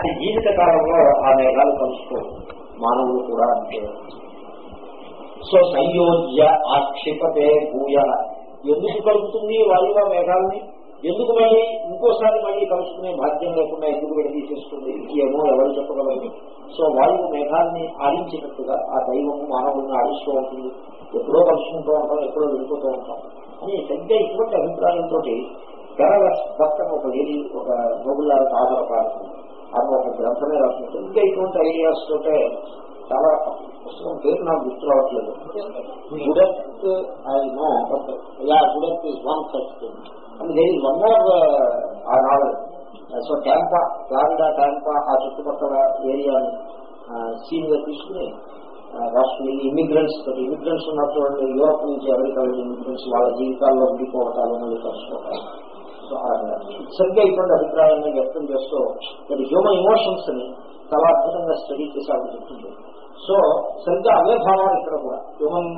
అది జీవిత కాలంలో ఆ మేఘాలు కలుస్తూ మానవులు కూడా అంతే. సో సంయోజ్య ఆక్షిపతే భూయ ఎందుకు కలుపుతుంది వాయువ మేఘాలని? ఎందుకు మళ్ళీ ఇంకోసారి మళ్ళీ కలుసుకునే భాగ్యం లేకుండా ఎందుకు విడ తీసేస్తుంది ఏమో ఎవరు చెప్పగలరు? సో వాయువు మేఘాలని ఆడించినట్టుగా ఆ దైవము మానవుడిని ఆడిస్తూ ఉంటుంది. ఎప్పుడో కలుసుకుంటూ ఉంటాం ఎప్పుడో వెళ్ళిపోతూ ఉంటాం. అని సరిగ్గా ఇటువంటి అభిప్రాయంతో కేరళ భక్త ఒక లేడీ ఒక నోబుల్ ఆధారపడుతుంది. ఆమె ఒక గ్రంథమే రాస్తుంది సరిగ్గా ఇటువంటి ఐడియాస్ తోటే చాలా పుస్తకం పేరు నాకు గుర్తు రావట్లేదు. Good Earth I know but yeah Good Earth is one such thing and there is one more uh novel so Tampa Florida Tampa uh చుట్టుపక్కల ఏరియాని సీన్గా తీసుకుని రాష్ట్రం ఇమిగ్రెంట్స్ తోటి ఇమిగ్రెంట్స్ ఉన్నటువంటి యూరోప్ నుంచి అమెరికా ఇమిగ్రెంట్స్ వాళ్ళ జీవితాల్లో ఉండిపోవటాలు మళ్ళీ కలుసుకోవటాలు సరిగ్గా ఇటువంటి అభిప్రాయాన్ని వ్యక్తం చేస్తూ మరి హ్యూమన్ ఇమోషన్స్ని చాలా అద్భుతంగా స్టడీ చేసాల్సి చెప్తుంది సో సరిగ్గా అవే భావాలు ఇక్కడ కూడా. హ్యూమన్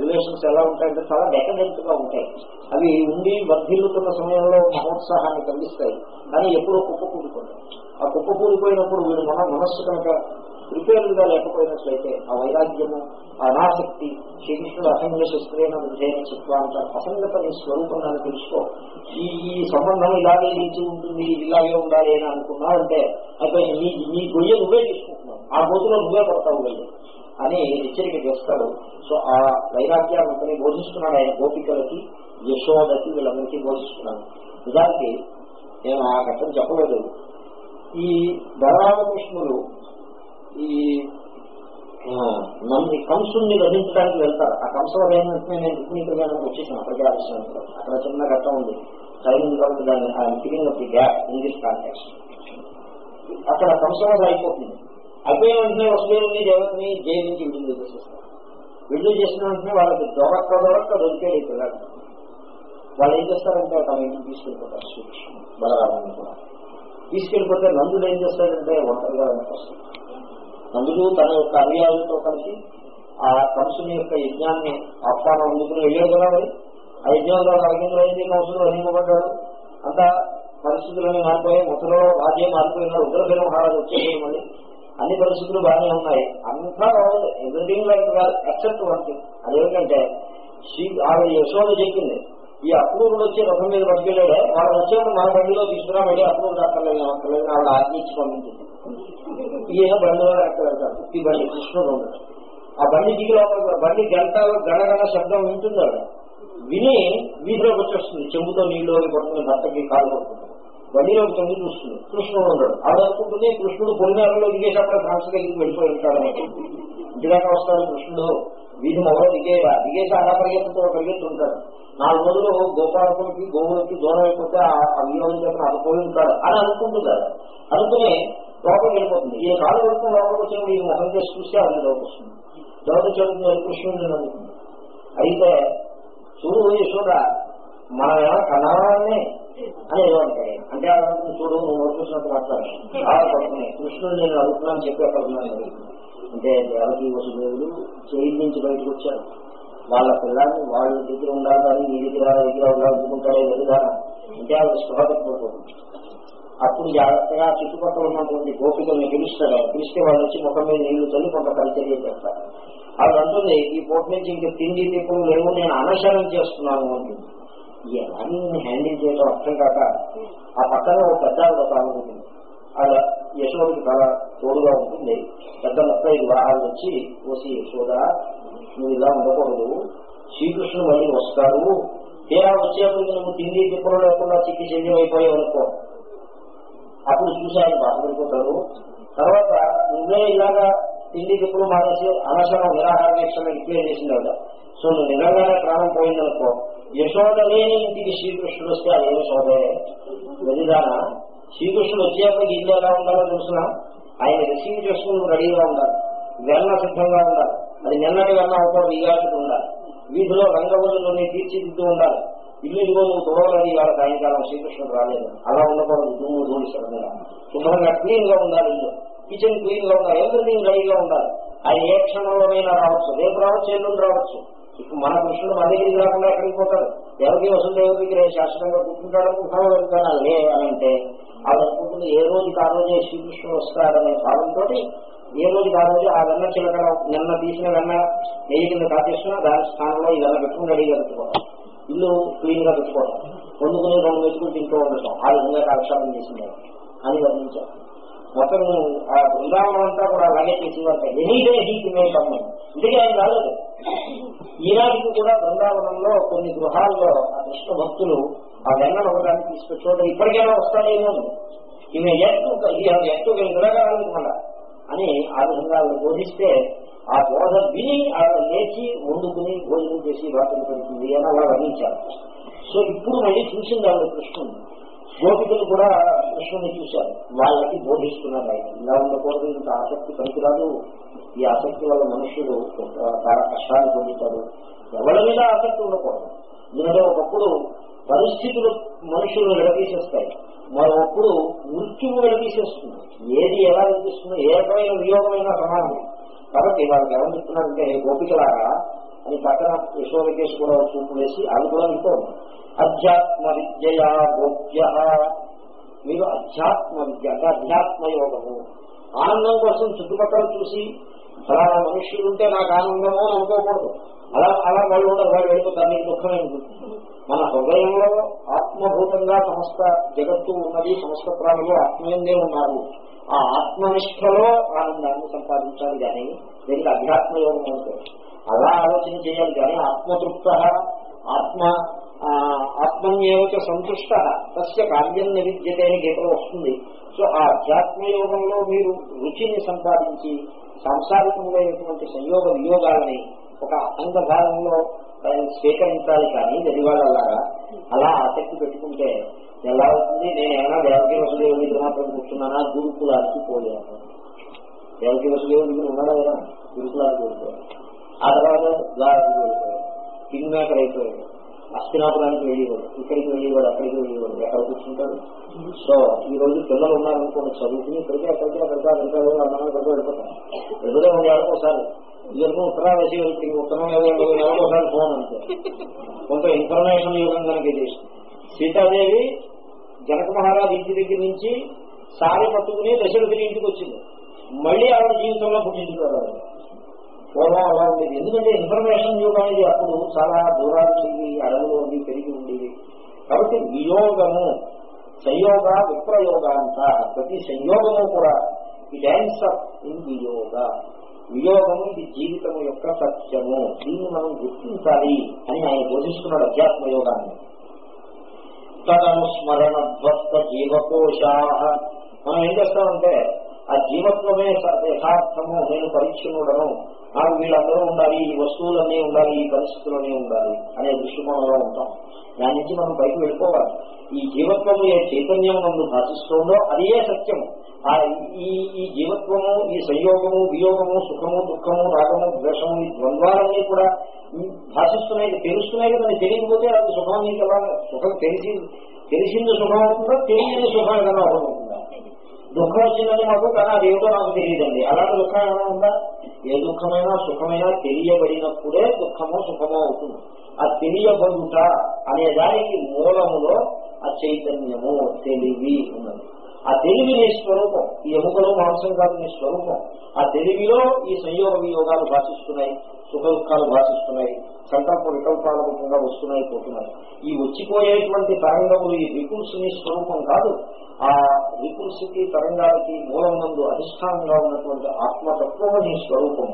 రిలేషన్స్ ఎలా ఉంటాయంటే చాలా డెకడెంట్గా ఉంటాయి. అవి ఉండి వర్ధిల్లుతున్న సమయంలో మహోత్సాహాన్ని కలిగిస్తాయి. కానీ ఎప్పుడో కుప్ప కూడుకుంటాయి ఆ కుప్ప కూలిపోయినప్పుడు వీడు మన మనస్సు కనుక ప్రిపేర్డ్ లేకపోయినట్లయితే ఆ వైరాగ్యము అనాసక్తి శ్రీకృష్ణుడు అసంగ శస్త్రేణ విజయన చిత్వాంత అసంగత నీ స్వరూపం నన్ను తెలుసుకో. ఈ ఈ సంబంధం ఇలాగే నిలిచి ఉంటుంది ఇలాగే ఉండాలి అని అనుకున్నావంటే అయితే నీ నీ గొయ్య నువ్వే తీసుకుంటున్నావు. ఆ గొంతులో నువ్వే పడతావు గొయ్య అని హెచ్చరిక చేస్తాడు. సో ఆ వైరాగ్యాన్ని బోధిస్తున్నాడు ఆయన గోపికలకి యశోదకి వీళ్ళందరికీ బోధిస్తున్నాడు. నిజానికి నేను ఆ ఘట్టం చెప్పలేదు. ఈ బలరామకృష్ణులు ఈ నన్ను కంసుని వధించడానికి వెళ్తారు. ఆ కంసం అయిన నేను టెక్నికల్గా వచ్చేసాను. అక్కడికి ఆలోచన అక్కడ చిన్న ఘట్టం ఉంది. టైమింగ్ కాబట్టి దాన్ని ఆ ఇంటింగ్ గ్యాప్ ఇంగ్లీష్ కాంటాక్ట్ అక్కడ కంసం అయిపోతుంది. అయిపోయిన వెంటనే వసుదేవుని దేవతని జైలు నుంచి విడుదల చేసేస్తారు. విడుదల చేసిన వెంటనే వాళ్ళకి దొరక్క దొరక్క దొరికేది పిల్లలు. వాళ్ళు ఏం చేస్తారంటే తమ ఇంటికి తీసుకెళ్ళిపోతారు శ్రీకృష్ణుడు బలరాముని కూడా. తీసుకెళ్ళిపోతే నందుడు ఏం చేస్తాడంటే ఒంటరిగా వెనకొస్తాడు నందుడు తన యొక్క అర్యాలతో కలిసి ఆ కంసుని యొక్క యజ్ఞాన్ని ఆహ్వానం అందుకుని వెళ్ళాడు కదా మరి. ఆ యజ్ఞంలో అరవింద్ర అయింది కంసుడు వహింపబడ్డాడు అంతా పరిస్థితులన్నీ మారిపోయి ముసలో రాజ్యం మారిపోయినా ఉగ్రసేన మహారాజు వచ్చేసాడు మళ్ళీ. అన్ని పరిస్థితులు బాగానే ఉన్నాయి. అంతా everything like except one thing అదేమిటంటే ఆవిడ యశోద చెప్పింది ఈ అక్రూరుడు వచ్చి రథం మీద పట్టుకెళ్ళాడే వాళ్ళు వచ్చేప్పుడు మన బండిలో తీసుకురా మళ్ళీ అప్రూవల్ అక్కర్లేదు అక్కర్లేదు వాళ్ళు ఆజ్ఞించి పంపించింది ఈయన బండిలో ఎక్కడ వెళ్తారు ఈ బండి కృష్ణుడు ఉండదు ఆ బండి దిగి లోపల బండి గంట గణగణ శబ్దం వింటుంది విని వీధిలోకి వచ్చేస్తుంది. చెంబుతో నీళ్ళలోకి పడుతుంది భర్తకి కాలు పడుతుంది బండిలోకి చెంబు చూస్తుంది. కృష్ణుడు ఉండడు ఆవిడ అనుకుంటుంది కృష్ణుడు పొలిమేరలో దిగేటప్పుడు ఫ్రాన్స్ దగ్గరికి వెళ్ళిపోయి ఉంటాడు ఇంటిదాకా వస్తాడు కృష్ణుడు. వీధి మొదలు దిగేవా దిగేసి అలా పరిగెత్తుతో పరిగెత్తుంటాడు. నాలుగు రోజులు గోపాలకులకి గోవులకి దూరం అయిపోతే ఆ వీరం చెప్పిన అది ఉంటాడు అని అనుకుంటున్నాడు అనుకునే లోపలికి వెళ్ళిపోతుంది. ఈ కాలు పడుతున్న లోపలికి వచ్చినప్పుడు ఈ మొహం చేసి చూస్తే అది లోపల వస్తుంది. తర్వాత చెబుతుంది కృష్ణుడిని అనుకుంది అయితే చూడు యశోద మనం ఏమైనా కన్నావాలని అని ఏమంటాయి అంటే అదంతా చూడు నువ్వు చూసినట్టు మాట్లాడు. కృష్ణుడు నేను అడుగుతున్నాను చెప్పి అక్కడ అంటే దేవకి వసుదేవుడు జైలు నుంచి బయటకు వచ్చారు వాళ్ళ పిల్లల్ని వాళ్ళ దగ్గర ఉండాలి కానీ నీ దగ్గర దగ్గర ఉండాలనుకుంటారో ఎదుగుదారా అంటే ఆవిడ స్పృహ అప్పుడు జాగ్రత్తగా చుట్టుపక్కల ఉన్నటువంటి గోపికల్ని పిలుస్తారు. పిలిస్తే వాళ్ళు వచ్చి ముఖం మీద నీళ్ళు తల్లి కొంత పరిచర్య చేస్తారు. ఆవిడ అంటుంది ఈ పూట నుంచి ఇంకా తిండి తిప్పుడు లేవు నేను అనశనం చేస్తున్నాను అంటుంది. ఎలా నేను హ్యాండిల్ చేయడం అర్థం కాక ఆ పక్కన ఒక పెద్ద ఆవిడ ఒక ఆవిడ ఉంటుంది. యశోదకి చాలా తోడుగా ఉంటుంది. పెద్ద మొత్తం ఆవిడ వచ్చి పోసి యశోద నువ్వు ఇలా ఉండకూడదు. శ్రీకృష్ణుడు మళ్ళీ వస్తాడు. తీరా వచ్చేప్పుడు నువ్వు తిండి తిప్పలు లేకుండా చిక్కి చెంది అయిపోయావు అనుకో. అప్పుడు చూసి ఆయన బాధపడిపోతాడు తర్వాత నువ్వే ఇలాగా తిండి తిప్పలు మానేసి అనవసరం నిరాహార దీక్షను డిక్లేర్ చేసింది ఆవిడ సో నువ్వు నిజంగానే ప్రాణం పోయిందనుకో యశోద లేని ఇంటికి శ్రీకృష్ణుడు వస్తే అదే యశోదే వెళ్ళిదానా శ్రీకృష్ణుడు వచ్చేప్పటికి ఇల్లు ఎలా ఉండాలో చూసినా ఆయన రిసీవ్ చేసుకుని రెడీగా ఉండాలి. వెన్న సిద్ధంగా ఉండాలి. అది నిన్నటి కన్నా ఒక ఇయాల్సి ఉండాలి. వీధిలో రంగవల్లులోనే తీర్చిదిద్దు ఉండాలి. ఇల్లు ఇదిగో నువ్వు తుడవలేదు ఇవాళ సాయంకాలం శ్రీకృష్ణుడు రాలేదు. అలా ఉండకూడదు నువ్వు ధూళి సడన్గా శుభ్రంగా క్లీన్గా ఉండాలి ఇల్లు. కిచెన్ క్లీన్గా ఉండాలి. ఎవ్రీథింగ్ రెడీగా ఉండాలి. ఆయన ఏ క్షణంలోనైనా రావచ్చు. రేపు రావచ్చు ఎల్లుండి రావచ్చు. ఇప్పుడు మన కృష్ణుడు మన దగ్గరికి రాకుండా ఎక్కడికి పోతాడు? ఎవరికి వసుదేవుడి దగ్గర శాశ్వతంగా కూర్చుంటాడు అనుకుంటున్నావు? వెళ్తాను? లే అని అంటే అది అనుకుంటుంది ఏ రోజుకి ఆ రోజే శ్రీకృష్ణుడు వస్తాడనే భావంతో ఏ రోజు ఆ రోజు ఆ వెన్న చిలకడ నిన్న తీసిన వెన్న నెయ్యి కింద కాచేసిన దాని స్థానంలో ఈ వెన్న పెట్టుకుని రెడీగా పెట్టుకోవడం ఇల్లు క్లీన్గా పెట్టుకోవడం వండుకుని రెండు మెతుకులు తింటూ ఉండటం. ఆ విధంగా కాలక్షేపం చేసింది అని వర్ణించారు. మొత్తం ఆ బృందావనం అంతా కూడా అలాగే చేసేవారు ఎనీడే హీకి మేము కమ్మ ఇందుకే ఆయన రాలేదు. ఈనాటికి కూడా బృందావనంలో కొన్ని గృహాల్లో ఆ కృష్ణ భక్తులు ఆ వెన్నను ఒకదాన్ని తీసుకొచ్చుకోవడం ఇప్పటికైనా వస్తాయేమో ఈమె ఎత్తు ఈ ఎత్తు నిలగాలనుకున్నా అని ఆ విధంగా బోధిస్తే ఆ బోధ విని లేచి వండుకుని భోజనం చేసి రాత్రి పెడుతుంది అని అలా వర్ణించారు. సో ఇప్పుడు మళ్ళీ చూసింది ఆవిడ కృష్ణుని గోపికలు కూడా కృష్ణుని చూశారు. వాళ్ళకి బోధిస్తున్నారు ఆయన. ఇలా ఉండకూడదు ఇంత ఆసక్తి పనికిరాదు. ఈ ఆసక్తి వల్ల మనుషులు చాలా కష్టాన్ని పొందుతారు. ఎవరి మీద ఆసక్తి ఉండకూడదు. దీనిలో ఒకప్పుడు పరిస్థితులు మనుషులను విడదీసేస్తాయి మరొకప్పుడు మృత్యువు విడదీసేస్తుంది ఏది ఎలా వినిపిస్తుందో ఏ రకమైన వియోగమైన సమానం. కాబట్టి వాళ్ళకి ఎవరు చెప్తున్నారంటే గోపికలాగా అని పక్కన యశోవికేష్ కూడా చూపు వేసి అది కూడా వింటోంది అధ్యాత్మ విద్యయా గోప్య మీరు అధ్యాత్మ విద్య అంటే అధ్యాత్మ యోగము ఆనందం కోసం చుట్టుపక్కల చూసి ఫలానా మనుష్యులు ఉంటే నాకు ఆనందము అని అనుకోకూడదు. అలా అలా వాళ్ళు ఉండరు వాళ్ళు వెళ్ళిపోతారు నేను దుఃఖమే ఉంటుంది మన హృదయంలో ఆత్మభూతంగా సమస్త జగత్తు ఉన్నది సమస్త ప్రాణులు ఆత్మీయంగా ఉన్నారు. ఆ ఆత్మనిష్టలో ఆనందాన్ని సంపాదించాలి కానీ దీనికి అధ్యాత్మ యోగం అంటే అలా ఆలోచన చేయాలి కానీ ఆత్మతృప్త ఆత్మ ఆత్మన్యేవచ సంతుష్ట తస్య కార్యం నివిద్యతే అని గీతలో వస్తుంది. సో ఆ అధ్యాత్మ యోగంలో మీరు రుచిని సంపాదించి సాంసారికములైనటువంటి సంయోగ వియోగాలని ఒక అంగభాగంలో స్వీకరించాలి కానీ గదివాళ్ళలాగా అలా ఆసక్తి పెట్టుకుంటే ఎలా అవుతుంది? నేను ఏమైనా దేవకి వసుదేవుడి దగ్గర కూర్చున్నానా? గురుకులానికి పోయాను దేవకి వసుదేవుడి విగ్రహం ఉన్నాడా కదా గురుకులానికి వెళ్ళిపోయాను ఆ తర్వాత ద్వారకి వెళ్ళిపోయాడు కింగ్ మేకర్ అయిపోయాడు. అస్థినాపురానికి వెళ్ళేవాడు. ఇక్కడికి వెళ్ళేవాడు అక్కడికి వెళ్ళేవాడు. ఎక్కడ కూర్చుంటాడు? సో ఈ రోజు పిల్లలు ఉన్నారనుకోండి చదువుకుని ఇక్కడికి ఎక్కడికి అక్కడికి అక్కడికి అక్కడ ఎక్కడికి వెళ్ళిపోతాం ఎదురే ఉండే ఒకసారి ఇద్దరు ఉత్తరా వేసి ఉత్తరం ఎవరోసారి ఫోన్ అంతే. కొంత ఇన్ఫర్మేషన్ యుగం కనుక ఇది. సీతాదేవి జనక మహారాజు ఇంటి దగ్గర నుంచి సారి పట్టుకుని దశరథుని ఇంటికి వచ్చింది. మళ్ళీ ఆవిడ జీవితంలో పుట్టించుకోవాలి. పూర్వం అలా ఉండేది. ఎందుకంటే ఇన్ఫర్మేషన్ యుగం ఇది అప్పుడు చాలా దూరానికి అడవులు ఉండి పెరిగి ఉండేది కాబట్టి వియోగము సంయోగ విప్రయోగ అంట ప్రతి సంయోగము కూడా ఈ డాన్స్ ఇన్ వియోగ. వియోగము ఇది జీవితము యొక్క సత్యము. దీన్ని మనం గుర్తించాలి అని ఆయన బోధిస్తున్నాడు అధ్యాత్మ యోగాన్ని తదనుస్మరణధ్వస్త జీవకోశా మనం ఏం చేస్తామంటే ఆ జీవత్వమే యథార్థము నేను పరిచ్ఛిన్నుడను నాకు వీళ్ళందరూ ఉండాలి ఈ వస్తువులన్నీ ఉండాలి ఈ పరిస్థితులన్నీ ఉండాలి అనే దృష్టికోణంలో ఉంటాం. దాని నుంచి మనం బయటకు వెళ్ళిపోవాలి. ఈ జీవత్వము ఏ చైతన్యం నన్ను భాషిస్తుందో అదే సత్యము. ఆ ఈ ఈ జీవత్వము ఈ సంయోగము వియోగము సుఖము దుఃఖము రాగము ద్వేషము ఈ ద్వంద్వాలన్నీ కూడా భాషిస్తున్నాయి తెలుస్తున్నాయి కదా తెలియకపోతే అది సుఖం నీకు ఎలా సుఖం తెలిసి తెలిసింది సుఖం అవుతుందా? తెలియని సుఖం ఏదైనా అవుతుందా? దుఃఖం వచ్చిందని మాకు కానీ అది నాకు తెలియదండి. అలాంటి దుఃఖం ఏమైనా ఉందా? ఏ దుఃఖమైనా సుఖమైనా తెలియబడినప్పుడే దుఃఖమో సుఖమో అవుతుంది. ఆ తెలియబడుట అనే దానికి మూలములో ఆ చైతన్యము తెలివి ఉన్నది. ఆ తెలివి నీ స్వరూపం ఈ ఎముకలు మాంసం కాదు నీ స్వరూపం. ఆ తెలివిలో ఈ సంయోగ వియోగాలు భాషిస్తున్నాయి సుఖ దుఃఖాలు భాషిస్తున్నాయి సంకల్ప వికల్పాల రూపంగా వస్తున్నాయి పోతున్నాయి. ఈ వచ్చిపోయేటువంటి తరంగములు ఈ రిపుల్స్ నీ స్వరూపం కాదు. ఆ రిపుల్స్కి తరంగాలకి మూలం నందు అధిష్టానంగా ఉన్నటువంటి ఆత్మతత్వము నీ స్వరూపం.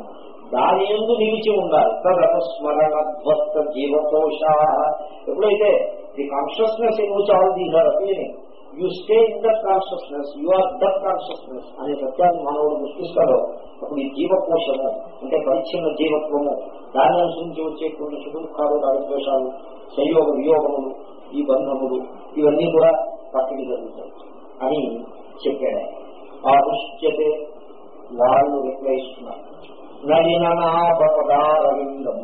దాని ఎందు నిలిచి ఉండాలి. తదనుస్మరణ ధ్వస్త జీవకోశ ఎప్పుడైతే the consciousness in which all these are you stay in that consciousness you are that consciousness అనే సత్యాన్ని మానవుడు గుర్తిస్తాడో అప్పుడు ఈ జీవకోశము అంటే పరిచ్ఛిన్న జీవత్వము దాని అనుసరించి వచ్చే కొన్ని సుఖదుఖాలు రాగద్వేషాలు సంయోగ వియోగములు ఈ బంధములు ఇవన్నీ కూడా పక్కకి జరుగుతాయి. అని చెప్పాడు. ఆహుష్యతే వాళ్ళు రిప్లై ఇస్తున్నారు నలిననాపదారవిందం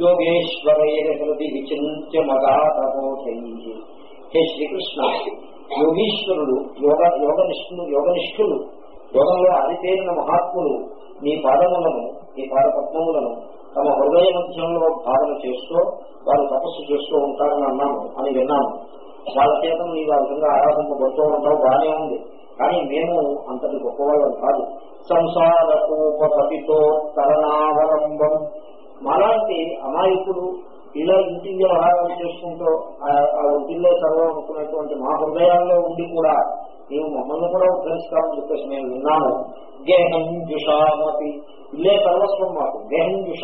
యోగేశ్వరైర హృది విచింత్య మదాతమోధై హే శ్రీకృష్ణ యోగీశ్వరుడు యోగ యోగనిష్ఠులు యోగనిష్ఠులు యోగంలో అరితేరిన మహాత్ములు నీ పాదములను నీ పాదపద్మములను తమ హృదయ మధ్యంలో భావన చేస్తూ వారు తపస్సు చేస్తూ ఉంటారని అన్నాను అని విన్నాను. వాళ్ళ చేత నీవు ఆ విధంగా ఆరాధింపబడుతూ ఉంటావు బాగానే ఉంది. కానీ మేము అంతటి గొప్పవాళ్ళం కాదు. సంసారకోపతితో తరణావలంబం. మాలాంటి అమాయకుడు ఇలా ఇంటి వ్యవహారాలు చేసుకుంటూ ఆ- ఆ ఒంటిల్లో మా హృదయాల్లో ఉండి కూడా నీవు మమ్మల్ని కూడా ఉద్ధరిస్తామని చెప్పేసి మేము విన్నాము. దేహం జుషామతి ఇల్లే సర్వస్వం మాకు. దేహం జుష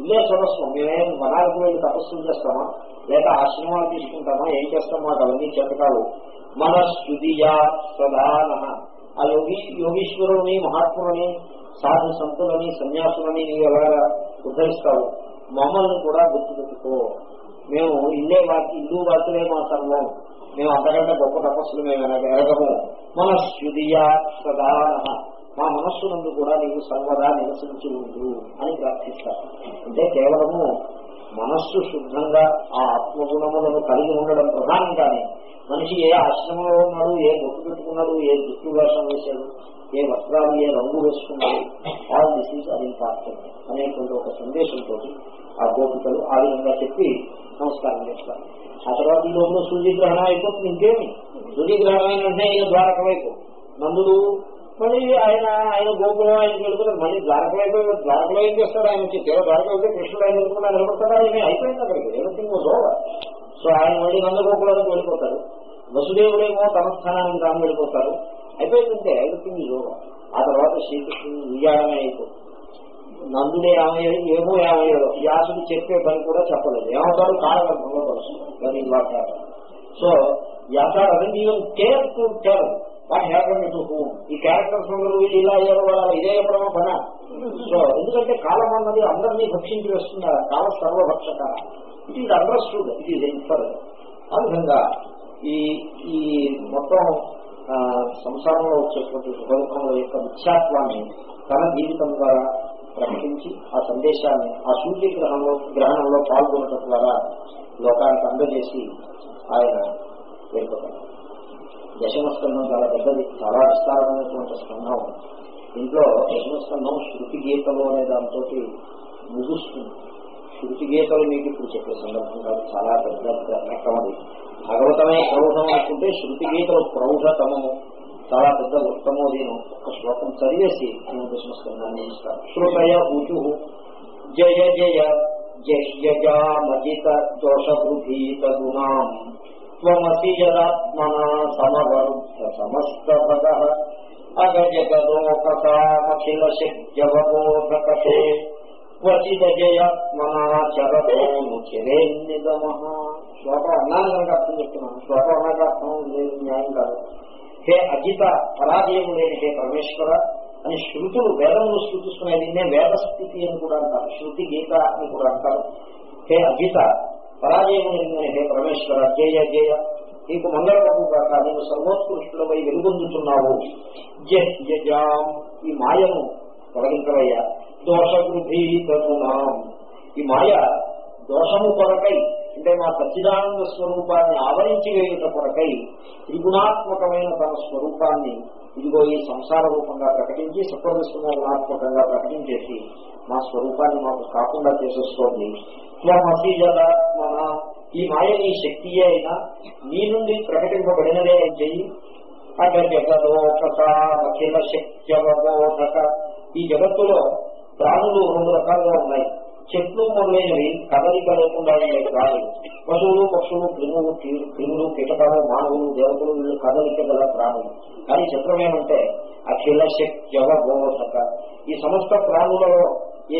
ఇల్లే సర్వస్వం. మేమేం వనాలకు వెళ్ళి తపస్సులు చేస్తామా? లేక ఆశ్రమాలు తీసుకుంటామా? ఏం చేస్తాం మాకు అవన్నీ చేతకాలు మన స్థుతియా ప్రధాన. ఆ యోగి యోగీశ్వరుని మహాత్ములని సాధు సంతులని సన్యాసులని నీవు ఎలాగా ఉద్ధరిస్తావు? మమ్మల్ని కూడా గుర్తుపెట్టుకో. మేము ఇల్లే వాకి ఇల్లు వాకిలే మా సర్వం మేము అంతకంటే గొప్ప తపస్సులు మేము ఎరగము. మన శుదియా సదాన మా మనస్సునందు కూడా నీవు సర్వదా నివసించి ఉండు అని ప్రార్థిస్తారు. అంటే కేవలము మనస్సు శుద్ధంగా ఆ ఆత్మగుణములను కలిగి ఉండడం ప్రధానం కానీ మనిషి ఏ ఆశ్రమంలో ఉన్నాడు ఏ గుర్తు పెట్టుకున్నాడు ఏ జుట్టు వేషం వేశాడు ఏ వస్త్రాలు ఏ రంగు వేసుకున్నాడు ఆల్ దిస్ ఈజ్ అది ఇంపార్టెంట్ అనేటువంటి ఒక సందేశంతో ఆ గోపికలు ఆ విధంగా చెప్పి నమస్కారం చేస్తారు. ఆ తర్వాత ఈ లోపల సూర్యగ్రహణం అయిపోతుంది ఇంకేమి? సూర్యగ్రహణం అయిన వెంటనే ఆయన ద్వారక వైపు నందుడు మళ్ళీ ఆయన ఆయన గోకులం ఆయన వెళ్తున్నారు మళ్ళీ ద్వారక వైపు ద్వారకలో ఏం చేస్తాడు ఆయన వచ్చి. తీవ్ర ద్వారక అయితే కృష్ణుడు ఆయన వెళ్తున్నా నిలబడతాడా? ఏమీ అయిపోయింది అక్కడికి. ఎవరిథింగ్ వాజ్ సో ఆయన మళ్ళీ నందగోకులానికి వెళ్ళిపోతారు వసుదేవుడేమో తమ స్థానానికి తాను వెళ్ళిపోతారు అయిపోయిందంటే ఎవరిథింగ్ ఈజ్ ఆ తర్వాత శ్రీకృష్ణుడు విజయమే అయిపోతుంది. నందుడే ఏమయ్యాడు? ఏమో ఏమయ్యాడు? వ్యాసుడు చెప్పే పని కూడా చెప్పలేదు. ఏమవుతాడు కారణం సో వ్యాసాడు అదే even care to tell what happen to whom ఈ క్యారెక్టర్స్ అందరూ వీళ్ళు ఇలా అయ్యారు వాళ్ళ ఇదే ఎప్పుడో పన సో ఎందుకంటే కాలం అన్నది అందరినీ భక్షించి వేస్తున్నారు కాలం సర్వభక్షక it is understood it is infer ఆ విధంగా ఈ ఈ మొత్తం సంసారంలో వచ్చేటువంటి సుఖదుఖముల యొక్క మిథ్యాత్వాన్ని తన జీవితం ద్వారా ప్రకటించి ఆ సందేశాన్ని ఆ సూర్యగ్రహంలో గ్రహణంలో పాల్గొనడం ద్వారా లోకానికి అందజేసి ఆయన వెళ్ళిపోతారు దశమస్కంధం చాలా పెద్దది చాలా విస్తారమైనటువంటి స్కంధం. ఇంట్లో దశమస్కంధం శృతి గీతలు అనే దాంతో ముగుస్తుంది. శృతి గీతలు మీకు ఇప్పుడు చెప్పే సందర్భం కాదు చాలా పెద్ద రకమది. భగవతమే ప్రౌఢం అనుకుంటే శృతి గీతలు ప్రౌఢతమము చాలా పెద్ద ఉత్తమో నేను ఒక శ్లోకం చదివేసి నేను దశమస్కంధాన్ని ఇస్తాను. శ్రుతయ ఊచు. జయ జయ జయ జహ్యజామజిత దోష గుణాం త్వమసి యదాత్మనా సమవరుద్ధ సమస్త భగ అగజగదోకసామఖిల శక్త్యవబోధకతే క్వచిదజయాత్మనా చరతోను శ్లోకం అన్నాను కనుక అర్థం చెప్తున్నాను శ్లోకం అన్నాక అర్థం లేదు న్యాయం కాదు హే అజిత పరాజయం లేని హే పరమేశ్వర అని శృతులు వేదములు సూచిస్తున్నాయి. దీన్నే వేద స్థితి అని కూడా అంటారు. శృతి గీత అని కూడా అంటారు. హే అజిత పరాజయం లేని హే పరమేశ్వర జయ జయ. నీకు మంగళకము కాక నీవు సర్వోత్కృష్టులపై వెలుగొందుతున్నావు. ఈ మాయను తొలగించవయ్యా. దోషగృభీతరుణాం ఈ మాయ దోషము కొరకై అంటే మా సచ్చిదానంద స్వరూపాన్ని ఆవరించి వేయుట కొరకై త్రిగుణాత్మకమైన తన స్వరూపాన్ని ఇదిగో ఈ సంసార రూపంగా ప్రకటించి సత్వవిశ్వ గుణాత్మకంగా ప్రకటించేసి మా స్వరూపాన్ని మాకు కాకుండా చేసేస్తోంది. మన ఈ మాయ నీ శక్తియే అయినా నీ నుండి ప్రకటింపబడినదే అని చెయ్యి. అఖిల శక్త్యవబోధక. ఈ జగత్తులో ప్రాణులు రెండు రకాలుగా ఉన్నాయి. చెట్లు మొదలైనవి కదలిక లేకుండా ఉండే ప్రాణులు పశువులు పక్షులు క్రిములు క్రిములు కీటకాలు మానవులు దేవతలు వీళ్ళు కదలిక గల ప్రాణులు. కానీ చిత్రం ఏమంటే అఖిల శక్త్యవ బోధక ఈ సమస్త ప్రాణులలో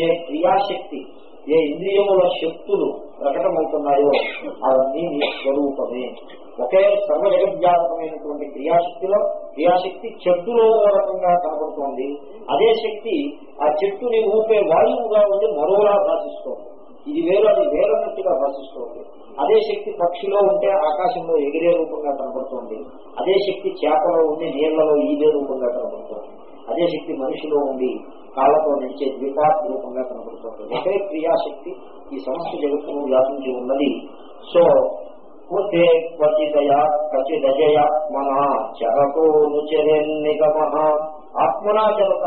ఏ క్రియాశక్తి ఏ ఇంద్రియముల శక్తులు ప్రకటమవుతున్నాయో అవన్నీ నీ స్వరూపమే. ఒకే సర్వ జగద్వ్యాపకమైనటువంటి క్రియాశక్తిలో క్రియాశక్తి చెట్టులో రకంగా కనబడుతోంది అదే శక్తి ఆ చెట్టుని ఊపే వాయువుగా ఉండి మరోలా భాషిస్తోంది. ఇది వేరు అది వేరన్నట్టుగా భాషిస్తోంది. అదే శక్తి పక్షిలో ఉంటే ఆకాశంలో ఎగిరే రూపంగా కనబడుతోంది అదే శక్తి చేపలో ఉండి నీళ్ళలో ఈదే రూపంగా కనబడుతోంది అదే శక్తి మనిషిలో ఉండి కాళ్ళతో నడిచే ద్విపాత్ రూపంగా కనబడుతోంది ఒకే క్రియాశక్తి ఈ సమస్య జగత్తును వ్యాపించి ఉన్నది. సో పోతే క్వచిదయ కచిదజయ మన చరతో ఆత్మనా చరత.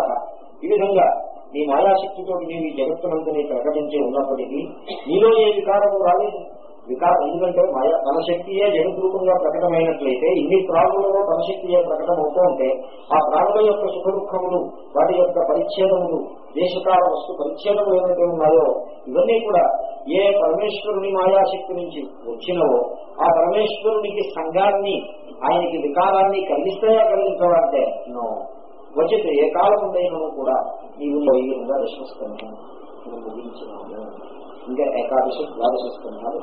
ఈ విధంగా నీ మాయాశక్తితో నీవు ఈ జగత్తునంతని ప్రకటించి ఉన్నప్పటికీ నీలో ఏ వికారము రాలేదు. వికారం ఎందుకంటే మాయ తన శక్తియే జగద్రూపంగా ప్రకటమైనట్లయితే ఇన్ని ప్రాణులలో తన శక్తియే ప్రకటన అవుతూ ఉంటే ఆ ప్రాణుల యొక్క సుఖ దుఃఖములు వాటి యొక్క పరిచ్ఛేదములు దేశకాల వస్తు పరిచ్ఛేదములు ఏవైతే ఉన్నాయో ఇవన్నీ కూడా ఏ పరమేశ్వరుని మాయాశక్తి నుంచి వచ్చినవో ఆ పరమేశ్వరునికి సంఘాన్ని ఆయనకి వికారాన్ని కలిగిస్తాయా కలిగించాలంటే నో. వచ్చితే ఏ కాలం ఉండేనో కూడా నీవు ఈ విధంగా విశ్వస్తున్నాను ముగించినాము ఇంకా ఏకాదశి ద్వాదశ స్కంధాలు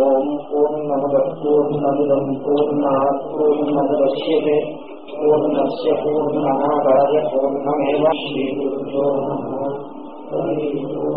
ఓం పూర్ణముద పూర్ణమిదం పూర్ణా పూర్ణముద్యతే పూర్ణస్ పూర్ణమాదాయ పూర్ణమేవ శ్రీ గురుభ్యో హరి ఓం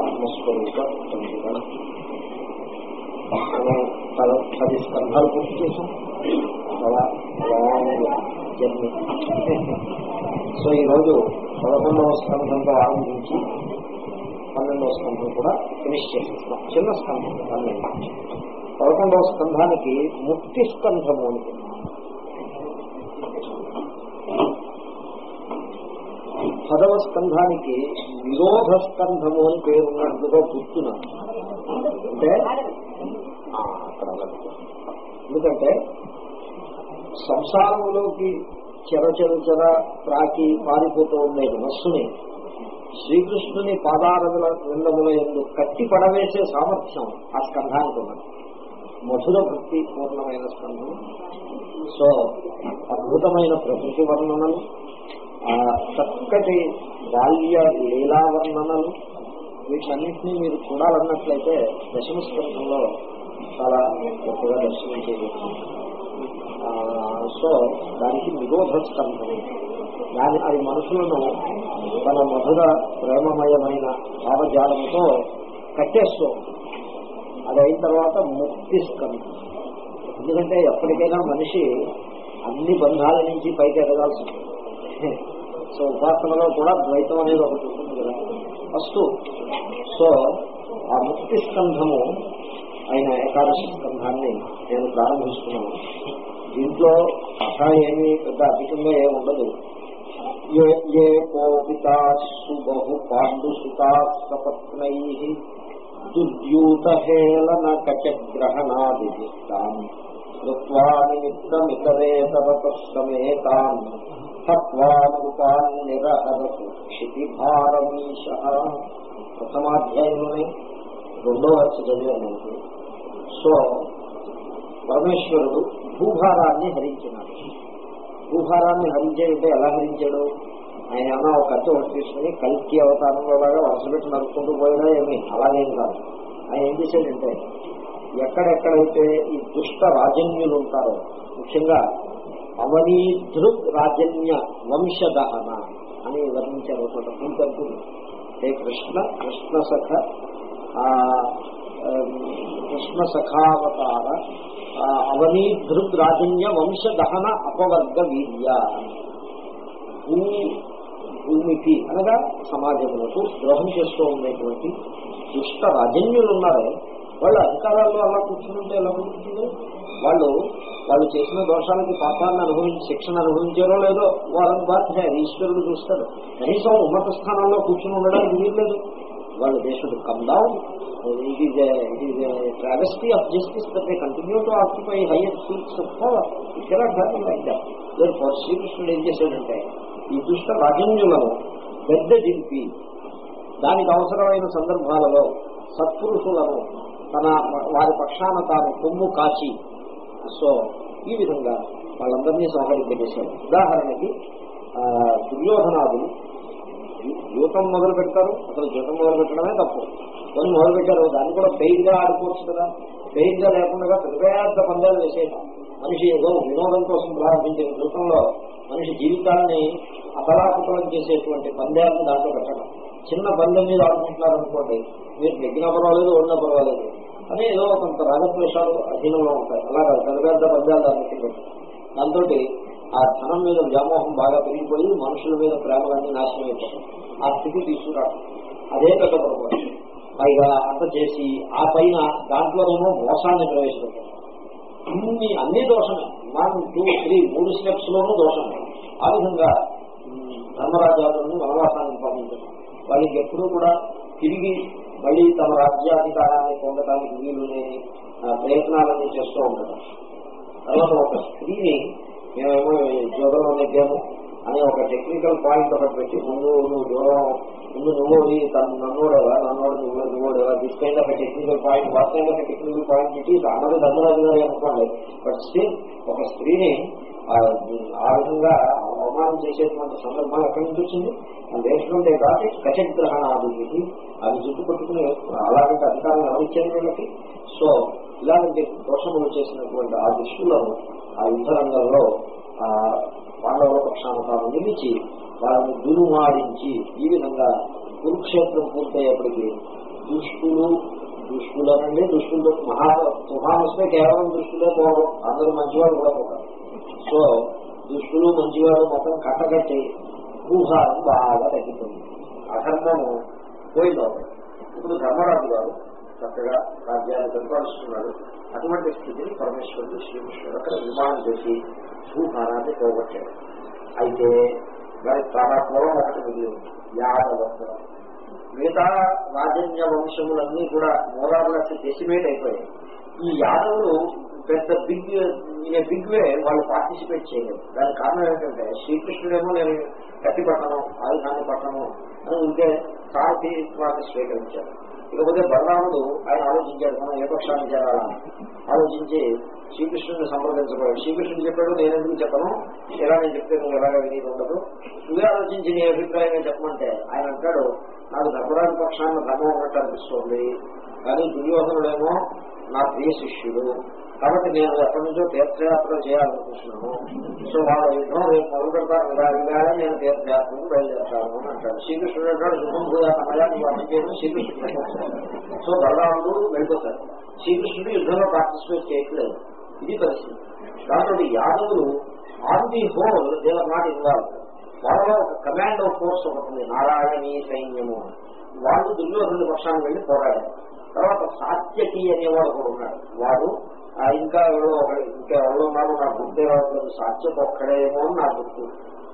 ఆత్మస్వరూప మనం పది స్కంధాలు పూర్తి చేసాం చాలా జర్నీ సో ఈరోజు పదకొండవ స్కంధంతో ఆరంభించి పన్నెండవ స్కంధం కూడా ఫినిష్ చేసేస్తున్నాం చిన్న స్కంధం పన్నెండు పదకొండవ స్కంధానికి ముక్తి స్కంధము అనుకున్నాం పదవ స్కంధానికి నిరోధ స్కంధము అని పేరున్నట్టుగా గుర్తున్నాను అంటే అక్కడ ఎందుకంటే సంసారంలోకి చెర చెర చెర త్రాకి పారిపోతూ ఉండే మనస్సుని శ్రీకృష్ణుని పాదారదుల విందముల ఎందు కట్టి పడవేసే సామర్థ్యం ఆ స్కంధానికి ఉన్నది. మధుర భక్తి పూర్ణమైన స్కంధం. సో అద్భుతమైన ప్రకృతి వర్ణనలు ఆ చక్కటి బాల్య లీలావర్ణనలు వీటన్నింటినీ మీరు చూడాలన్నట్లయితే దశమస్కంధంలో చాలా గొప్పగా దర్శనం చేయవచ్చు సో దానికి నిరోధ స్కంధం దాని అది మనుషులను తన మధుర ప్రేమమయమైన భావజాలంతో కట్టేస్తూ అది అయిన తర్వాత ముక్తి స్కంధం. ఎందుకంటే ఎప్పటికైనా మనిషి అన్ని బంధాల నుంచి పైకి ఎదగాల్సి ఉంటుంది సో ఉపాసనలో కూడా ద్వైతం అనేది ఒకటి ఉంటుంది కదా. ఫస్ట్ సో ఆ ముక్తి స్కంధము ఆయన ఏకాదశి స్కంధాన్ని నేను ప్రారంభిస్తున్నాను. దీంట్లో కథ ఏమి పెద్ద అధికంగా ఏమి ఉండదు. ఏ ఏ బహు పాండు సుతాపత్నై దుర్యూతహేళన కచగ్రహణాదిదిష్టాన్ కృత్వా నిమిత్తమితరేతరతమేతాన్ తత్వానుపాన్ నిరహరతు క్షితిభారమీశ ప్రథమాధ్యాయంలోనే రెండో వచ్చ చదివాను సో పరమేశ్వరుడు భూభారాన్ని హరించినాడు. భూభారాన్ని హరించాడంటే ఎలా హరించాడు? ఆయన ఏమన్నా ఒక కత్తి ఒకటి తీసుకుని కల్కి అవతారంలో లాగా వరుసపెట్టి నడుపుకుంటూ పోయినా ఏమి? అలాగేం కాదు. ఆయన ఏం చేశాడంటే ఎక్కడెక్కడైతే ఈ దుష్ట రాజన్యులు ఉంటారో ముఖ్యంగా అవనీధృక్ రాజన్య వంశదహన అని వర్ణించారు ఒక చోట పూర్తి హే కృష్ణ కృష్ణ సఖ కృష్ణ సఖావతార ఆ, అవనీధృక్ రాజన్య వంశదహన అపవర్గ వీర్య భూమికి అనగా సమాజంలో ద్రోహం చేస్తూ ఉండేటువంటి దుష్ట రాజన్యులు ఉన్నారే వాళ్ళు అధికారాల్లో అలా కూర్చుంటే ఎలా కూర్చుంటుంది వాళ్ళు వాళ్ళు చేసిన దోషాలకి పాపాన్ని అనుభవించి శిక్షణ అనుభవించారో లేదో వాళ్ళని బాధ్య ఈశ్వరుడు చూస్తాడు. కనీసం ఉన్నత స్థానంలో కూర్చుని ఉండడానికి వీల్లేదు. వాళ్ళు దేశుడు should come down. It is it is travesty of justice they continue to occupy higher seats of power for శ్రీకృష్ణుడు ఏం చేశాడంటే ఈ దుష్ట రాజన్యులను పెద్ద దింపి దానికి అవసరమైన సందర్భాలలో సత్పురుషులను తన వారి పక్షాన తాను కొమ్ము కాచి సో ఈ విధంగా వాళ్ళందరినీ సంహరింపజేశారు. ఉదాహరణకి ఆ, దుర్యోధనాదులు జీవితం మొదలు పెడతారు అసలు జీవితం మొదలు పెట్టడమే తప్పు. కొన్ని మొదలు పెట్టారు దాన్ని కూడా పెయిన్గా ఆడుకోవచ్చు కదా. పెయిన్గా లేకుండా పెద్ద పెద్ద పందాలు వేసేయటం. మనిషి ఏదో వినోదం కోసం ప్రారంభించిన జీవితంలో మనిషి జీవితాన్ని అతలాకుతలం చేసేటువంటి పందాలను దాంట్లో పెట్టడం. చిన్న పందెం మీద ఆడుకుంటున్నారు అనుకోండి మీరు నెగ్గిన పర్వాలేదు ఓడిన పర్వాలేదు. అని ఏదో కొంత రాగద్వేషాలు అధీనంలో ఉంటాయి. అలాగా పెద్ద పెద్ద పద్యాలు దానికి దాంతో ఆ ధనం మీద వ్యామోహం బాగా పెరిగిపోయి మనుషుల మీద ప్రేమలన్నీ నాశనం అయిపోతాయి. ఆ స్థితి తీసుకురావడం. అదే పెద్ద పొరపాటు. పైగా అంత చేసి ఆ పైన దాంట్లోనేమో మోసాన్ని ప్రవేశపెట్టారు. అన్ని అన్ని దోషమే. వన్ టూ త్రీ మూడు స్టెప్స్ లోనూ దోషమే. ఆ విధంగా ధర్మరాజాలను వనవాసాన్ని పంపించారు. వాళ్ళకి ఎప్పుడూ కూడా తిరిగి మళ్ళీ తమ రాజ్యాధికారాన్ని పొందడానికి వీలు లేని ప్రయత్నాలన్నీ చేస్తూ ఉంటారు. తర్వాత ఒక స్త్రీని మేమేమో జ్వరంలో నెగ్గాము అనే ఒక టెక్నికల్ పాయింట్ ఒకటి పెట్టి ముందు నువ్వు దూరం ముందు నువ్వు తను నన్నోడేవా నన్నోడు నువ్వు నువ్వుడేవా this kind of technical point what kind of technical point it is అన్నది ధర్మరాజు గారు అనుకోండి. బట్ స్టిల్ ఒక స్త్రీని ఆ ఆ విధంగా అవమానం చేసేటువంటి సందర్భం ఎక్కడి నుంచి వచ్చింది? మన దేశంలో కాబట్టి కచెట్ గ్రహణ అది ఇది అది చుట్టుపట్టుకుని అలాంటి అధికారం ఎవరిచ్చారు వీళ్ళకి? సో ఇలాంటి దోషములు చేసినటువంటి ఆ దుష్టులను ఆ యుద్ధ రంగంలో ఆ పాండవుల పక్షాన తాను నిలిచి వాళ్ళని దురుమాడించి ఈ విధంగా కురుక్షేత్రం పూర్తయ్యేప్పటికీ దుష్టులు దుష్టులనండి దుష్టులు మహా తుఫాన్ వస్తే కేవలం దుష్టులే పోవడం. అందరూ మంచివాళ్ళు కూడా పోతారు. సో దుష్టులు మంచివాడు మొత్తం కట్టగట్టి భూభారం బాగా తగ్గిపోయింది. అధర్మము పోయింది? ఇప్పుడు ధర్మరాజు గారు చక్కగా రాజ్యాన్ని పరిపాలిస్తున్నాడు అటువంటి స్థితిని పరమేశ్వరుడు శ్రీకృష్ణుడు అక్కడ నిర్మాణం చేసి భూభారాన్ని పోగొట్టాడు అయితే దానికి చాలా పూర్వం ఒకటి మిగిలి ఉంది మిగతా రాజన్య వంశములన్నీ కూడా మూలాలకి డెసిమేట్ అయిపోయాయి ఈ యాదవులు పెద్ద బిగ్ ఇన్ బిగ్ వే వాళ్ళు పార్టిసిపేట్ చేయలేదు. దానికి కారణం ఏంటంటే శ్రీకృష్ణుడేమో నేను గట్టి పట్టణం ఆయుధాన్ని పట్టణం అని ఉంటే సారథి వాటిని స్వీకరించారు ఇకపోతే బలరాముడు ఆయన ఆలోచించాడు మనం ఏ పక్షాన్ని చేరాలని? ఆలోచించి శ్రీకృష్ణుని సంప్రదించబోయాడు. శ్రీకృష్ణుడు చెప్పాడు నేను ఎందుకు చెప్పను? ఎలా నేను చెప్తే నువ్వు ఎలాగా వినీది ఉండదు? నువ్వే ఆలోచించి నీ అభిప్రాయంగా చెప్పమంటే ఆయన అంటాడు నాకు ధర్మరాజు పక్షాన్ని ధర్మం ఉన్నట్టు అనిపిస్తోంది. కానీ దుర్యోధనుడేమో నా ప్రియ శిష్యుడు. కాబట్టి నేను ఎక్కడి నుంచో తీర్థయాత్ర చేయాలనుకుంటున్నాను. సో వాళ్ళ యుద్ధం రేపు మొదలు పెడతాను విధాలుగానే నేను తీర్థయాత్రకు బయలుదేరుతాను అని అంటారు. శ్రీకృష్ణుడు అంటాడు యుద్ధం కూడా సమయా నువ్వు అడిగేది శ్రీకృష్ణుడు సో బలరాముడు వెళ్ళిపోతారు శ్రీకృష్ణుడు యుద్ధంలో పార్టిసిపేట్ చేయట్లేదు. ఇది పరిస్థితి. దాంట్లో యాదవులు on the whole they were not involve వాళ్ళలో ఒక కమాండ్ ఆఫ్ ఫోర్స్ ఒకటి నారాయణీ సైన్యము వాళ్ళు దుర్యోధనుడి పక్షాన్ని వెళ్ళి పోరాడారు. తర్వాత సాత్యకి అనేవాడు ఒకడు ఉన్నాడు. వాడు ఇంకా ఎవరో ఇంకా ఎవరో ఉన్నారు నా గుర్తే రావట్లేదు సాత్యత ఒక్కడేమో అని నా గుర్తు.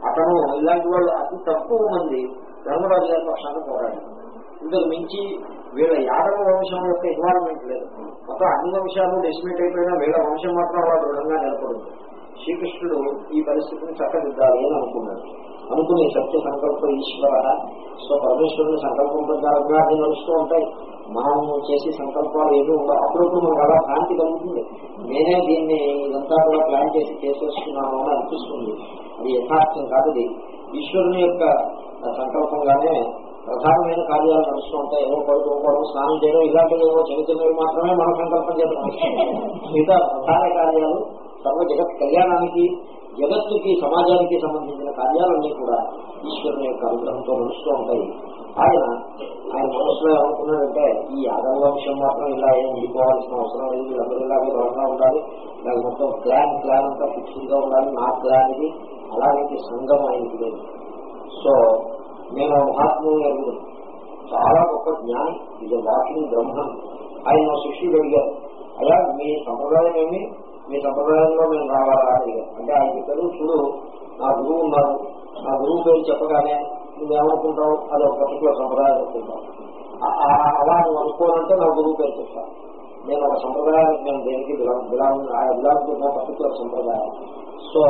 అతను ఇలాంటి వాళ్ళు అతి తక్కువ మంది ధర్మరాజు గారి పక్షాన్ని పోరాడారు. ఇంతకు మించి వీళ్ళ యాదవ వంశం యొక్క ఇన్వాల్వ్మెంట్ లేదు. మొత్తం అన్ని వంశాలు డెసిమేట్ అయిపోయినా వీళ్ళ వంశం మాత్రం అలా దృఢంగా నిలబడింది. శ్రీకృష్ణుడు ఈ పరిస్థితిని చక్కదిద్దాలి అని అనుకున్నాడు. అనుకుని సత్య సంకల్ప ఈశ్వర సో పరమేశ్వరుని సంకల్పం ప్రకారంగా అన్ని నడుస్తూ ఉంటాయి. మనం చేసే సంకల్పాలు ఏమీ ఉండవు అప్పుడప్పుడు మనకు అలా భ్రాంతి కలుగుతుంది. నేనే దీన్ని ఇదంతా కూడా ప్లాన్ చేసి చేసేస్తున్నాను అని అనిపిస్తుంది. అది యథార్థం కాదు ఇది ఈశ్వరుని యొక్క సంకల్పంగానే ప్రధానమైన కార్యాలు నడుస్తూ ఉంటాయి. ఏవో పడుకోవడం స్నానం చేయడం ఇలాంటివి ఏవో చిన్న చిన్నవి మాత్రమే మన సంకల్పం చేత మిగతా ప్రధాన కార్యాలు సర్వ జగత్ కళ్యాణానికి జగత్తుకి సమాజానికి సంబంధించిన కార్యాలన్నీ కూడా ఈశ్వరుని యొక్క అనుగ్రహంతో నడుస్తూ ఉంటాయి. ఆయన ఆయన మనసులో ఏమనుకున్నాడంటే ఈ యాదవ వంశం మాత్రం ఇలా ఏం ఉండిపోవాల్సిన అవసరం లేదు. వీళ్ళందరూ ఇలాగే దూరంగా ఉండాలి. నాకు మొత్తం ప్లాన్ ప్లాన్ అంతా ఫిక్స్డ్గా ఉండాలి. నా ప్లాన్ ఇది. అలాగే సంఘం ఆయనకి లేదు. సో నేను మహాత్ముని ఎరుగుడు చాలా గొప్ప జ్ఞాని. ఇది వాకింగ్ బ్రహ్మం ఆయన శిష్యుడు అడిగారు. అయ్యా మీ సంప్రదాయం ఏమి? మీ సంప్రదాయంలో మేము రావాలా? అడిగారు. అంటే ఆయన చెప్పారు చూడు నా గురువు ఉన్నారు. నా గురువు పేరు చెప్పగానే నువ్వేమనుకుంటావు? అది ఒక పర్టికులర్ సంప్రదాయం అనుకుంటావు. అలా నువ్వు అనుకోనంటే నా గురువు పేరు చెప్తాను. నేను ఒక సంప్రదాయానికి నేను దేనికి బిలాంగ్ బిలాంగ్ పర్టికులర్ సంప్రదాయం. సో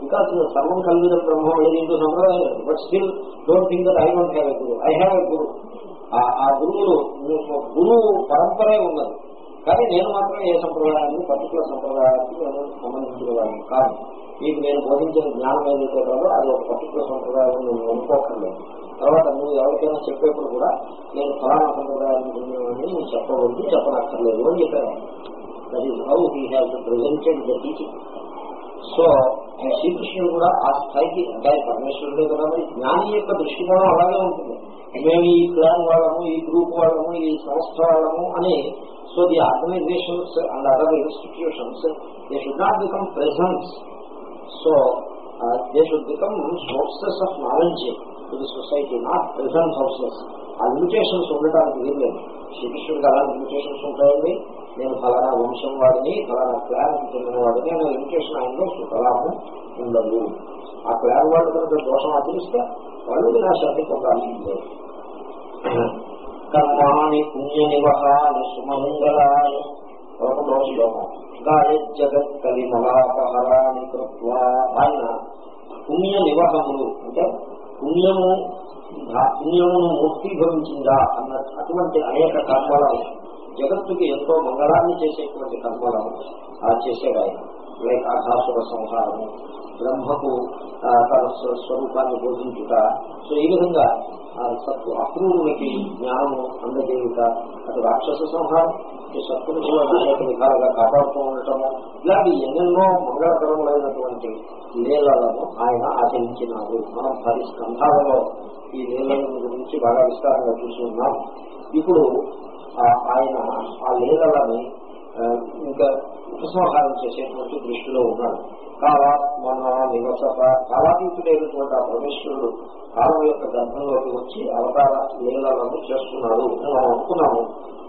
బికాస్ సర్వం కలిగిన బ్రహ్మం లేదు ఇంకో సంప్రదాయం లేదు. But still don't think that I don't have a guru I have a guru ఆ గురువులు గురువు పరంపరే ఉన్నది. కానీ నేను మాత్రం ఏ సంప్రదాయాన్ని పర్టికులర్ సంప్రదాయానికి నేను సంబంధించిన వాడిని కాదు. మీకు నేను బోధించిన జ్ఞానం ఏదైతే కాదో అది ఒక పర్టికులర్ సంప్రదాయం నువ్వు అనుకోకర్లేదు తర్వాత నువ్వు ఎవరికైనా చెప్పేప్పుడు కూడా నేను ఫలానా సంప్రదాయాన్ని చెందినవాడిని నువ్వు చెప్పవద్దు చెప్పనక్కర్లేదు అని చెప్పాను. That is how he has presented the teaching so శ్రీకృష్ణుడు కూడా ఆ స్థాయికి అంటే పరమేశ్వరుడే కదా మరి జ్ఞాని యొక్క దృష్టికోణం అలాగే ఉంటుంది. మేము ఈ క్లాన్ వాళ్ళము ఈ గ్రూప్ వాళ్ళము ఈ సంస్థ వాళ్ళము అని so the organisations and other institutions they should not become presence so they should become sources of knowledge ఇది సొసైటీ నాట్ ప్రెసెంట్ సోర్సెస్ ఆ లిమిటేషన్స్ ఉండటానికి ఏం లేదు. శ్రీకృష్ణుడికి అలా లిమిటేషన్స్ ఉంటాయండి. నేను ఫలానా వంశం వాడిని ఫలానా క్లాన్ చెందిన వాడిని అనే లిమిటేషన్ ఆయనలో సుఖలాభం ఉండదు. ఆ క్లాన్ వాళ్ళు కనుక దోషం ఆచరిస్తే వాళ్ళు వినాశాన్ని పొందాలి. కర్మాణి పుణ్య నివహాని సుమంగళాని పదకొండవ శ్లోకం. లోకం జగత్ కలి కృత్వా ఆయన పుణ్య నివహములు అంటే పుణ్యము పుణ్యమును మూర్తిభవించిందా అన్న అటువంటి అనేక కర్మలను జగత్తుకి ఎంతో మంగళాన్ని చేసేటువంటి కర్మలను ఆ చేసేవాయి లైక్ అఘాసుర సంహారము బ్రహ్మకు తన స్వరూపాన్ని బోధించుట. సో ఈ విధంగా సత్తు అక్రూరునికి జ్ఞానము అందజేయుట. అటు రాక్షస సంహారం. ఈ సత్తును అనేక విధాలుగా కాపాడుతూ ఉండటము ఇలాంటి ఎన్నెన్నో మంగళకరములైనటువంటి లీలలను ఆయన ఆచరించినారు మనం పది స్కంధాలలో ఈ లీలల గురించి బాగా విస్తారంగా చూసి ఉన్నాం. ఇప్పుడు ఆయన ఆ లీలలని ఇంకా ఉపసంహారం చేసేటువంటి దృష్టిలో ఉన్నాడు. కాలాత్మన నివసత కాలాతీతుడైనటువంటి ఆ పరమేశ్వరుడు కాలం యొక్క గర్భంలోకి వచ్చి అవతార లీలలను చేస్తున్నాడు అని మనం అనుకున్నాము.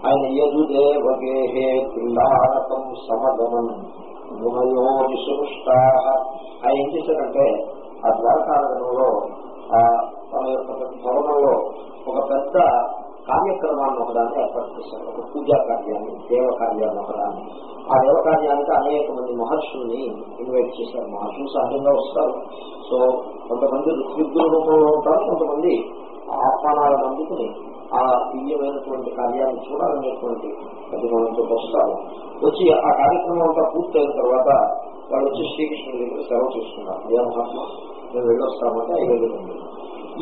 ఆయన యదుదేవగేహే పిండారకం సమగమన్ గుణయో విశృష్టా ఆయన ఏం చేశారంటే ఆ ద్వారకారణంలో ఆ తన యొక్క భవనంలో ఒక పెద్ద కార్యక్రమాన్ని ఒకదాన్ని ఏర్పాటు చేశారు. ఒక పూజా కార్యాన్ని దేవ కార్యాన్ని ఒకదాన్ని. ఆ దేవ కార్యానికి అనేక మంది మహర్షుల్ని ఇన్వైట్ చేశారు. మహర్షులు సహజంగా వస్తారు. సో కొంతమంది ఋత్విగ్గుల రూపంలో ఉంటారు కొంతమంది ఆహ్వానాలను అందుకుని ఆ దివ్యమైనటువంటి కార్యాన్ని చూడాలనేటువంటి అభిమానంతో వస్తారు. వచ్చి ఆ కార్యక్రమం అంతా పూర్తయిన తర్వాత వాళ్ళు వచ్చి శ్రీకృష్ణుడి దగ్గర సేవ చేసుకున్నారు ఏ మహాత్మ మేము వెళ్ళొస్తామంటే ఐదు వెళ్ళండి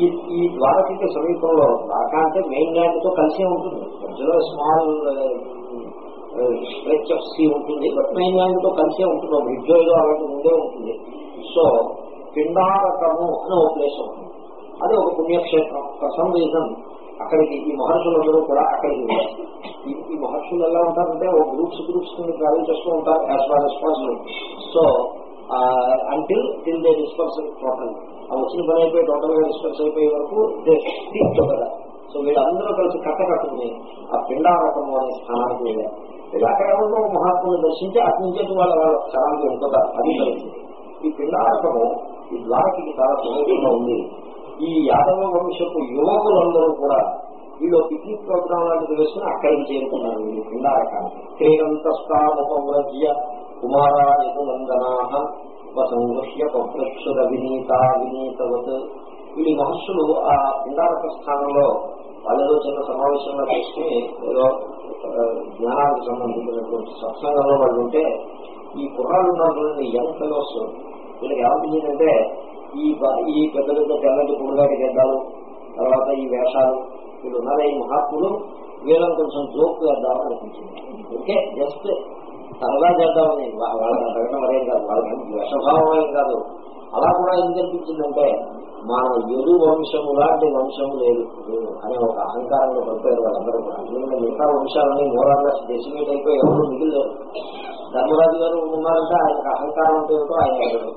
ఈ ఈ ద్వారకీకి సమీపంలో ద్వారకా అంటే మెయిన్ ల్యాండ్తో కలిసే ఉంటుంది. మధ్యలో స్మాల్ స్ట్రెచ్ ఆఫ్ సీ ఉంటుంది. బట్ మెయిన్ ల్యాండ్తో కలిసే ఉంటుంది. ఒక విద్యోగం అలాంటి ముందే ఉంటుంది. సో పిండారకము అని ఒక ప్లేస్ ఉంటుంది. అది ఒక పుణ్యక్షేత్రం. ఫర్ సమ్ రీజన్ అక్కడికి ఈ మహర్షులందరూ కూడా అక్కడికి ఈ మహర్షులు ఎలా ఉంటారంటే ఒక గ్రూప్స్ గ్రూప్స్ కింద ట్రావెల్ చేస్తూ ఉంటారు as far as possible so until till they disperse total ఆ వచ్చిన పని అయిపోయి టోటల్గా డిస్పర్స్ అయిపోయే వరకు దే స్పీక్ కదా సో వీళ్ళందరూ కలిసి కట్ట కట్టుకుని ఆ పిండారకము అనే స్థానానికి వెళ్ళారు. వీళ్ళు అక్కడ ఎవరినో మహాత్ముని దర్శించి అటు నుంచి వాళ్ళ వాళ్ళ స్థలానికి వెళ్తారు అది కలిసింది ఈ పిండారకము ఈ ద్వారకి చాలా సమీపంగా ఉంది. ఈ యాదవ వంశపు యువకులందరూ కూడా వీళ్ళు పిక్నిక్ ప్రోగ్రామ్ లాంటిది వేసుకుని అక్కడికి చేరుకున్నారు వీళ్ళు పిండారకానికి క్రీడంతస్తాముపవ్రజ్య కుమారా యదునందనా వసంగృహ్య పప్రక్షుర వినీత వినీతవత్. వీళ్ళ మహర్షులు ఆ పిండారక స్థానంలో వాళ్ళలో చిన్న సమావేశంలో చేసుకుని ఏదో జ్ఞానానికి సంబంధించినటువంటి సత్సంగంలో వాళ్ళు ఉంటే ఈ కుర్రాలు ఉన్నటువంటి యంగ్ ఫెలోస్ వీళ్ళకి ఏమనిపించిందంటే ఈ ఈ పెద్ద పెద్ద తెల్లటి పురుగాటి గడ్డాలు తర్వాత ఈ వేషాలు వీళ్ళు ఉన్నారా ఈ మహాత్ములు వీళ్ళని కొంచెం జోక్ వేద్దామని అనిపించింది. ఓకే జస్ట్ సరదా చేద్దామని వాళ్ళకి అంతకంటే మరేం కాదు వాళ్ళకి వేషభావం ఏం కాదు. అలా కూడా ఎందుకు అనిపించిందంటే మన ఎదు వంశము లాంటి వంశము లేదు. అనే ఒక అహంకారంలో పడిపోయారు వాళ్ళందరూ కూడా. ఎందుకంటే మిగతా వంశాలని మోరాల్లా డెసిమేట్ అయిపోయి ఎవరు మిగిలేదు ధర్మరాజు గారు ఉన్నారంటే ఆయనకు అహంకారం అంటే ఆయన అడగడు.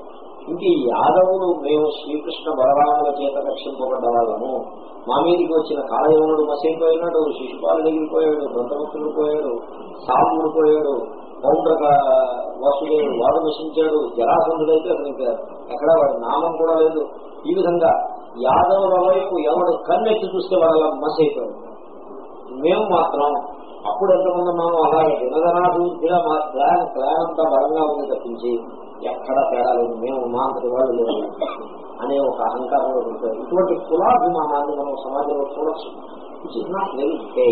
ఇంక ఈ యాదవులు మేము శ్రీకృష్ణ బలరాముల చేత రక్షింపబడ్డ వాళ్ళము మా మీదికి వచ్చిన కాలయవనుడు మసైపోయినాడు శిశుపాలు ఎగిరిపోయాడు దొంతముఖుడు పోయాడు సాగుడు పోయాడు పౌండ్రక వసుడు వాడు నశించాడు జరాసంధుడైతే అతనికి ఎక్కడ వాడి నామం కూడా లేదు. ఈ విధంగా యాదవుల వైపు ఎవడు కన్నెత్తి చూస్తే వాళ్ళ మసైపోయాడు మేము మాత్రం అప్పుడు ఎంతమంది మనం అలాగే దినదనాభివృద్ధిగా మా ప్లాన్ ప్లాన్ అంతా బలంగా ఉంది తప్పించి ఎక్కడ తేడాలు మేము మాంతటి వాళ్ళు లేదు అనే ఒక అహంకారంలో ఉంటారు ఇటువంటి కులాభిమానాన్ని మనం సమాజంలో చూడొచ్చు. ఇట్ ఇస్ నాట్ వెరీ ఫే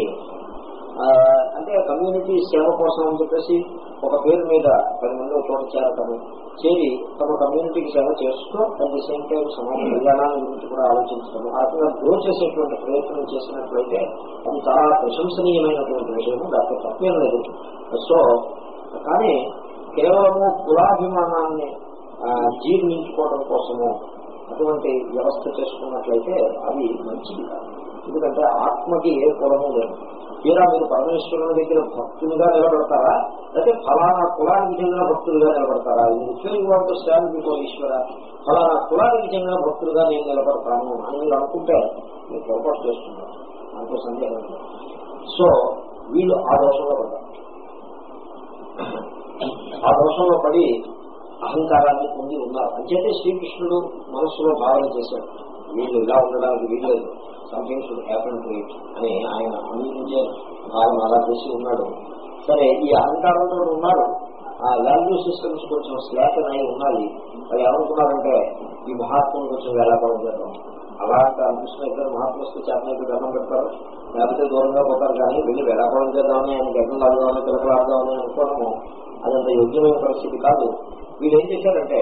అంటే కమ్యూనిటీ సేవ కోసం అని చెప్పేసి ఒక పేరు మీద పది మంది ఒక చోట చేరటము చేరి తమ కమ్యూనిటీకి సేవ చేస్తూ అట్ ది సేమ్ టైం సమాజ కళ్యాణాన్ని గురించి కూడా ఆలోచించడం ఆ రకంగా గ్రో చేసేటువంటి ప్రయత్నం చేసినట్లయితే అది చాలా ప్రశంసనీయమైనటువంటి విషయము. దాంట్లో తప్పేం లేదు సో కానీ కేవలము కులాభిమానాన్ని జీర్ణించుకోవడం కోసము అటువంటి వ్యవస్థ చేసుకున్నట్లయితే అది మంచిది కాదు. ఎందుకంటే ఆత్మకి ఏ కులము లేదు. తీరా మీరు పరమేశ్వరుని దగ్గర భక్తులుగా నిలబడతారా? లేకపోతే ఫలానా కులానికి చెందిన భక్తులుగా నిలబడతారా? ముఖ్యంగా వాళ్ళతో స్టాండ్ బిఫోర్ ఈశ్వర. ఫలానా కులానికి చెందిన భక్తులుగా నేను నిలబడతాను అని మీరు అనుకుంటే మీరు పొరపాటు చేస్తున్నారు. దాంట్లో సందేహం సో వీళ్ళు ఆ దోషంలో పడతారు ఆ దోషంలో పడి అహంకారాన్ని పొంది ఉన్నారు. అంచేతే శ్రీకృష్ణుడు మనస్సులో భావన చేశాడు. వీళ్ళు ఇలా ఉండడానికి వీల్లేదు something should happen to it అని ఆయన అందించే భావన అలా చేసి ఉన్నాడు. సరే ఈ అహంకారంతో ఉన్నారు. ఆ వాల్యూ సిస్టమ్స్ కొంచెం స్లాక్ అయి ఉన్నాయి అది ఏమనుకున్నారంటే ఈ మహాత్ములు కొంచెం వేలాపడం చేద్దాం. అలా అనిపిస్తున్న ఇద్దరు మహాత్ములకు చేతనైతే దండం పెడతారు. లేకపోతే దూరంగా పోతారు కానీ వెళ్ళి వేలాపడం చేద్దామని ఆయన గడ్డం లాగుదామని పిలకలాడదామని అనుకోవడము. అదంత యోగ్యమైన పరిస్థితి కాదు. వీళ్ళు ఏం చేశారంటే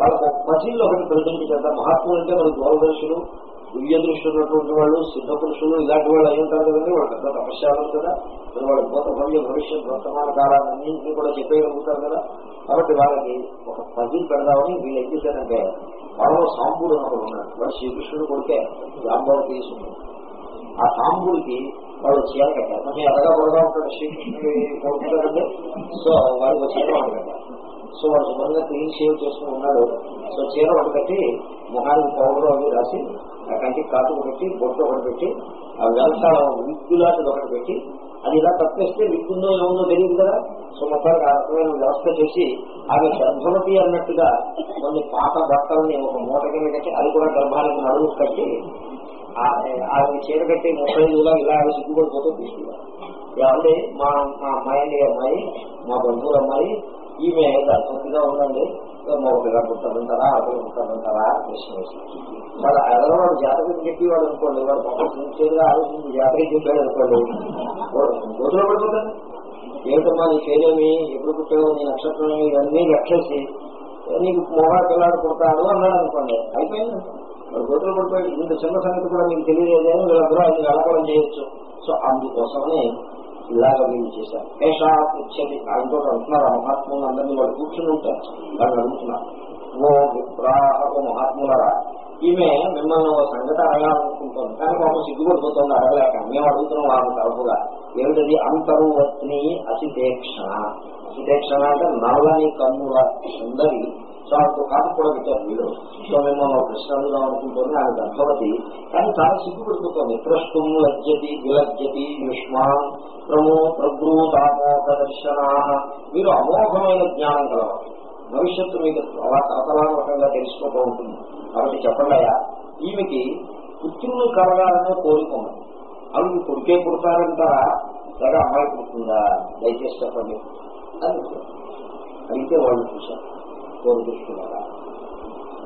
వాళ్ళకు మసీల్లో ఒకటి ప్రజెంట్ చేద్దాం మహాత్ములు అంటే మనకి దూరదర్శులు దివ్య దృష్టి వాళ్ళు సిద్ధ పురుషులు ఇలాంటి వాళ్ళు అయ్యంటారు కదండి. వాళ్ళు పెద్ద తపస్యాలు కదా. మరి వాళ్ళ భూత భవ్య భవిష్యత్ వర్తమాన కాలాన్ని అన్నింటినీ కూడా చెప్పేయగలుగుతారు కదా. కాబట్టి వాళ్ళకి ఒక పజిల్ పెడదామని వీళ్ళు ఏం చేశారంటే వాళ్ళలో సాంబుడు ఒకడు ఉన్నాడు. వాడు శ్రీకృష్ణుడు కొడితే జాంబాబు తీసుకున్నాడు. ఆ సాంబుడికి వాళ్ళు చీర కదా. మరి ఎర్రగా పొడగా ఉంటాడు శ్రీకృష్ణుడు కొడుకుంటారండి సో వారికి చీర ఒకటి సో వాడు శుభ్రంగా క్లీన్ షేవ్ చేసుకుని ఉన్నాడు సో చీర ఒకటి కట్టి మొహానికి పౌడర్ అవి రాసి ఆ కంటికి కాటుకు పెట్టి బొట్టు ఒకటి పెట్టి ఆ వ్యవసాయ విగ్గులాంటిది ఒకటి పెట్టి అది ఇలా తప్పేస్తే విగ్గుందో ఏముందో తెలియదు కదా. సో మొత్తానికి ఆ రకమైన వ్యవస్థ చేసి ఆమె గర్భవతి అన్నట్టుగా కొన్ని పాత బట్టల్ని ఒక మూట కింద కట్టి అది కూడా గర్భానికి నడుము కట్టి ఆమె చీర కట్టి ముప్పై ఇలా ఇలా సిగ్గుపడిపోతూ తీసుకున్నారు ఏమండి మా మా అమ్మాయి అమ్మాయి మా బంధువుల అమ్మాయి ఈమె గర్భవతిగా ఉందండి. మొదటిగా పుట్టారంటారా అప్పుడు పుట్టారంటారా ప్రశ్న వేసింది ఎవరో ఎదరవాడు జాతకం చెప్పేవాడు అనుకోండి వాడు పాపం సిన్సియర్గా ఆలోచించి జాతకం చెప్పాడు అనుకోండి. గోతులో పడిపోతాడు. ఏమిటమ్మా నీ పేరేమి ఎప్పుడు పుట్టావు నీ నక్షత్రం ఇవన్నీ లెక్కేసి నీకు మొగా పిల్లాడు పుడతాడు అన్నాడు అనుకోండి. అయిపోయింది. వాడు పడిపోయి ఇంత చిన్న సంగతి కూడా మీకు తెలియలేదని వీళ్ళందరూ ఆయన వెళ్ళకడం చేయొచ్చు. సో అందుకోసమని ఇలాగ వీళ్ళు చేశారు. ఏషా వచ్చేది ఆయనతో అంటున్నారు ఆ మహాత్ములు అందరినీ వాళ్ళు కూర్చుని ఉంటారు. వాళ్ళు అడుగుతున్నారు. ఓ విప్రాహ ఓ మహాత్ములరా ఈమె మిమ్మల్ని ఒక సంగతి అడగాలనుకుంటుంది. కానీ మాకు సిగ్గుపడిపోతుంది అడగలేక. మేము అడుగుతున్నాం వాళ్ళ తరపుగా. ఏమిటది? అంతరువత్ని అసితేక్షణ అసితేక్షణ అంటే నల్లని కన్నుల సుందరి చాలా కాదు కూడా పెట్టారు వీళ్ళు సో మిమ్మల్ని ఒక ప్రశ్న అడుగుదాం అనుకుంటుంది ఆమె గర్భవతి. కానీ చాలా సిగ్గుపడిపోతుంది. ప్రశ్నం లజ్జతి విలజ్జతి యుష్మాన్ ప్రమో ప్రభృతామోహ దర్శనా మీరు అమోఘమైన జ్ఞానం కలవాలి భవిష్యత్తు మీకు అలా తలతలాత్మకంగా తెలిసిపోతూ ఉంటుంది. కాబట్టి చెప్పండియా ఈమెకి పుత్రులు కలగాలనే కోరిక అవి కొడుకే పుడతారంటారా? లేదా అమ్మాయి పుడుతుందా? దయచేసి చెప్పండి. అని అయితే వాళ్ళు చూశారు. కోరుకుంటున్నారా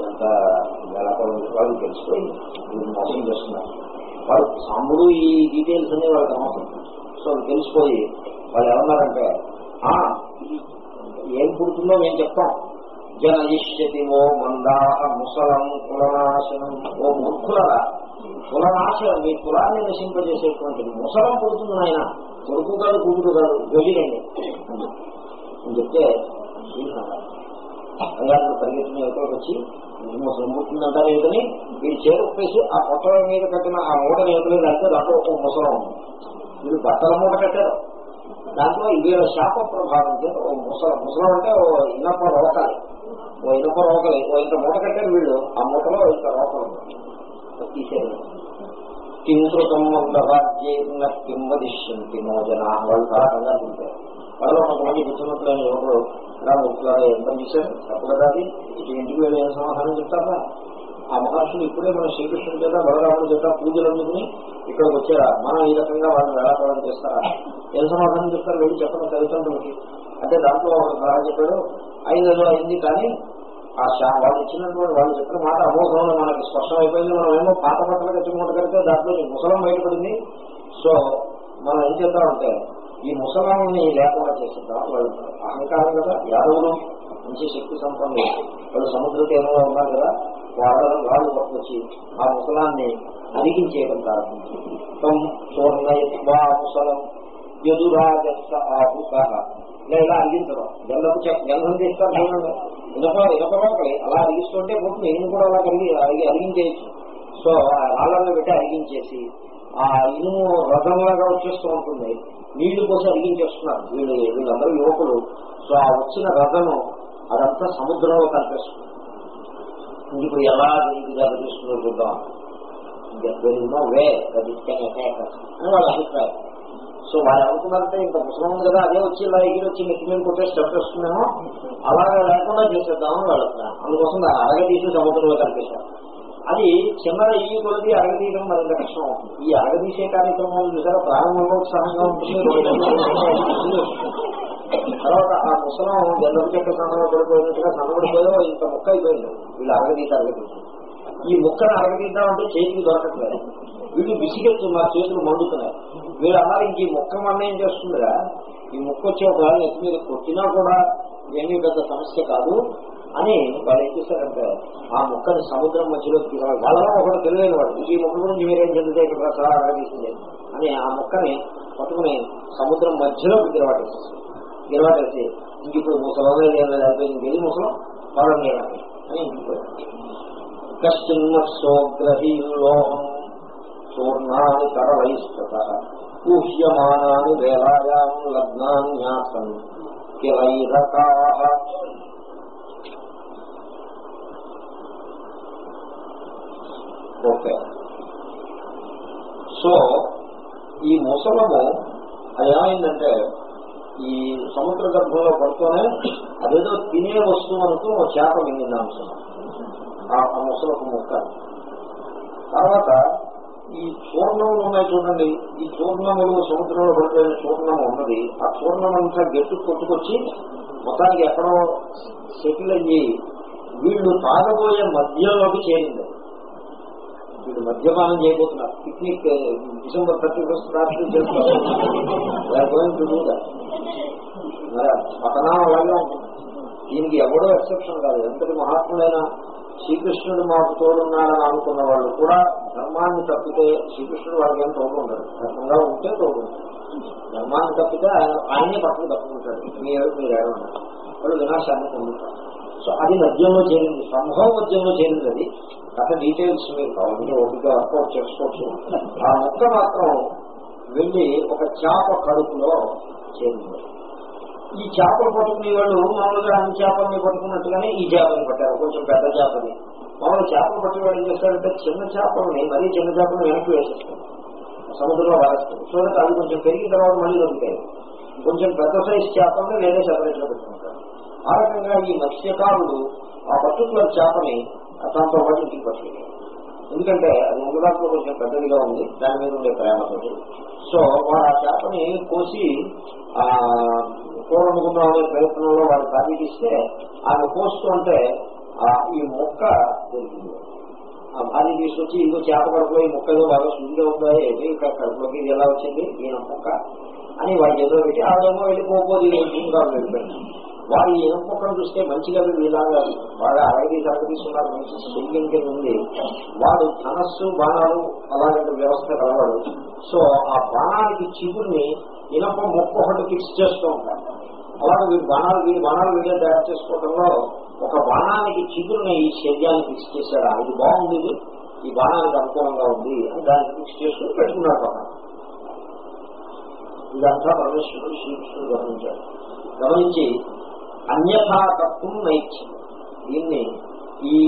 ఎంత నెలకొండ వాళ్ళు తెలిసిపోయి వీళ్ళు మోసం చేస్తున్నారు. వాళ్ళు సాంబుడు ఈ డీటెయిల్స్ అనేవి వాళ్ళకి అవసరం సో అది తెలిసిపోయి వాళ్ళు ఏమన్నారంటే ఏం పుడుతుందో మేము చెప్తాం. జనయిష్యతి ఓ మందాహ ముసలం కులనాశనం. ఓ మూర్ఖులరా కులనాశనం మీ కులాన్ని నశింపజేసేటువంటిది ముసలం పుడుతుంది ఆయన కొడుకు కాదు కూతురు కాదు వెళ్ళిరండి అని చెప్తే అయ్యారు పరిగెత్తిన ఎక్కడికి వచ్చి ముసలం పుట్టిందంటారు ఏదని వీడు చేరుప్పేసి ఆ పొట్టల మీద కట్టిన ఆ మూటను ఎదురు అంటే దాంట్లో ఒక ముసలం ఉంది. వీళ్ళు బట్టల మూట కట్టారు. దాంట్లో వీళ్ళ శాప ప్రభావం చేత ఓ ముసలం ముసలం అంటే ఓ ఇనప రోకలి. ఓ ఇనప రోకలి. ఓ ఇంత మూట కట్టారు వీళ్ళు. ఆ మూటలో ఇంత రోకలు తీసేది కింకృతం రాజ్యేన రాజ్యం వదిష్యంతి నో జనా వాళ్ళు చాలా కంగారు ఉంటారు వాళ్ళు కొంతమంది కూర్చున్నప్పుడు ఎవరు ఇలా ముక్కులాగా ఎంత చూశారు? తప్పు కదా అది ఇంటికి వెళ్ళి ఏం సమాధానం చెప్తారా ఆ మహర్షులు ఇప్పుడే మన శ్రీకృష్ణుడి చేత బలరాముడి చేత పూజలు అందుకుని ఇక్కడికి వచ్చారా? మనం ఈ రకంగా వాళ్ళని వేళాకోవడం చేస్తారా? ఏం సమాధానం చెప్తారు? వెళ్ళి చెప్పడం తల్లిదండ్రులకి. అంటే దాంట్లో ఒక సలహా చెప్పాడు. ఐదు అయింది కానీ ఆ శా- వాళ్ళు ఇచ్చినటువంటి వాళ్ళు చెప్పిన మాట అమోఘంలో మనకి స్పష్టమైపోయింది. మనం ఏమో పాత పట్టలు కట్టుకుంటే దాంట్లో ముసలం బయటపడింది. సో మనం ఏం చేద్దామంటే ఈ ముసలాన్ని లేకుండా చేసేద్దాం వాళ్ళు అహంకారం కదా యాదవులు మంచి శక్తి సంపన్నులు. వాళ్ళు సముద్ర తీరంలో ఉన్నారు కదా వాళ్ళ వాళ్ళు పట్టుకొచ్చి ఆ ముసలాన్ని అరిగించేయడం ప్రారంభించారు. చూర్ణయత్వా ముసలం ఎదురాజస్త ఆహుత. ఇలా అరిగించడం గంధపు చెక్క గంధం తీస్తారు చూడండి ఇనప అలా అరిగిస్తుంటే ముందు నేను కూడా అలా కలిగి అరిగి అరిగించేయచ్చు. సో ఆ రాళ్ళల్లో పెట్టి అరిగించేసి ఆ ఇనుము రథంలాగా వచ్చేస్తూ ఉంటుంది. నీళ్ళు పోసి అడిగించేస్తున్నారు. వీళ్ళు వీళ్ళందరూ యువకులు. సో ఆ వచ్చిన రథను అదంతా సముద్రంలో కనిపిస్తుంది. ఇంక ఇప్పుడు ఎలా నీటిగా కనిపిస్తుందో చూద్దాం. నో వే అని వాళ్ళ అభిప్రాయం. సో వాళ్ళు అనుకున్నారంటే ఇంత ముసలం ఉంది కదా అదే వచ్చి ఇలా ఎగిరి వచ్చి నెక్కి మేము కొట్టే స్టెప్ చంపేస్తున్నామో అలాగే లేకుండా చేసేద్దామని వాళ్ళ అందుకోసం అలాగే తీసి సముద్రంలో కనిపిస్తారు అది చిన్నగా ఈ కొద్ది అరగదీయడం మరింత కష్టం అవుతుంది. ఈ అరగదీసే కార్యక్రమం చూసారా? ప్రారంభంలో ఉత్సాహంగా ఉంటుంది. తర్వాత ఆ ముసలం జనరల్ చెక్క సన్నగా పడిపోయినట్టుగా సన్నబడిపోయో ఇంత ముక్క అయిపోయింది. వీళ్ళు అరగదీసి అరగదీసి ఈ ముక్కను అరగదీద్దాం అంటే చేతికి దొరకట్లేదు. వీళ్ళు విసిగెత్తున్నారు చేతులు మండుతున్నాయి. వీళ్ళు అన్నారు ఇంక ఈ ముక్క మన ఏం చేస్తుందిరా? ఈ ముక్క వచ్చే ఒకవేళ నెత్తి మీద కొట్టినా కూడా ఏమీ పెద్ద సమస్య కాదు. అని వాళ్ళు ఏం చేశారంటే ఆ మొక్కని సముద్రం మధ్యలో తీరాలి వాళ్ళలో ఒకటి తెలియని వాడు ఈ మొక్క గురించి మీరేం చెందితే ఇక్కడ సలహా అడగేసింది అని ఆ మొక్కని పట్టుకుని సముద్రం మధ్యలో గిరవాటేసేసి గిరవాటేసి ఇంక ఇప్పుడు ముసలం అయిపోయింది వెళ్ళి ముసలం వాళ్ళని అని ఇంటిపోయారు కశ్చిన్నోగ్రహీలోహం చూర్ణాన్ని కరవైస్తత ఊహ్యమానాన్ని వేలాయాం లగ్నాన్యాసం కిలైరకా ఓకే. సో ఈ ముసలము ఏమైందంటే ఈ సముద్ర గర్భంలో పడుతూనే అదేదో తినే వస్తువు అనుకో ఒక చేప మింగింది ఆ ఆ ముసలకు ముక్క. తర్వాత ఈ చూర్ణములు ఉన్నాయి చూడండి. ఈ చూర్ణములు సముద్రంలో పడిపోయిన చూర్ణం ఉన్నది. ఆ చూర్ణం అంతా గట్టి కొట్టుకొచ్చి మొత్తానికి ఎక్కడో సెటిల్ అయ్యి వీళ్ళు తాగబోయే మధ్యలోకి చేరింది. వీళ్ళు మద్యపానం చేయబోతున్నారు. పిక్నిక్ డిసెంబర్ థర్టీ ఫస్ట్ ప్రార్థన చేస్తున్నారు. పతనాలు అలాగే ఉంటుంది దీనికి ఎవడో ఎక్సెప్షన్ కాదు. ఎంతటి మహాత్ముడైనా శ్రీకృష్ణుడు మాకు తోడున్నాడని అనుకున్న వాళ్ళు కూడా ధర్మాన్ని తప్పితే శ్రీకృష్ణుడు వాళ్ళకి ఏం తోడు ధర్మంగా ఉంటే తోడు ధర్మాన్ని తప్పితే ఆయన ఆయనే పక్కన తప్పుకుంటాడు. మీ ఎవరు మీరు ఏడన్నారు వాళ్ళు వినాశాన్ని పొందుతారు. సో అది మద్యంలో చేరింది సంభవం మద్యంలో చేరింది అది. కథ డీటెయిల్స్ మీరు కావాలంటే ఓపిక వర్కౌట్ చేసుకోవచ్చు. ఆ మొక్క మాత్రం వెళ్ళి ఒక చేప కడుపులో చేరింది ఈ చేపలు పట్టుకునే వాళ్ళు మామూలుగా అన్ని చేపల్ని పట్టుకున్నట్టుగానే ఈ చేపని పట్టారు. కొంచెం పెద్ద చేపని. మామూలు చేపలు పట్టేవాడు ఏం చేస్తారంటే చిన్న చేపల్ని మరీ చిన్న చేపలు వెనక్కి వేసేస్తారు. సముద్రంలో వారేస్తారు చూడండి అది కొంచెం పెరిగిన తర్వాత మళ్ళీ దొరుకుతాయి. కొంచెం పెద్ద సైజ్ చేపల్ని వేరే సెపరేట్లో పెట్టుకుంటారు ఆ రకంగా ఈ మత్స్యకారుడు ఆ పర్టికులర్ చేపని తనతో పాటు ఇంటికి పట్టుకెళ్ళారు ఎందుకంటే అది ఉండడానికి కొంచెం పెద్దదిగా ఉంది దాని మీద ఉండే ప్రేమతో సో వాడు ఆ చేపని కోసి ఆ కూర వండుకుందామనే ప్రయత్నంలో వాడు సాధిస్తే ఆమె కోస్తుంటే ఈ మొక్క దొరికింది. ఆ భార్య తీసుకొచ్చి ఇంకో చేప కడుపులో ఈ మొక్క బాగా శుద్ధిగా ఉందా? ఏది ఇక్కడ కడుపులోకి ఇది ఎలా వచ్చింది? ఈయన మొక్క. అని వాడికి ఎదురు పెట్టి ఆడేమో వెళ్ళి పోపోది వెళ్ళిపోయింది వాడు ఈ మొక్కను చూస్తే మంచిగా వీళ్ళగా బాగా అరగీ తీసుకున్నారు మంచి శల్యం ఉంది. వాడు ధనస్సు బాణాలు అలాంటి వ్యవస్థ కలవాడు సో ఆ బాణానికి చిగురిని ఇనప మొక్క ఒకటి ఫిక్స్ చేస్తూ ఉంటారు అలాగే వీరి బాణాలు వీరి బాణాలు వీడియో తయారు చేసుకోవడంలో ఒక బాణానికి చిగురుని ఈ శరీరాన్ని ఫిక్స్ చేశాడా. ఇది బాగుంది ఈ బాణానికి అనుకూలంగా ఉంది అని దాన్ని ఫిక్స్ చేసుకుని పెట్టుకున్నారు ఇదంతా పరమేశ్వరుడు శ్రీకృష్ణుడు గమనించాడు. గమనించి అన్యథాతత్వం నైత్యం దీన్ని ఈ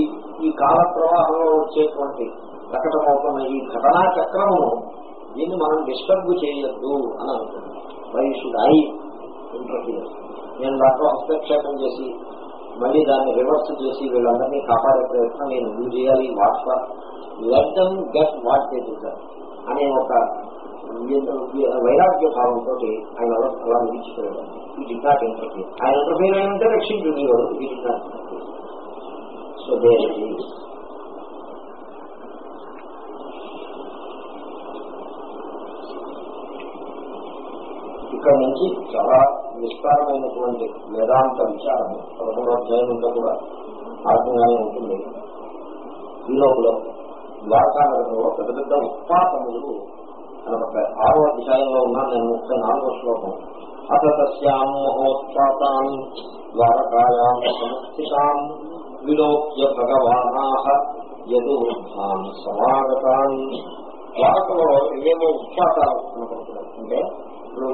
ఈ కాల ప్రవాహంలో వచ్చేటువంటి ప్రకటమవుతున్న ఈ ఘటనా చక్రమును దీన్ని మనం డిస్టర్బ్ చేయొద్దు అని అనుకుంటున్నాం వైషుడ్ ఐ ఇంటర్ఫియర్ నేను దాంట్లో హస్తక్షేపం చేసి మళ్ళీ దాన్ని రివర్స్ చేసి వీళ్ళందరినీ కాపాడే ప్రయత్నం నేను ఎందుకు చేయాలి? What let them get what they అనే ఒక వైరాగ్య భావంతో ఆయన అలా నిలిచిపోయాడు ఈ డి నాట్ ఇంటర్ఫియర్ ఆయన ఇంటర్ఫియర్ అయినంటే రక్షించుకునేవాడు ఈ డి నాట్ సో దే ఇక్కడ నుంచి చాలా విస్తారమైనటువంటి వేదాంత విచారం పదకొండో అధ్యాయంలో కూడా ఆత్మగానే ఉంటుంది ఈ లోపల ద్వారకా పెద్ద పెద్ద ఉత్పాతములు కనబడతాయి ఆరో అధ్యాయంలో ఉన్న నేను ముప్పై నాలుగో శ్లోకం అత తస్యాం ద్వారకాయాం సంస్థితాం విలోక్య భగవానాహ యదుర్భాన్ సమాగతాన్ ద్వారకలో ఏమేమో ఉత్పాతాలు కనపడుతున్నాయి అంటే ఇప్పుడు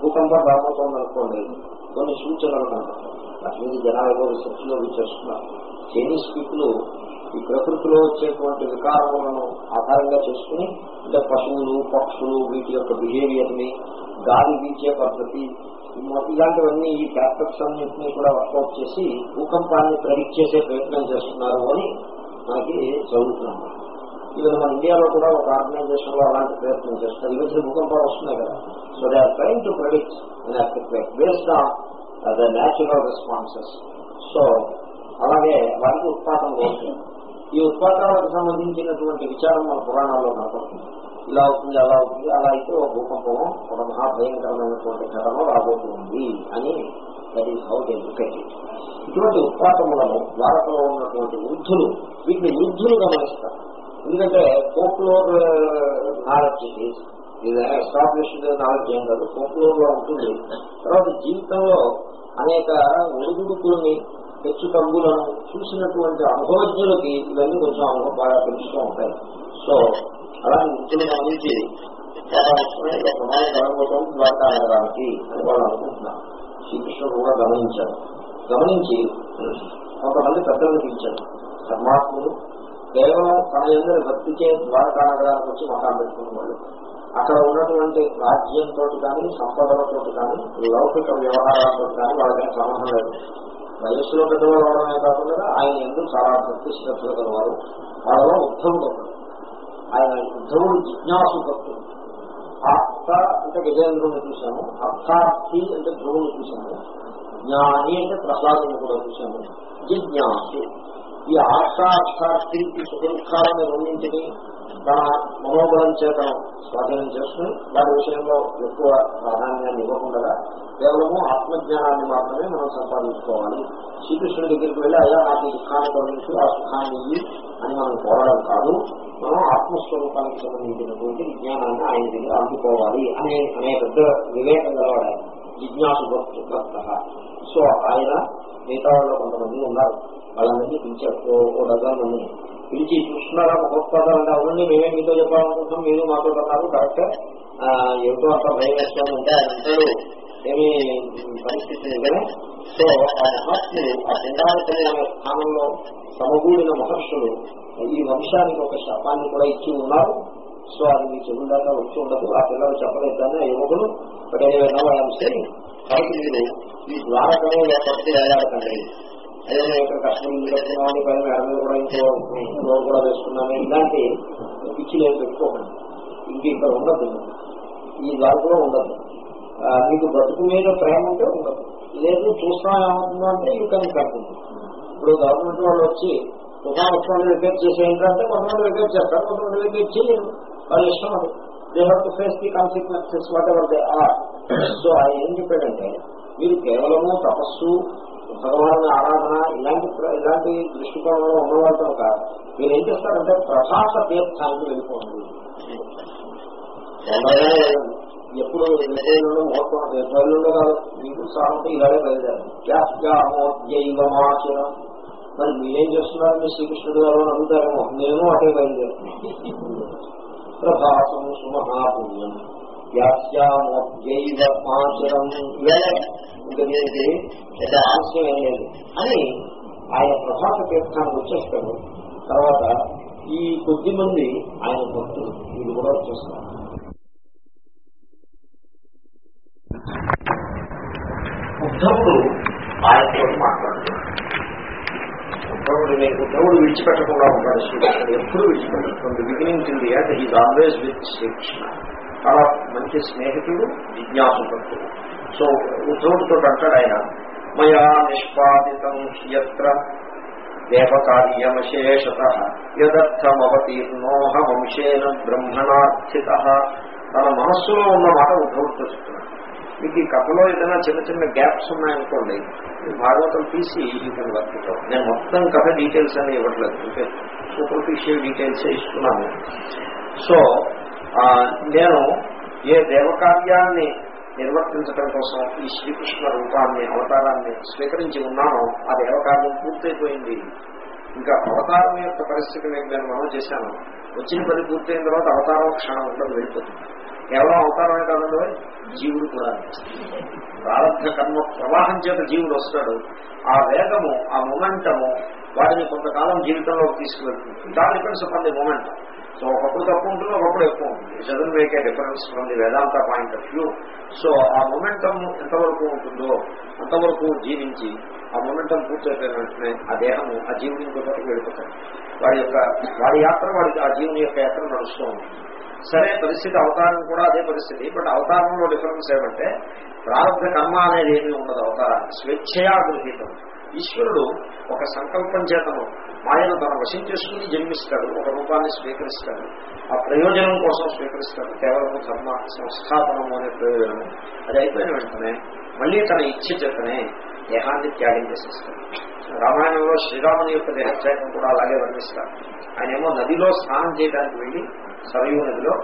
భూకంపం రాబోతోంది అనుకోండి కొన్ని సూచనలు కనపడతాయి. అట్లనే జనాలు ఏదో రీసెర్చ్ చేస్తున్నారు చైనీస్ పీపుల్ ఈ ప్రకృతిలో వచ్చేటువంటి వికారములను ఆధారంగా చేసుకుని అంటే పశువులు పక్షులు వీటి యొక్క బిహేవియర్ని గాలి వీచే పద్ధతి ఇలాంటివన్నీ ఈ ఫ్యాక్టర్స్ అన్నింటినీ కూడా వర్కౌట్ చేసి భూకంపాన్ని ప్రెడిక్ట్ చేసే ప్రయత్నం చేస్తున్నారు అని మనకి చదువుతున్నాం. ఈవెన్ మన ఇండియాలో కూడా ఒక ఆర్గనైజేషన్లో అలాంటి ప్రయత్నం చేస్తారు ఈ భూకంపాలు వస్తున్నాయి కదా. So they are train to predict based on the natural responses so అలాగే వారికి ఉత్పాదన కోరుతుంది ఈ ఉత్పాతాలకు సంబంధించినటువంటి విచారం మన పురాణాల్లో కనపడుతుంది. ఇలా అవుతుంది అలా అవుతుంది అలా అయితే ఒక భూకంపము ఒక మహాభయంకరమైనటువంటి ఘటన రాబోతుంది అని దట్ ఈస్ హౌ ఎడ్యుకేట్ ఇటువంటి ఉత్పాతములను భారతంలో ఉన్నటువంటి వృద్ధులు వీటిని వృద్ధులు గమనిస్తారు. ఎందుకంటే ఫోక్లోర్ నాలెడ్జ్ uh, ఇది ఎస్టాబ్లిష్డ్ నాలెడ్జ్ ఏం కాదు ఫోక్లోర్లో ఉంటుంది. తర్వాత జీవితంలో అనేక ఒడిదుడుకుల్ని హెచ్చు తగ్గులను చూసినటువంటి అనుభవజ్ఞులకి ఇవన్నీ కొంచెం బాగా తెలుస్తూ ఉంటాయి. సో అలా వృత్తులు అనేది చాలా వస్తున్నాయి ఒక జరగబోతుంది ద్వారకా నగరానికి అని వాళ్ళు అనుకుంటున్నారు. శ్రీకృష్ణుడు కూడా గమనించారు. గమనించి కొంతమంది పెద్దలను పిలిచారు. ధర్మాత్ములు కేవలం తన ఎందుకు భక్తికే ద్వారకా నగరానికి వచ్చి మకాం పెట్టుకున్న వాళ్ళు అక్కడ ఉన్నటువంటి రాజ్యంతో కానీ సంపదలతో కానీ లౌకిక వ్యవహారాలతో కానీ వాళ్ళకి సంబంధం లేదు. వయస్సులో పెద్దవారు అవడమే కాకుండా ఆయన ఎందుకు చాలా భక్తి శ్రద్ధలు గలవారు వాళ్ళలో ఉద్ధవుడు ఆయన ఉద్ధవుడు జిజ్ఞాసు భక్తుడు. అర్థ అంటే గజేంద్రుని చూశాము. అర్థార్థి అంటే ధ్రువుని చూశాము. జ్ఞాని అంటే ప్రసాదుని కూడా చూశాము. జిజ్ఞాసు. ఈ ఆశార్థార్థి ఈ సుఖదుఖాలను రెండింటిని తన మనోబలం చేత స్వాధీనం చేసుకుని వాటి విషయంలో ఎక్కువ ప్రాధాన్యాన్ని ఇవ్వకుండా కేవలము ఆత్మజ్ఞానాన్ని మాత్రమే మనం సంపాదించుకోవాలి. శ్రీకృష్ణుడి దగ్గరికి వెళ్ళి అయ్యా నాకు దుఃఖాన్ని గమనించి ఆ సుఖాన్ని ఇయ్యి అని మనం కోరడం కాదు. మనం ఆత్మస్వరూపానికి సంబంధించినటువంటి విజ్ఞానాన్ని ఆయన దగ్గర అందుకోవాలి అనే అనే పెద్ద వివేకం గలవాడు జిజ్ఞాసు భక్త సో ఆయన మిగతా వాళ్ళు కొంతమంది ఉన్నారు. వాళ్ళందరినీ పిలిచారు. ఓ- డజన్ పిలిచి చూస్తున్నారా మహోత్పాదాలు అంటే అవునండి మేమే మీతో చెప్పాలనుకుంటున్నాం మీరు మాతో అన్నారు కరెక్ట్? ఏమిటో అంత భయం వేస్తాను అంటే ఏమి పరిస్థితి నిజమే సో ఆ మహర్షులు ఆ పిండాలతల్లి స్థానంలో సమగూడిన మహర్షులు ఈ వంశానికి ఒక శాపాన్ని కూడా ఇచ్చి ఉన్నారు. సో అది మీ చెవుల దాకా వచ్చి ఉండదు ఆ పిల్లలు చెప్పలేదని ఆ యువకులు బట్ ఏదైనా అంశే కాబట్టి మీరు ఈ ద్వారకమే లేకపోతే వేలాడకండి అదే నేను ఇక్కడ కష్టం కట్టుకున్నామని పైన మేడ కూడా ఇంకో ఇంకో కూడా వేసుకున్నాను. ఇలాంటి పిచ్చిలు ఏం పెట్టుకోకండి. ఇంక ఇక్కడ ఉండదు. ఈ దాంట్లో ఉండదు. మీకు బ్రతుకు మీద ప్రేమ ఉంటే ఉండదు. లేదు చూస్తాం ఏమవుతుందో అంటే యూ కెన్ కంటిన్యూ ఇప్పుడు గవర్నమెంట్ వాళ్ళు వచ్చి తుఫాన్ రిపేర్ చేసేయండి అంటే కొంతమంది రిపేర్ చేస్తారు కొంతమంది రిపేర్ చేయరు వాళ్ళు ఇష్టం అది. They have to face the consequences whatever they are so ఆయన ఏం చెప్పాడంటే మీరు కేవలము తపస్సు భగవాన్ ఆరాధన ఇలాంటి ఇలాంటి దృష్టికోణంలో ఉన్నవాళ్ళు కనుక మీరు ఏం చేస్తారంటే ప్రసాద తీర్థానికి వెళ్ళిపోండి. ఎలాగే ఎప్పుడు ఎన్నేళ్ళు మోసం ఎన్నో కాదు మీకు సాగుతూ ఇలాగే బయలుదేరారు. జైవమాచరం మరి మీరేం చేస్తున్నారు? మీ శ్రీకృష్ణుడు గారు అని అడుగుతారేమో. నేను అటే బయలుదేరుతున్నాను ప్రభాసం సుమహాపుణ్యం వ్యాఖ్యామోద్యైవమాచరం ఇంకా దీనికి పెద్ద ఆలస్యం ఏం లేదు. అని ఆయన ప్రభాత తీర్థానికి వచ్చేస్తాడు. తర్వాత ఈ కొద్ది మంది ఆయన భక్తులు. వీళ్ళు కూడా వచ్చేస్తారు. ఉద్ధవుడు ఆయనతో మాట్లాడుతున్నాడు ఉద్ధవుడు ఉద్ధవుడు విడిచిపెట్టకుండా ఉంటాడు. శ్రీకృష్ణుడు ఎప్పుడు విడిచిపెట్టకుండా beginning till the end he's always with Srikrishna చాలా మంచి స్నేహితుడు జిజ్ఞాసు భక్తుడు సో ఉద్ధవుడితో అంటాడు ఆయన మయా నిష్పాదితం యత్ర దేవకార్యమశేషత యదర్థమవతీర్ణోహ వంశేన బ్రహ్మణార్థిత తన మనస్సులో ఉన్న మాట ఉద్ధవుడితో చెప్తున్నాడు. మీకు ఈ కథలో ఏదైనా చిన్న చిన్న గ్యాప్స్ ఉన్నాయనుకోండి భాగవతం తీసి ఈ వర్తిస్తాం. నేను మొత్తం కథ డీటెయిల్స్ అని ఇవ్వట్లేదు అంటే సూపర్ఫిషియల్ డీటెయిల్స్ ఇస్తున్నాను. సో ఆ, నేను ఏ దేవకార్యాన్ని నిర్వర్తించడం కోసం ఈ శ్రీకృష్ణ రూపాన్ని అవతారాన్ని స్వీకరించి ఉన్నానో ఆ దేవకార్యం పూర్తయిపోయింది. ఇంకా అవతారం యొక్క పరిస్థితి నేను నేను మనం చేశాను. వచ్చిన పని పూర్తయిన తర్వాత అవతారం క్షణం ఉండదు వెళ్ళిపోతుంది. కేవలం అవతారమే కాదండి జీవుడు కూడా. ప్రారంభ కర్మ ప్రవాహం చేత జీవుడు వస్తాడు. ఆ వేగము ఆ మొమెంటము వాటిని కొంతకాలం జీవితంలోకి తీసుకువెళ్తుంది. దాని depends upon the moment so ఒకప్పుడు తక్కువ ఉంటుంది ఒకప్పుడు ఎక్కువ ఉంటుంది. It doesn't difference from the Vedanta point of view so ఆ మొమెంటం ఎంతవరకు ఉంటుందో అంతవరకు జీవించి ఆ మొమెంటం పూర్తయిపోయిన వెంటనే ఆ దేహము ఆ జీవుని ఇంకొకటికి వెళ్ళిపోతాడు. వాడి యొక్క వాడి యాత్ర వాడికి ఆ జీవుని యొక్క యాత్ర నడుస్తూ ఉంటుంది. సరే పరిస్థితి అవతారం కూడా అదే పరిస్థితి. బట్ అవతారంలో డిఫరెన్స్ ఏమంటే ప్రారంభ కర్మ అనేది ఏమీ ఉండదు అవతారాన్ని స్వేచ్ఛయా గృహీతం. ఈశ్వరుడు ఒక సంకల్పం చేతను మాయను తన వశం చేసుకుని జన్మిస్తాడు ఒక రూపాన్ని స్వీకరిస్తాడు. ఆ ప్రయోజనం కోసం స్వీకరిస్తాడు కేవలం ధర్మ సంస్థాపనము అనే ప్రయోజనం అది అయిపోయిన వెంటనే మళ్ళీ తన ఇచ్చ చేతనే దేహాన్ని త్యాగం చేసేస్తాడు. రామాయణంలో శ్రీరాముని యొక్క దేహత్యాగం కూడా అలాగే వర్ణిస్తారు. ఆయన ఏమో నదిలో స్నానం చేయడానికి వెళ్ళి సరయూ నదిలో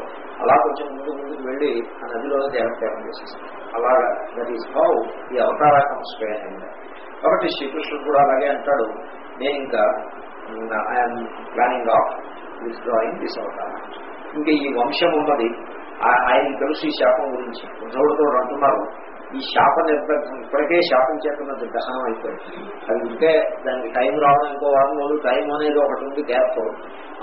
అలా కొంచెం ముందు ముందుకు వెళ్ళి ఆ నదిలో దేహత్యాగం చేసేస్తారు. అలాగా దట్ ఈస్ హౌ ఈ అవతార సంస్కృతి. కాబట్టి శ్రీకృష్ణుడు కూడా అలాగే అంటాడు నేను ఇంకా I'm planning of this drawing this avatara. ఇంకా ఈ వంశం ఉన్నది ఆయన తెలుసు ఈ శాపం గురించి. ఉద్ధవుడితో అంటున్నారు ఈ శాప నిర్బంధం ఇప్పటికే శాపం చేతున్నది దహనం అయిపోయింది. అది ఉంటే దానికి టైం రావడం ఇంకో వారం రోజులు టైం అనేది ఒకటి ఉంది గ్యాప్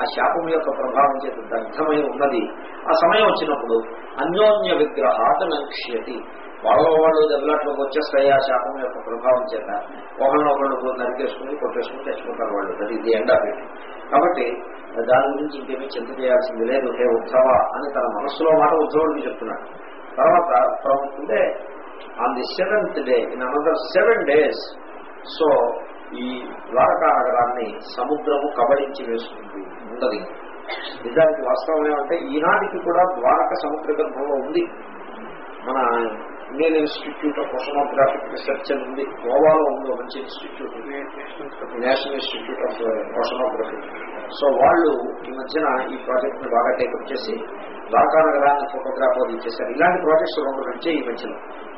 ఆ శాపం యొక్క ప్రభావం చేత దగ్ధమై ఉన్నది. ఆ సమయం వచ్చినప్పుడు అన్యోన్య విగ్రహాత నక్ష్యతి. వాళ్ళ వాళ్ళు దెబ్బలాట్లోకి వచ్చేస్తాయి ఆ శాపం యొక్క ప్రభావం చేత. ఒకళ్ళు ఒకళ్ళు నరికేసుకుని కొట్టేసుకుని తెచ్చుకుంటారు వాళ్ళు. అది ఇది ఎండ్ ఆఫ్ కాబట్టి దాని గురించి ఇంకేమీ చింత చేయాల్సింది లేదు. హే ఉత్సవ అని తన మనస్సులో మాట ఉత్సవుడికి చెప్తున్నాడు. తర్వాత from on the seventh day in another seven days so ఈ ద్వారకా నగరాన్ని సముద్రము కబడించి వేసుకుంది ఉండదు నిజానికి వాస్తవం ఏమంటే ఈనాటికి కూడా ద్వారక సముద్ర గర్భంలో ఉంది. మన Indian institute of oceanographic research అని ఉంది. గోవాలో ఉంది మంచి institute. National institute of oceanography so వాళ్ళు ఈ మధ్యన ఈ ప్రాజెక్ట్ని బాగా టేకప్ చేసి ద్వారకా నగరాన్ని ఫోటోగ్రాఫ్ అది చేశారు. ఇలాంటి ప్రాజెక్ట్స్ రెండు వచ్చే ఈ మధ్యన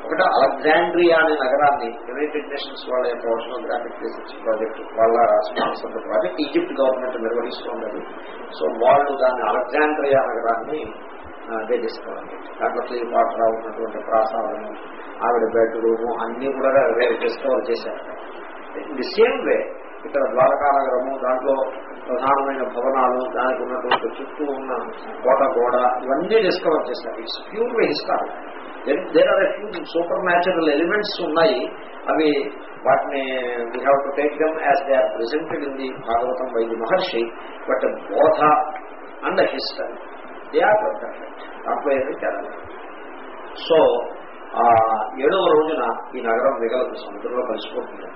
ఒకటి అలెగ్జాండ్రియా అనే నగరాన్ని యునైటెడ్ నేషన్స్ వాళ్ళ యొక్క ఓషనోగ్రాఫిక్ రీసెర్చ్ ప్రాజెక్ట్ వాళ్ళ స్పాన్సర్ ప్రాజెక్ట్ ఈజిప్ట్ గవర్నమెంట్ నిర్వహిస్తున్నది సో వాళ్ళు దాన్ని అలెగ్జాండ్రియా నగరాన్ని అదే తీసుకోవాలి దాంట్లో క్లీన్ ఉన్నటువంటి ప్రాసాదము ఆవిడ బెడ్రూము అన్నీ కూడా డిస్కవర్ చేశారు. ది సేమ్ వే ఇక్కడ ద్వారకా నగరము దాంట్లో ప్రధానమైన భవనాలు దానికి ఉన్నటువంటి చుట్టూ ఉన్న కోట గోడ ఇవన్నీ డిస్కవర్ చేశారు. It's purely historic there are few super natural elements ఉన్నాయి. అవి వాటిని we have to take them as they are presented in the Bhagavatam by the Maharshi but bodha and history they are perfect దాంట్లో ఏమీ తేడా so ఆ ఏడవ రోజున ఈ నగరం మిగలదు సముద్రంలో కలిసిపోతుంది.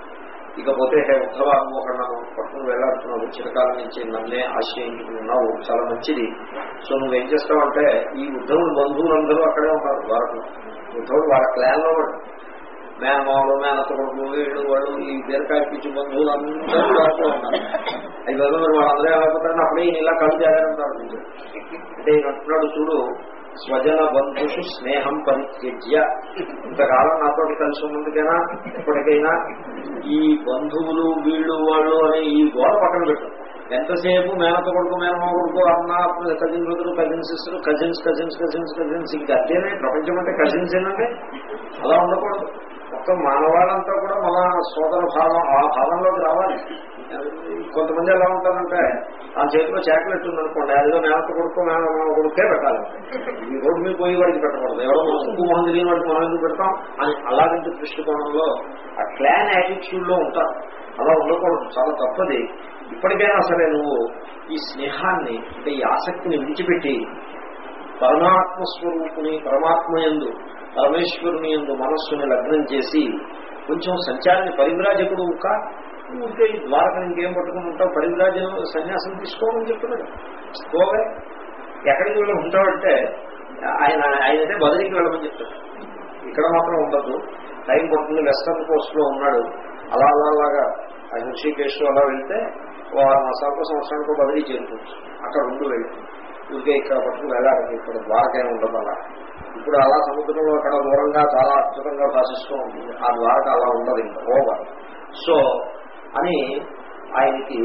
ఇకపోతే హే ఉద్ధవ అనుమోహరణను పట్టుకుని వెళ్ళాడుతున్నావు చిరకాలం నుంచి నన్నే ఆశ్రయించుకున్నావు చాలా మంచిది. సో నువ్వేం చేస్తావంటే ఈ ఉద్ధవుడు బంధువులందరూ అక్కడే ఉన్నారు వరకు. ఉద్ధవుడు వాళ్ళ క్లాన్లో వాడు మేనమావులు మేనతోడు వీళ్ళు వాళ్ళు ఈ బీరకాయ పిచ్చి బంధువులు అందరూ ద్వారకలో ఉన్నారు అవి మరి వాళ్ళందరూ ఏమైపోతారని అప్పుడే ఇలా కళ్ళు జాగ్రత్తారు అంటే ఈయన అంటున్నాడు చూడు స్వజన బంధుషు స్నేహం పరిత్యజ్య. ఇంతకాలం నాతో కలిసి ఉన్నందుకైనా? ఎప్పటికైనా ఈ బంధువులు వీళ్ళు వాళ్ళు అనే ఈ గోడ పక్కన పెట్టు. ఎంతసేపు మేనత కొడుకు మేనమా కొడుకు అన్న cousin brother cousin sister cousins cousins cousins cousins ఇంకా అదేనే ప్రపంచం అంటే కజిన్స్ ఏంటంటే అలా ఉండకూడదు. మొత్తం మానవాళ్ళంతా కూడా మన సోదర భావం ఆ భావంలోకి రావాలి. కొంతమంది ఎలా ఉంటారంటే ఆ చేతిలో చాక్లెట్ ఉందనుకోండి అదిలో మేనత కొడుకు మేనమా కొడుకే పెట్టాలి. ఈ రోడ్డు మీద పోయి వాడికి పెట్టకూడదు. ఎవరో ముక్కు మొహం తెలియని వాడికి మనం ఎందుకు పెడతాం? అని అలాంటి దృష్టికోణంలో ఆ క్లాన్ యాటిట్యూడ్లో ఉంటారు. అలా ఉండకూడదు. చాలా తప్పది. ఇప్పటికైనా సరే నువ్వు ఈ స్నేహాన్ని అంటే ఈ ఆసక్తిని విడిచిపెట్టి పరమాత్మ స్వరూపుని పరమాత్మ ఎందు పరమేశ్వరుని ఎందు మనస్సుని లగ్నం చేసి కొంచెం సంచారాన్ని పరివిరాజకుడు కా ఉంటే ఈ ద్వారకం ఇంకేం పట్టుకుని ఉంటావు? పరివిరాజం సన్యాసం తీసుకోమని చెప్తున్నాడు పోవే. ఎక్కడికి వెళ్ళి ఉంటావంటే ఆయన ఆయనైతే బదిలీకి వెళ్ళమని చెప్తాడు. ఇక్కడ మాత్రం ఉండదు. టైం పడుతుంది. వెస్టర్న్ కోస్ట్లో ఉన్నాడు. అలా అలా అలాగా. ఆయన హృషికేశ్ అలా వెళ్తే ఓ మాసాలకు సంవత్సరానికి బదిలీ చేరుకోవచ్చు. అక్కడ ఉండి వెళ్తుంది ఊరికే ఇక్కడ పట్టుకుని వెళ్ళాలి ఇక్కడ ద్వారకేం ఉండదు అలా. ఇప్పుడు అలా సముద్రంలో అక్కడ దూరంగా చాలా అద్భుతంగా భాషిస్తూ ఉంటుంది. ఆ ద్వారక అలా ఉండదు. ఇంకా ఓవర్ సో అని ఆయనకి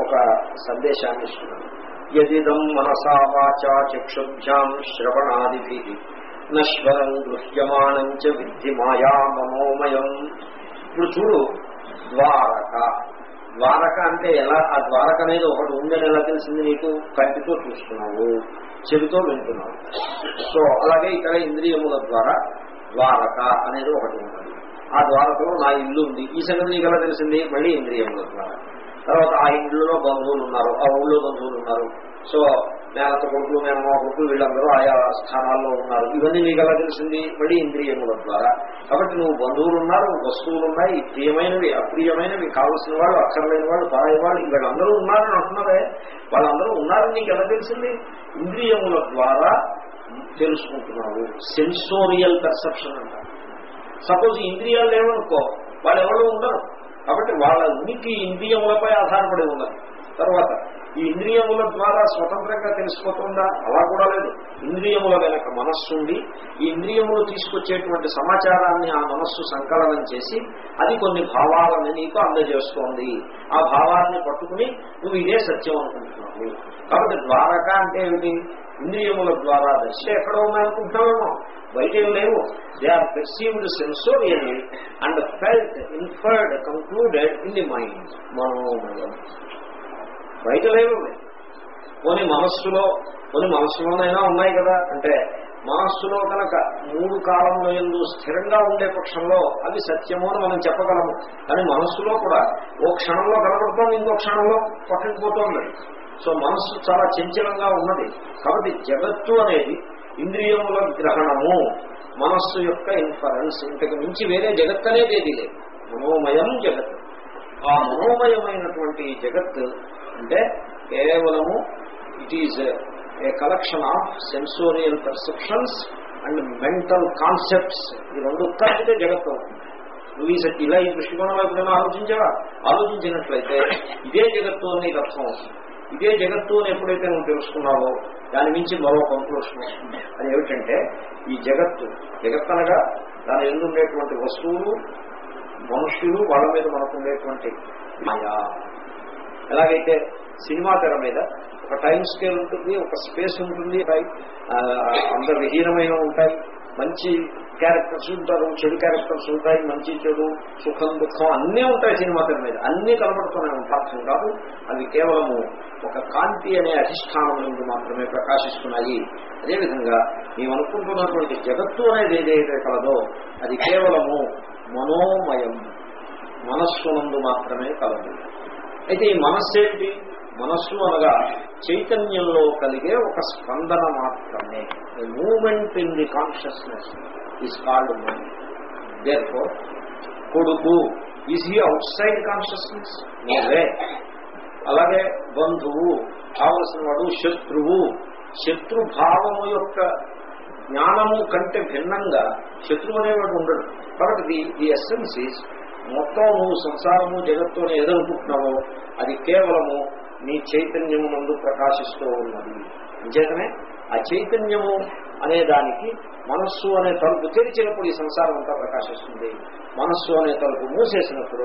ఒక సందేశాన్ని ఇస్తున్నాడు. యదిదం మనసా వాచా చక్షుభ్యాం శ్రవణాదిభి నశ్వరం గృహ్యమానం చ విద్ధి మాయా మనోమయం. ఇప్పుడు చూడు ద్వారక. ద్వారక అంటే ఎలా? ఆ ద్వారక అనేది ఒకటి ఉందని ఎలా తెలిసింది నీకు? కంటితో చూస్తున్నావు చెవితో వింటున్నావు. సో అలాగే ఇక్కడ ఇంద్రియముల ద్వారా ద్వారక అనేది ఒకటి ఉన్నది ఆ ద్వారకలో నా ఇల్లు ఉంది. ఈ సంగతి నీకు ఎలా తెలిసింది? మళ్ళీ ఇంద్రియముల ద్వారా తర్వాత ఆ ఇంట్లో బంధువులు ఉన్నారు. ఆ ఊళ్ళో బంధువులు ఉన్నారు. సో మేనత కొడుకులు మేనమా కొడుకులు వీళ్ళందరూ ఆయా స్థానాల్లో ఉన్నారు. ఇవన్నీ నీకు ఎలా తెలిసింది? మళ్ళీ ఇంద్రియముల ద్వారా కాబట్టి నువ్వు బంధువులు ఉన్నారు వస్తువులు ఉన్నాయి ప్రియమైనవి అప్రియమైనవి కావలసిన వాళ్ళు అక్కర్లేని వాళ్ళు పరాయి వాళ్ళు వీళ్ళందరూ ఉన్నారని అంటున్నారే. వాళ్ళందరూ ఉన్నారని నీకు ఎలా తెలిసింది? ఇంద్రియముల ద్వారా తెలుసుకుంటున్నావు. సెన్సోరియల్ పర్సెప్షన్ అంటారు. సపోజ్ ఇంద్రియాలు లేవనుకో వాళ్ళు ఎవరు ఉండరు. కాబట్టి వాళ్ళ ఉనికి ఇంద్రియములపై ఆధారపడి ఉన్నది. తర్వాత ఈ ఇంద్రియముల ద్వారా స్వతంత్రంగా తెలిసిపోతుందా? అలా కూడా లేదు. ఇంద్రియముల వెనక మనస్సుండి ఈ ఇంద్రియములు తీసుకొచ్చేటువంటి సమాచారాన్ని ఆ మనస్సు సంకలనం చేసి అది కొన్ని భావాలని నీకు అందజేస్తోంది. ఆ భావాన్ని పట్టుకుని నువ్వు ఇదే సత్యం అనుకుంటున్నావు. కాబట్టి ద్వారక అంటే ఏమిటి? ఇంద్రియముల ద్వారా దశ ఎక్కడ ఉన్నాయనుకుంటున్నామేమో బయట ఏం లేవు. They are perceived sensorially and felt inferred concluded in the mind మనోమయం. బయట లేవు. కొన్ని మనస్సులో కొన్ని మనస్సులోనైనా ఉన్నాయి కదా. అంటే మనస్సులో కనుక మూడు కాలంలో ఎందు స్థిరంగా ఉండే పక్షంలో అవి సత్యము అని మనం చెప్పగలము. కానీ మనస్సులో కూడా ఓ క్షణంలో కనబడుతోంది ఇంకో క్షణంలో పట్టుకుపోతోంది సో మనస్సు చాలా చంచలంగా ఉన్నది. కాబట్టి జగత్తు అనేది ఇంద్రియముల గ్రహణము. మనస్సు యొక్క ఇన్ఫరెన్స్ ఇంతకు మించి వేరే జగత్ అనేది ఏది లేదు. మనోమయం జగత్. ఆ మనోమయమైనటువంటి జగత్ అంటే కేవలము it is a collection of sensorial perceptions and mental concepts ఈ రెండు కలిపితే జగత్ అవుతుంది నువ్వు ఈ ఇలా ఈ దృష్టికోణంలో ఎప్పుడైనా ఆలోచించావా? ఆలోచించినట్లయితే ఇదే జగత్తు అని నీకు అర్థం అవుతుంది. ఇదే జగత్తు అని ఎప్పుడైతే నువ్వు తెలుసుకున్నావో దాని మించి మరో కంక్లూషన్ వస్తుంది. అది ఏమిటంటే ఈ జగత్తు జగత్ అనగా దాని ఎందుండేటువంటి వస్తువులు మనుష్యులు వాళ్ళ మీద మనకు ఉండేటువంటి మాయా. ఎలాగైతే సినిమా తెర మీద ఒక టైం స్కేల్ ఉంటుంది ఒక స్పేస్ ఉంటుంది అంత విహీనమైన ఉంటాయి మంచి క్యారెక్టర్స్ ఉంటారు చెడు క్యారెక్టర్స్ ఉంటాయి మంచి చెడు సుఖం దుఃఖం అన్నీ ఉంటాయి సినిమా తెర మీద. అన్నీ కనపడుతున్నాయి ఉంటాయి. కాదు అవి కేవలము ఒక కాంతి అనే అధిష్టానం నుండి మాత్రమే ప్రకాశిస్తున్నాయి. అదేవిధంగా మేము అనుకుంటున్నటువంటి జగత్తు అనేది ఏదైతే కలదో అది కేవలము మనోమయం మనస్సునందు మాత్రమే కలదు. అయితే ఈ మనస్సు ఏంటి మనస్సు అనగా చైతన్యంలో కలిగే ఒక స్పందన మాత్రమే. Moment in the consciousness is called mind therefore కొడుకు is he outside consciousness no way అలాగే బంధువు కావలసిన వాడు శత్రువు శత్రుభావము యొక్క జ్ఞానము కంటే భిన్నంగా శత్రువు అనేవాడు ఉండడు. కాబట్టి ది ది ఎస్సెన్స్ ఈజ్ మొత్తం నువ్వు సంసారము జగత్తు ఏదనుకుంటున్నావో అది కేవలము నీ చైతన్యము నందు ప్రకాశిస్తూ ఉన్నది. అంచేతనే ఆ చైతన్యము అనే దానికి మనస్సు అనే తలుపు తెరిచినప్పుడు ఈ సంసారం అంతా ప్రకాశిస్తుంది. మనస్సు అనే తలుపు మూసేసినప్పుడు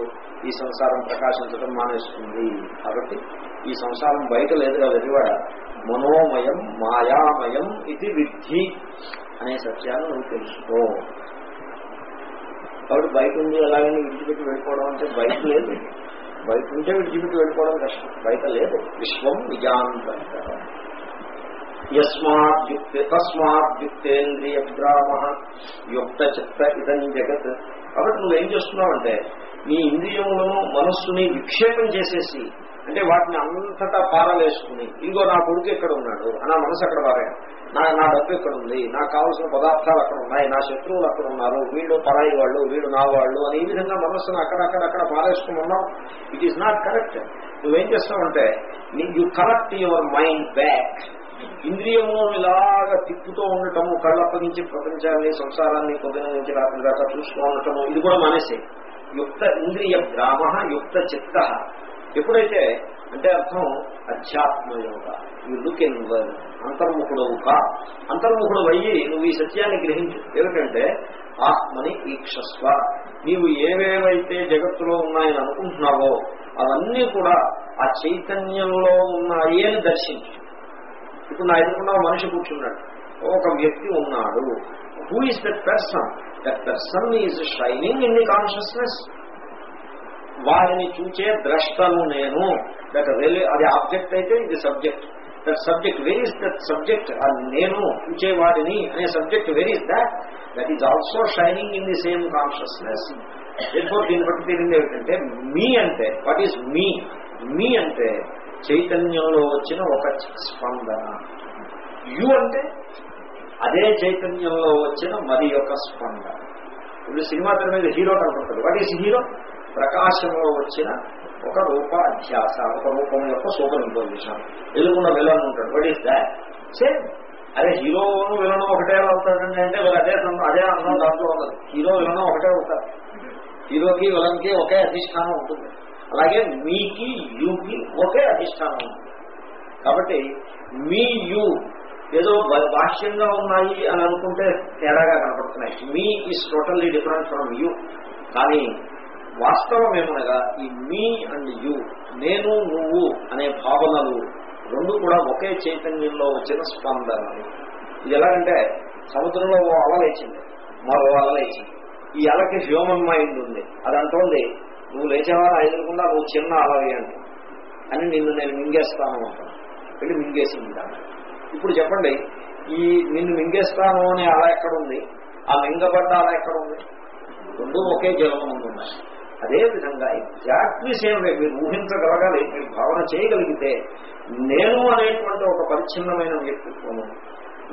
ఈ సంసారం ప్రకాశించడం మానేస్తుంది. కాబట్టి ఈ సంసారం బయట లేదుగా వెలివాడ మనోమయం మాయామయం ఇది విద్ధి అనే సత్యాన్ని నువ్వు తెలుసుకో. కాబట్టి బైక్ ఉంది ఎలాగైనా విడిచిపెట్టి వెళ్ళిపోవడం అంటే బైక్ లేదు. బైక్ ఉంటే విడిచిపెట్టి వెళ్ళిపోవడం కష్టం. బయట లేదు. విశ్వం విజాంతంత తస్మాత్యుక్తేంద్రియ గ్రామ యుక్త చిత్త ఇదం జగత్. కాబట్టి నువ్వేం చేస్తున్నావంటే నీ ఇంద్రియములను మనస్సుని విక్షేపం చేసేసి అంటే వాటిని అంతటా పారవేసుకుని ఇంకో నా కొడుకు ఎక్కడ ఉన్నాడు? అన్న మనసు అక్కడ పారాడు నా నా డబ్బు ఎక్కడ ఉంది నాకు కావాల్సిన పదార్థాలు అక్కడ ఉన్నాయి నా శత్రువులు అక్కడ ఉన్నారు వీళ్ళు పరాయి వాళ్ళు వీళ్ళు నా వాళ్ళు అని ఈ విధంగా మనస్సును అక్కడక్కడక్కడ అక్కడ ఇట్ ఈస్ నాట్ కరెక్ట్ నువ్వేం చేస్తావంటే you correct your mind back ఇంద్రియము ఇలాగా తిప్పుతూ ఉండటము కళ్ళప్పగించి ప్రపంచాన్ని సంసారాన్ని పొద్దున నుంచి రాత్రి దాకా చూస్తూ ఉండటము ఇది కూడా మానేసే యుక్త ఇంద్రియ గ్రామ యుక్త చిత్త. ఎప్పుడైతే అంటే అర్థం అధ్యాత్మ యోగ యు లుక్ ఇన్ అంతర్ముఖుడవు కా అంతర్ముఖుడు అయ్యి నువ్వు ఈ సత్యాన్ని గ్రహించు. ఏమిటంటే ఆత్మని ఈక్షస్వ. నీవు ఏవేవైతే జగత్తులో ఉన్నాయని అనుకుంటున్నావో అవన్నీ కూడా ఆ చైతన్యంలో ఉన్నాయి అని దర్శించు. ఇప్పుడు నా ఎదుర్కొన్న మనిషి కూర్చున్నాడు. ఒక వ్యక్తి ఉన్నాడు. Who is that person that person is shining in the consciousness వారిని చూచే ద్రష్టను నేను. దట్ రియల్ అది ఆబ్జెక్ట్ అయితే ఇది subject. That subject where is that subject అది నేను చూచేవాడిని అనే subject where is that that is also shining in the same consciousness ఎప్పుడు దీన్ని బట్టి తెలియదు ఏమిటంటే మీ అంటే వాట్ ఈజ్ మీ మీ అంటే చైతన్యంలో వచ్చిన ఒక స్పందన. యు అంటే అదే చైతన్యంలో వచ్చిన మరి యొక్క స్పందన. ఇప్పుడు సినిమా తెర మీద హీరో కనపడతాడు. వాట్ ఈస్ హీరో ప్రకాశంలో వచ్చిన ఒక రూప అధ్యాస ఒక రూపం యొక్క సూపర్ ఇంపోజిషన్ ఎదుగున్న విలన్ ఉంటాడు. వాట్ ఈస్ దాట్ సేమ్ అదే హీరోను విలనం ఒకటే అవుతాడండి అంటే అదే అదే అన్నం దాంట్లో ఉండదు హీరో విలనం ఒకటే అవుతారు హీరోకి విలన్కి ఒకే అధిష్టానం ఉంటుంది. అలాగే మీకి యూకి ఒకే అధిష్టానం ఉంటుంది. కాబట్టి మీ యూ ఏదో బాహ్యంగా ఉన్నాయి అని అనుకుంటే తేడాగా కనపడుతున్నాయి. Me is totally different from you కానీ వాస్తవం ఏమనగా ఈ మీ అండ్ యు నేను నువ్వు అనే భావనలు రెండు కూడా ఒకే చైతన్యంలో వచ్చిన స్పందనలు. ఇది ఎలాగంటే సముద్రంలో ఓ అల లేచింది మరో అల లేచింది. ఈ అలకి హ్యూమన్ మైండ్ ఉంది. అది అంటోంది నువ్వు లేచేవా? ఎదురకుండా నువ్వు చిన్న అలవి అని నిన్ను నేను మింగేస్తాను అంటాను వెళ్ళి మింగేసింది దాన్ని ఇప్పుడు చెప్పండి ఈ నిన్ను మింగేస్తాను అనే అల ఎక్కడ ఉంది? ఆ మింగబడ్డ అల ఎక్కడ ఉంది? రెండు ఒకే జలం ఉంటుంది అదేవిధంగా ఎగ్జాక్ట్లీ సేమ్ వే మీరు ఊహించగలగాలి మీరు భావన చేయగలిగితే నేను అనేటువంటి ఒక పరిచ్ఛిన్నమైన వ్యక్తిత్వము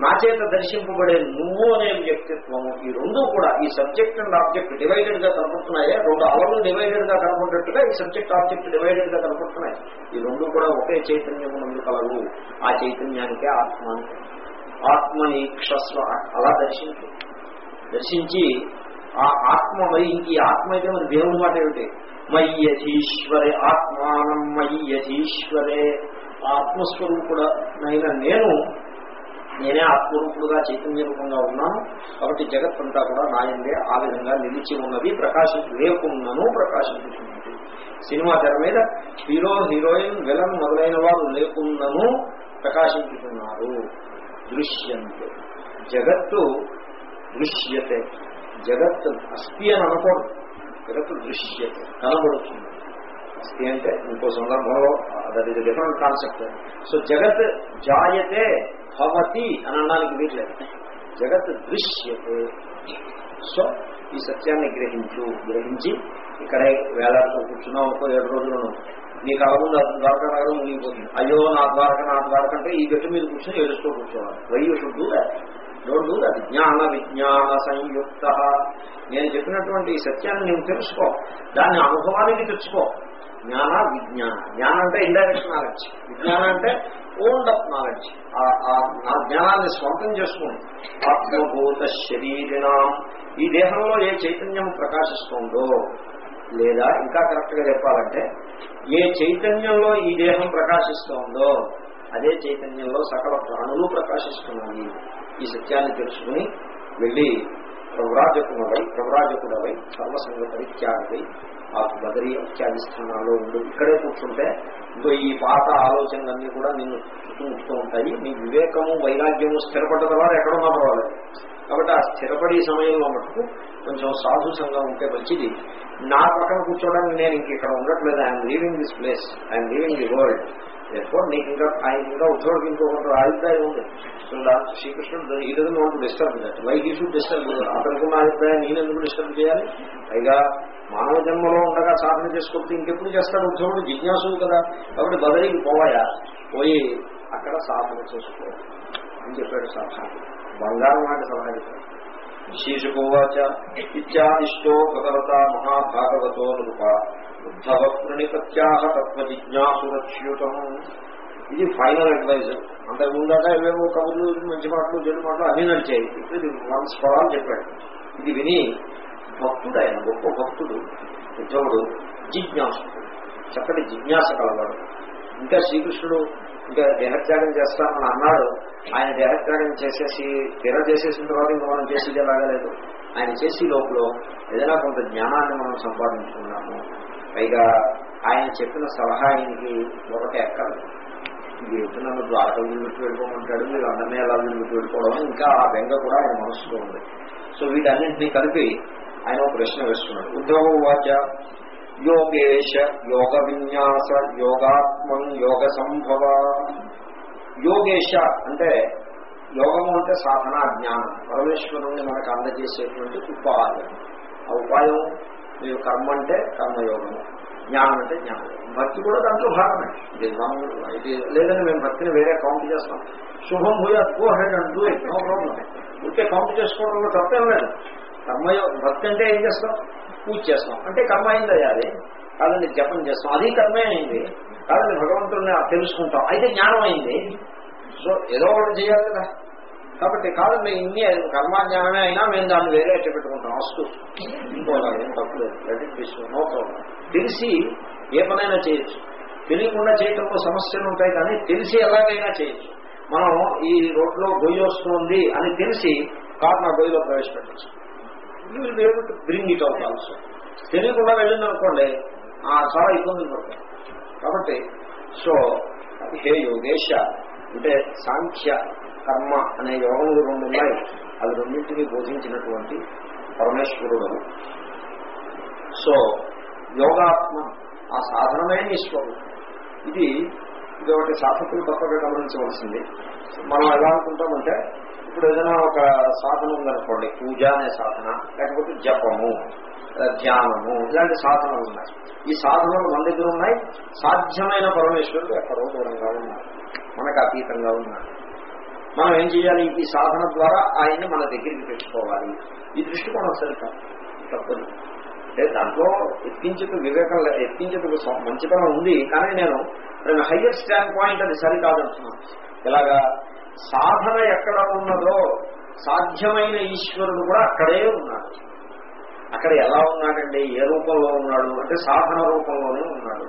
నా చేత దర్శింపబడే నువ్వు అనే వ్యక్తిత్వము ఈ రెండు కూడా ఈ సబ్జెక్ట్ అండ్ ఆబ్జెక్ట్ డివైడెడ్గా కనపడుతున్నాయే? రెండు అలలు డివైడెడ్గా కనపడినట్టుగా ఈ సబ్జెక్ట్ ఆబ్జెక్ట్ డివైడెడ్గా కనపడుతున్నాయి. ఈ రెండు కూడా ఒకే చైతన్యం నుండి కలవు. ఆ చైతన్యానికే ఆత్మ ఆత్మని క్షస్వ అలా దర్శించు. దర్శించి ఆ ఆత్మ మరి ఇంక ఈ ఆత్మ అయితే మరి దేవుడి మాట ఏమిటి? మయ్యధీశ్వరే ఆత్మానం మయ్యధీశ్వరే. ఆత్మస్వరూపుడ నైనా నేను నేనే ఆత్మరూపుడుగా చైతన్య రూపంగా ఉన్నాను. కాబట్టి జగత్తంతా కూడా నాయందే ఆ విధంగా నిలిచి ఉన్నది ప్రకాశి లేకున్నాను ప్రకాశించుకున్నది సినిమా తెర మీద హీరో హీరోయిన్ విలన్ మొదలైన వారు లేకున్నాను ప్రకాశించుకున్నారు దృశ్యంతే. జగత్తు దృశ్యతే. జగత్ అస్థి అని అనకూడదు. జగత్ దృశ్యతే కనబడుతుంది. అస్థి అంటే ఇంకో సందర్భంలో that is different concept so జగత్ జాయతే భవతి అని అనడానికి వీట్లేదు జగత్ దృశ్యతే. సో ఈ సత్యాన్ని గ్రహించు. గ్రహించి ఇక్కడే వేలాడుతూ కూర్చున్నాం ఒక ఏడు రోజులను నీకు అలముందు ద్వారక నగరం నీకు అయ్యో నా ద్వారక నా ద్వారక అంటే ఈ గట్టు మీద కూర్చొని ఏడుస్తూ కూర్చోవాలి. వయ్యూ షుడ్ డోంట్ డూ జ్ఞాన విజ్ఞాన సంయుక్త. నేను చెప్పినటువంటి ఈ సత్యాన్ని నువ్వు తెలుసుకో దాన్ని అనుభవానికి తెచ్చుకో. జ్ఞాన విజ్ఞాన. జ్ఞానం అంటే ఇండైరెక్ట్ నాలెడ్జ్ విజ్ఞానం అంటే ఓల్డ్ అప్ నాలెడ్జ్ ఆ జ్ఞానాన్ని స్వంతం చేసుకోండి. ఆత్మభూత శరీరిణం. ఈ దేహంలో ఏ చైతన్యం ప్రకాశిస్తుందో లేదా ఇంకా కరెక్ట్గా చెప్పాలంటే ఏ చైతన్యంలో ఈ దేహం ప్రకాశిస్తోందో అదే చైతన్యంలో సకల ప్రాణులు ప్రకాశిస్తున్నాయి. ఈ సత్యాన్ని తెలుసుకుని వెళ్ళి ప్రవ్రాజకుడవై ప్రవ్రాజకుడవై సర్వసంగ పరిత్యాగై ఆ బదరి ఇత్యాది స్థానాల్లో ఉండు. ఇక్కడే కూర్చుంటే ఇంకో ఈ పాత ఆలోచనలన్నీ కూడా నిన్ను చుట్టుముట్టుతూ ఉంటాయి. నీ వివేకము వైరాగ్యము స్థిరపడ్డ తర్వాత ఎక్కడున్నా పర్వాలేదు. కాబట్టి ఆ స్థిరపడి సమయంలో మటుకు కొంచెం సాధు సంఘం ఉంటే మంచిది. నా పక్కన కూర్చోవడానికి నేను ఇంక ఇక్కడ ఉండట్లేదు. I'm leaving this place I'm leaving the world ఎప్పుడు నీకు ఇంకా ఆయన ఇంకా ఉద్యోగం ఇంకొక అభిప్రాయం ఉంది. సో శ్రీకృష్ణుడు ఈ రోజు వాంట్ డిస్టర్బ్ చేయాలి వై హీ షుడ్ డిస్టర్బ్ అతనుకున్న అభిప్రాయం నేను ఎందుకు డిస్టర్బ్ చేయాలి? పైగా మానవ జన్మలో ఉండగా సాధన చేసుకుంటే ఇంకెప్పుడు చేస్తాడు ఉద్యోగుడు? జిజ్ఞాసు కదా. కాబట్టి బదరికి పోవాయా? పోయి అక్కడ సాధన చేసుకో అని చెప్పాడు సాధారణ బంగారం లాంటి సలహా చెప్పాడు శీర్షకోవాచ ఇత్యాదిష్టో భగవత మహాభాగవతో నృప ఉద్ధవ ప్రణిపత్యాహ తత్వ జిజ్ఞాసురచ్యుతం ఇది ఫైనల్ అడ్వైజర్ అంతకు ముందాక ఏవేవో కబుర్లు మంచి మాటలు చెడు మాటలు అన్ని నడిచాయి. ఇప్పుడు ఇది వన్ స్వరాలు చెప్పాడు. ఇది విని భక్తుడు ఆయన గొప్ప భక్తుడు ఉద్ధవుడు జిజ్ఞాసుడు. చక్కటి జిజ్ఞాస కలవాడు. ఇంకా శ్రీకృష్ణుడు ఇంకా దేహత్యాగం చేస్తానని అన్నాడు. ఆయన దేహత్యాగం చేసేసి తీర చేసేసిన తర్వాత ఇంకా మనం చేసేది ఎలాగలేదు ఆయన చేసి లోపల ఏదైనా కొంత జ్ఞానాన్ని మనం సంపాదించుకున్నాము. పైగా ఆయన చెప్పిన సలహా ఆయనకి ఒకటి ఎక్కదు. ఇది నన్ను ద్వారక విడిపెట్టి వెళ్ళిపోమంటాడు మీరు అన్నమే ఎలా వదిలిపెట్టి వెళ్ళిపోవడం ఇంకా ఆ బెంగ కూడా ఆయన మనసులో ఉంది. సో వీటన్నింటినీ కలిపి ఆయన ఒక ప్రశ్న వేస్తున్నాడు. ఉద్యోగ వాచ యోగేశ యోగ విన్యాస యోగాత్మం యోగ సంభవ. యోగేశ అంటే యోగము అంటే సాధన జ్ఞానం. పరమేశ్వరుణ్ణి మనకు అందజేసేటువంటి ఉపాయం. ఆ ఉపాయం మీరు కర్మ అంటే కర్మయోగము జ్ఞానం అంటే జ్ఞానం భక్తి కూడా దాంట్లో భాగమే. ఇది ఇది లేదని మేము భక్తిని వేరే కౌంట్ చేస్తాం. Shubham Bhuyan go ahead and do it no problem. ఉంటే కౌంట్ చేసుకోవడంలో తప్పేం లేదు. కర్మయో భక్తి అంటే ఏం చేస్తాం? పూజ చేస్తాం. అంటే కర్మ అయింది అది. కాదండి జపం చేస్తాం. అది కర్మే అయింది. కాదండి భగవంతుడిని తెలుసుకుంటాం. అయితే జ్ఞానం అయింది సో ఏదో ఒకటి చేయాలి కదా. కాబట్టి కాదు మేము ఇన్ని కర్మజ్ఞానమే అయినా మేము దాన్ని వేరే పెట్టుకుంటాం అస్తు. ఇంకోలా ఏం తప్పలేదు లెట్ నో ప్రాబ్లం తెలిసి ఏ పనైనా చేయొచ్చు. తెలియకుండా చేయటంలో సమస్యలు ఉంటాయి కానీ తెలిసి ఎలాగైనా చేయొచ్చు. మనం ఈ రోడ్లో గొయ్యి వస్తుంది అని తెలిసి కారు నా గొయ్యిలో ప్రవేశపెట్టచ్చు. You will be able to bring it out also తెలియకుండా వెళ్ళింది అనుకోండి చాలా ఇబ్బందులు పడతాయి కాబట్టి సో హే యోగేశ అంటే సాంఖ్య కర్మ అనే యోగములు రెండు ఉన్నాయి. అది రెండింటినీ బోధించినటువంటి పరమేశ్వరుడు. సో యోగాత్మ ఆ సాధనమే ఈశ్వరుడు ఇది ఇది ఒకటి సాధకులు తప్పగా గమనించవలసింది. మనం ఎలా అనుకుంటామంటే ఇప్పుడు ఏదైనా ఒక సాధన ఉందనుకోండి పూజ అనే సాధన లేకపోతే జపము. ధ్యానము. ఇలాంటి సాధనలు ఉన్నాయి. ఈ సాధనలు మన దగ్గర ఉన్నాయి. సాధ్యమైన పరమేశ్వరుడు ఎక్కడో దూరంగా ఉన్నారు మనకు అతీతంగా ఉన్నారు మనం ఏం చేయాలి? ఈ సాధన ద్వారా ఆయన్ని మన దగ్గరికి పెట్టుకోవాలి ఈ దృష్టికోణం సరికాదు తప్పదు. అంటే దాంట్లో ఎత్తించకు వివేకం ఎత్తించకు మంచితనం ఉంది. కానీ నేను నేను హయ్యర్ స్టాండ్ పాయింట్ అది సరికాదంటున్నాను. ఇలాగా సాధన ఎక్కడ ఉన్నదో సాధ్యమైన ఈశ్వరుడు కూడా అక్కడే ఉన్నాడు. అక్కడ ఎలా ఉన్నాడండి? ఏ రూపంలో ఉన్నాడు? అంటే సాధన రూపంలోనే ఉన్నాడు.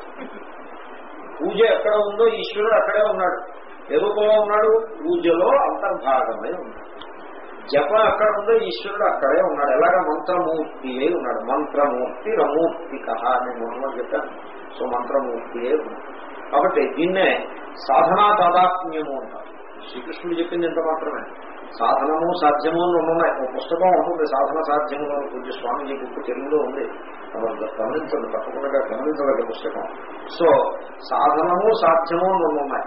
పూజ ఎక్కడ ఉందో ఈశ్వరుడు అక్కడే ఉన్నాడు. ఏ రూపంలో ఉన్నాడు? పూజలో అంతర్భాగమై ఉన్నాడు. జపం అక్కడ ఉందో ఈశ్వరుడు అక్కడే ఉన్నాడు. ఎలాగ? మంత్రమూర్తి అయి ఉన్నాడు. మంత్రమూర్తి రమూర్తిక అని మొహమ్మద్ చెప్పాను సో మంత్రమూర్తి అయి ఉన్నాడు. కాబట్టి దీన్నే సాధనా తాదాత్మ్యము అంటారు. శ్రీకృష్ణుడు చెప్పింది ఎంత మాత్రమే. సాధనము సాధ్యము అని ఉన్నాయి. ఒక పుస్తకం ఉంటుంది సాధన సాధ్యము పూజ్య స్వామిజీ బుక్ తెలుగులో ఉంది. గమనించండి తప్పకుండా గమనించదగ్గ పుస్తకం. సో సాధనము సాధ్యము అని ఉన్నాయి.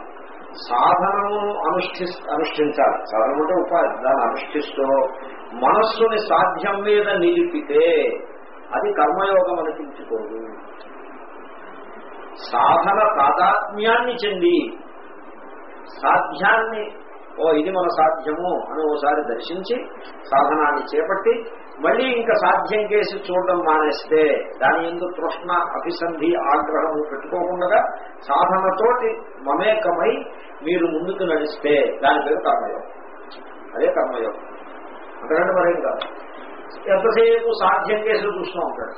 సాధనము అనుష్ఠి అనుష్ఠించాలి. సాధనం అంటే ఉపాధి దాన్ని అనుష్ఠిస్తూ మనస్సుని సాధ్యం మీద నిలిపితే అది కర్మయోగం అనిపించుకోదు సాధన తాదాత్మ్యాన్ని చెంది సాధ్యాన్ని ఓ ఇది మన సాధ్యము అని ఓసారి దర్శించి సాధనాన్ని చేపట్టి మళ్ళీ ఇంకా సాధ్యం చేసి చూడడం మానేస్తే దాని ఎందుకు తృష్ణ అభిసంధి ఆగ్రహము పెట్టుకోకుండా సాధనతోటి మమేకమై మీరు ముందుకు నడిస్తే దాని పేరు కర్మయోగం. అదే కర్మయోగం. అంతకంటే మరేం కాదు. ఎంతసేపు సాధ్యం చేసి చూస్తూ ఉంటాడు.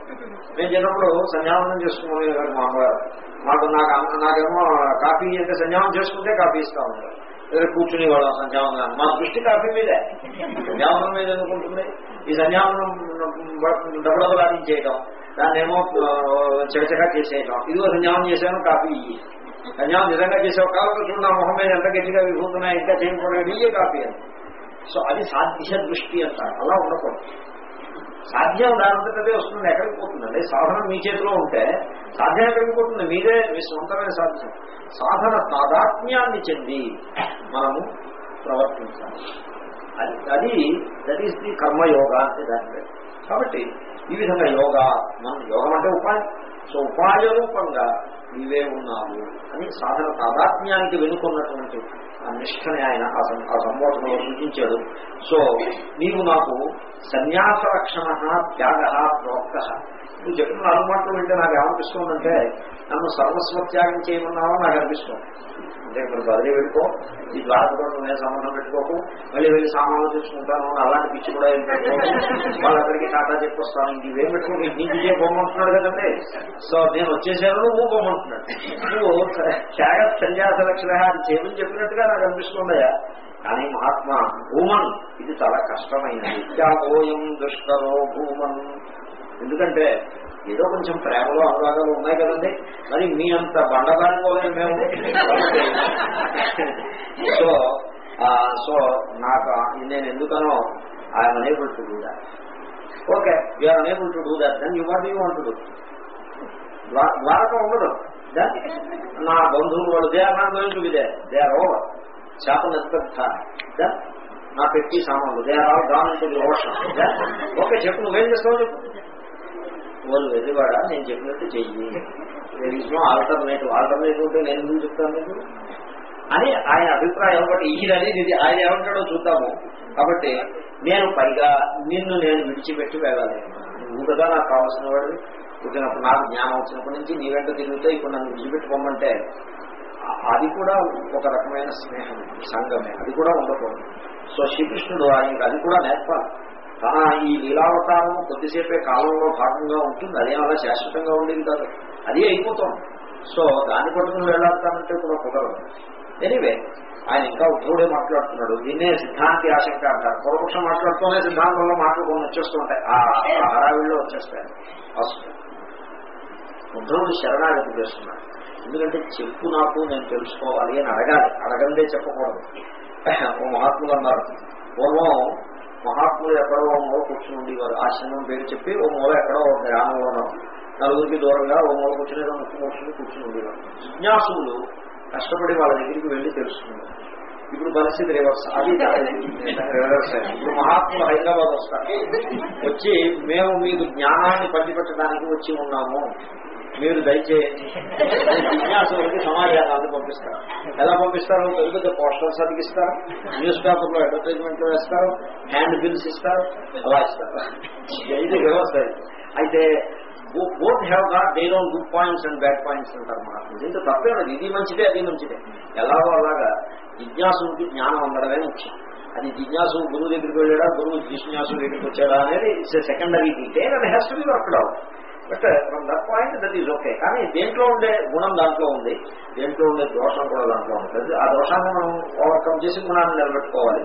నేను చిన్నప్పుడు సంధ్యావనం చేసుకున్నాను మా అమ్మగారు మాకు నాకు నాకేమో కాఫీ అంటే సంధ్యావనం చేసుకుంటే కాఫీ ఇస్తా ఉంటాడు లేదా కూర్చుని వాళ్ళ సంధ్యావనం మా దృష్టి కాఫీ మీదే. సంధ్యావనం మీద అనుకుంటుంది ఈ సంధ్యావనం డబ్బుడబలాడించేయటం దాన్ని ఏమో చకచకా చేసేయటం. ఇదిగో సంధ్యావనం చేశాను కాఫీ ఇయ్యి. సంధ్యావనం నిజంగా చేసావు కావాలి చూడ మొహం మీద ఎంత గట్టిగా విభూతున్నాయి ఇంకా చేయకపోవడం ఇయ్యే కాఫీ అని. సో అది సాధ్య దృష్టి అంటారు. అలా ఉండకూడదు. సాధ్యం దానంతటదే వస్తుంది ఎక్కడికి పోతుందండి సాధన మీ చేతిలో ఉంటే సాధ్యం ఎక్కడికి పోతుంది? మీదే మీ సొంతమైన సాధ్యం. సాధన తాదాత్మ్యాన్ని చెంది మనము ప్రవర్తించాలి. అది అది దట్ ఈస్ ది కర్మయోగ అంటే దాని కాబట్టి ఈ విధంగా యోగా మనం యోగం అంటే ఉపాయం. సో ఉపాయ రూపంగా నీవే ఉన్నావు అని సాధన తాదాత్మ్యానికి వెనుకున్నటువంటి ఆ నిష్ఠని ఆయన ఆ సంబోధనలో సూచించాడు సో నీవు నాకు సన్యాస రక్షణ త్యాగ ప్రోక్త. నువ్వు చెప్పిన నాలుగు మాటలు వింటే నాకు ఏమనిపిస్తుందంటే నన్ను సర్వస్వ త్యాగం చేయమన్నావో? నాకు అనిపిస్తుంది. అంటే ఇక్కడ బదిలీ పెట్టుకో ఈ ద్వారకతో నేను సంబంధం పెట్టుకోకు మళ్ళీ వెళ్ళి సామాన్లు తీసుకుంటాను అలాంటి పిచ్చి కూడా ఏం పెట్టుకోకు వాళ్ళందరికీ టాటా చెప్పొస్తాను. ఇంక ఇవేం పెట్టుకో నీకు ఇదే పోమంటున్నాడు కదండి. సో నేను వచ్చేసాను నువ్వు పోమంటున్నాడు నువ్వు త్యాగ సన్యాస లక్షణ అది చేయమని చెప్పినట్టుగా నాకు అనిపిస్తుందయా కానీ మహాత్మ భూమన్ ఇది చాలా కష్టమైనది నిత్యాపోయం దుష్కరో భూమన్. ఎందుకంటే ఏదో కొంచెం ప్రేమలో అనురాగాలు ఉన్నాయి కదండి. మరి మీ అంత బండదాని మేము సో సో నాకు నేను ఎందుకనో I'm unable to do that okay you're unable to do that then you what you want do ద్వారకం ఉండదు. Then, నా బంధువులు వాళ్ళు they are not going to be they they are over చేపలు ఎత్తుకొస్తా నా పెట్టి సామాన్లు they are all gone to the ocean okay చెప్పు నువ్వేం చేస్తావు చెప్పు. వాళ్ళు వెర్రివాడా నేను చెప్పినట్టు చెయ్యి. There is no alternative alternative ఉంటే నేను ఎందుకు చెప్తాను మీకు అని ఆయన అభిప్రాయం ఒకటి అనేది ఇది. ఆయన ఏమంటాడో చూద్దాము. కాబట్టి నేను పైగా నిన్ను నేను విడిచిపెట్టి వెళ్ళాలి. నువ్వు నాకు కావాల్సిన వాడు పుట్టినప్పుడు నాకు జ్ఞానం వచ్చినప్పటి నుంచి నీ వెంట తిరుగుతే ఇప్పుడు నన్ను విడిచిపెట్టుకోమంటే అది కూడా ఒక రకమైన స్నేహం సంఘమే. అది కూడా ఉండకూడదు. సో శ్రీకృష్ణుడు ఆయనకి అది కూడా నేర్పాలి. తన ఈ లీలావతారం కొద్దిసేపే కాలంలో భాగంగా ఉంటుంది. అదే అలా శాశ్వతంగా ఉండేది కాదు. అది అయిపోతుంది సో దాన్ని పట్టుకుని వెళ్ళాలంటే కూడా కుదరదు. ఎనివే ఆయన ఇంకా ఉద్ధవుడే మాట్లాడుతున్నాడు. దీన్నే సిద్ధాంతి ఆశంక అంటారు. పూర్వపక్షం మాట్లాడుతూనే సిద్ధాంతంలో మాట్లాడుకొని వచ్చేస్తూ ఉంటాయి ఆ ఆ హడావిడిలో వచ్చేస్తాయి ఫస్ట్ ఉద్ధవుడు శరణాగతి చేస్తున్నాడు. ఎందుకంటే చెప్పు నాకు నేను తెలుసుకోవాలి అని అడగాలి. అడగందే చెప్పకూడదు. ఓ మహాత్ములు అన్నారు. పూర్వం మహాత్ములు ఎక్కడో మూల కూర్చుని ఉండేవారు. ఆశ్రమం పేరు చెప్పి ఓ మూల ఎక్కడో గ్రామంలోనో నలుగురికి దూరంగా ఓ మూల కూర్చుని ఏదో ముక్కు కూర్చుని కూర్చుని ఉండేవారు. జిజ్ఞాసులు కష్టపడి వాళ్ళ దగ్గరికి వెళ్ళి తెలుసుకున్నారు. ఇప్పుడు పరిస్థితి రివర్స్ అది రివర్స్. ఇప్పుడు మహాత్ములు హైదరాబాద్ వస్తారు. వచ్చి మేము మీకు జ్ఞానాన్ని పంచిపెట్టడానికి వచ్చి ఉన్నాము. మీరు దయచేయండి జిజ్ఞాసులకి సమాచారాన్ని పంపిస్తారు. ఎలా పంపిస్తారు? పెద్ద పెద్ద పోస్టర్స్ అతికిస్తారు. న్యూస్ పేపర్లో అడ్వర్టైజ్మెంట్లో వేస్తారు. హ్యాండ్ బిల్స్ ఇస్తారు. అలా ఇస్తారు. ఇది వ్యవస్థ అయితే both have got their own good points and bad points అంటారు మహాత్ములు. దీంతో తప్పే ఇది మంచిదే అది మంచిదే. ఎలాగో అలాగా జిజ్ఞాసుకి జ్ఞానం ఉండడమే ముఖ్యం. అది జిజ్ఞాసు గురువు దగ్గరికి వెళ్ళాడా? గురువు జిజ్ఞాసు దగ్గరికి వచ్చాడా అనేది ఇట్స్ సెకండరీ డీటెయిల్ అది has to be worked out but from that point that is okay కానీ దేంట్లో ఉండే గుణం దాంట్లో ఉంది దేంట్లో ఉండే దోషం కూడా దాంట్లో ఉంటుంది ఆ దోషాన్ని మనం ఓవర్కమ్ చేసి గుణాన్ని నిలబెట్టుకోవాలి.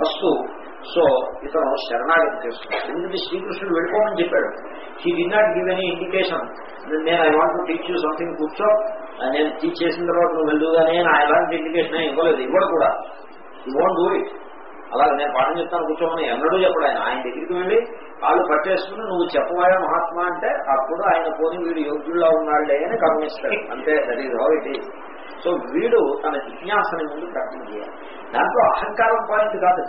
ఫస్ట్ సో ఇతను శరణాగతి చేస్తున్నాడు. ఎందుకంటే శ్రీకృష్ణుడు వెళ్ళిపోమని చెప్పాడు. He did not give any indication నేను I want teach you something కూర్చో. నేను టీచ్ చేసిన తర్వాత నువ్వు వెళ్ళుగానే నా ఎలాంటి ఇండికేషన్ ఇవ్వలేదు. ఇవ్వడు కూడా. యూ వోంట్ డూ ఇట్ అలాగే నేను పాఠం చెప్తాను కూర్చోమని ఎన్నడూ చెప్పడు ఆయన. ఆయన దగ్గరికి వెళ్ళి వాళ్ళు పట్టేసుకుని నువ్వు చెప్పవాయా మహాత్మా అంటే అప్పుడు ఆయన పోని వీడు యోగ్యుల్లా ఉన్నాళ్ళే అని గమనిస్తాడు అంతే that is how it is so వీడు తన జిజ్ఞాసని ముందు ప్రకటన చేయాలి. దాంట్లో అహంకారం పాయింట్ కాదు.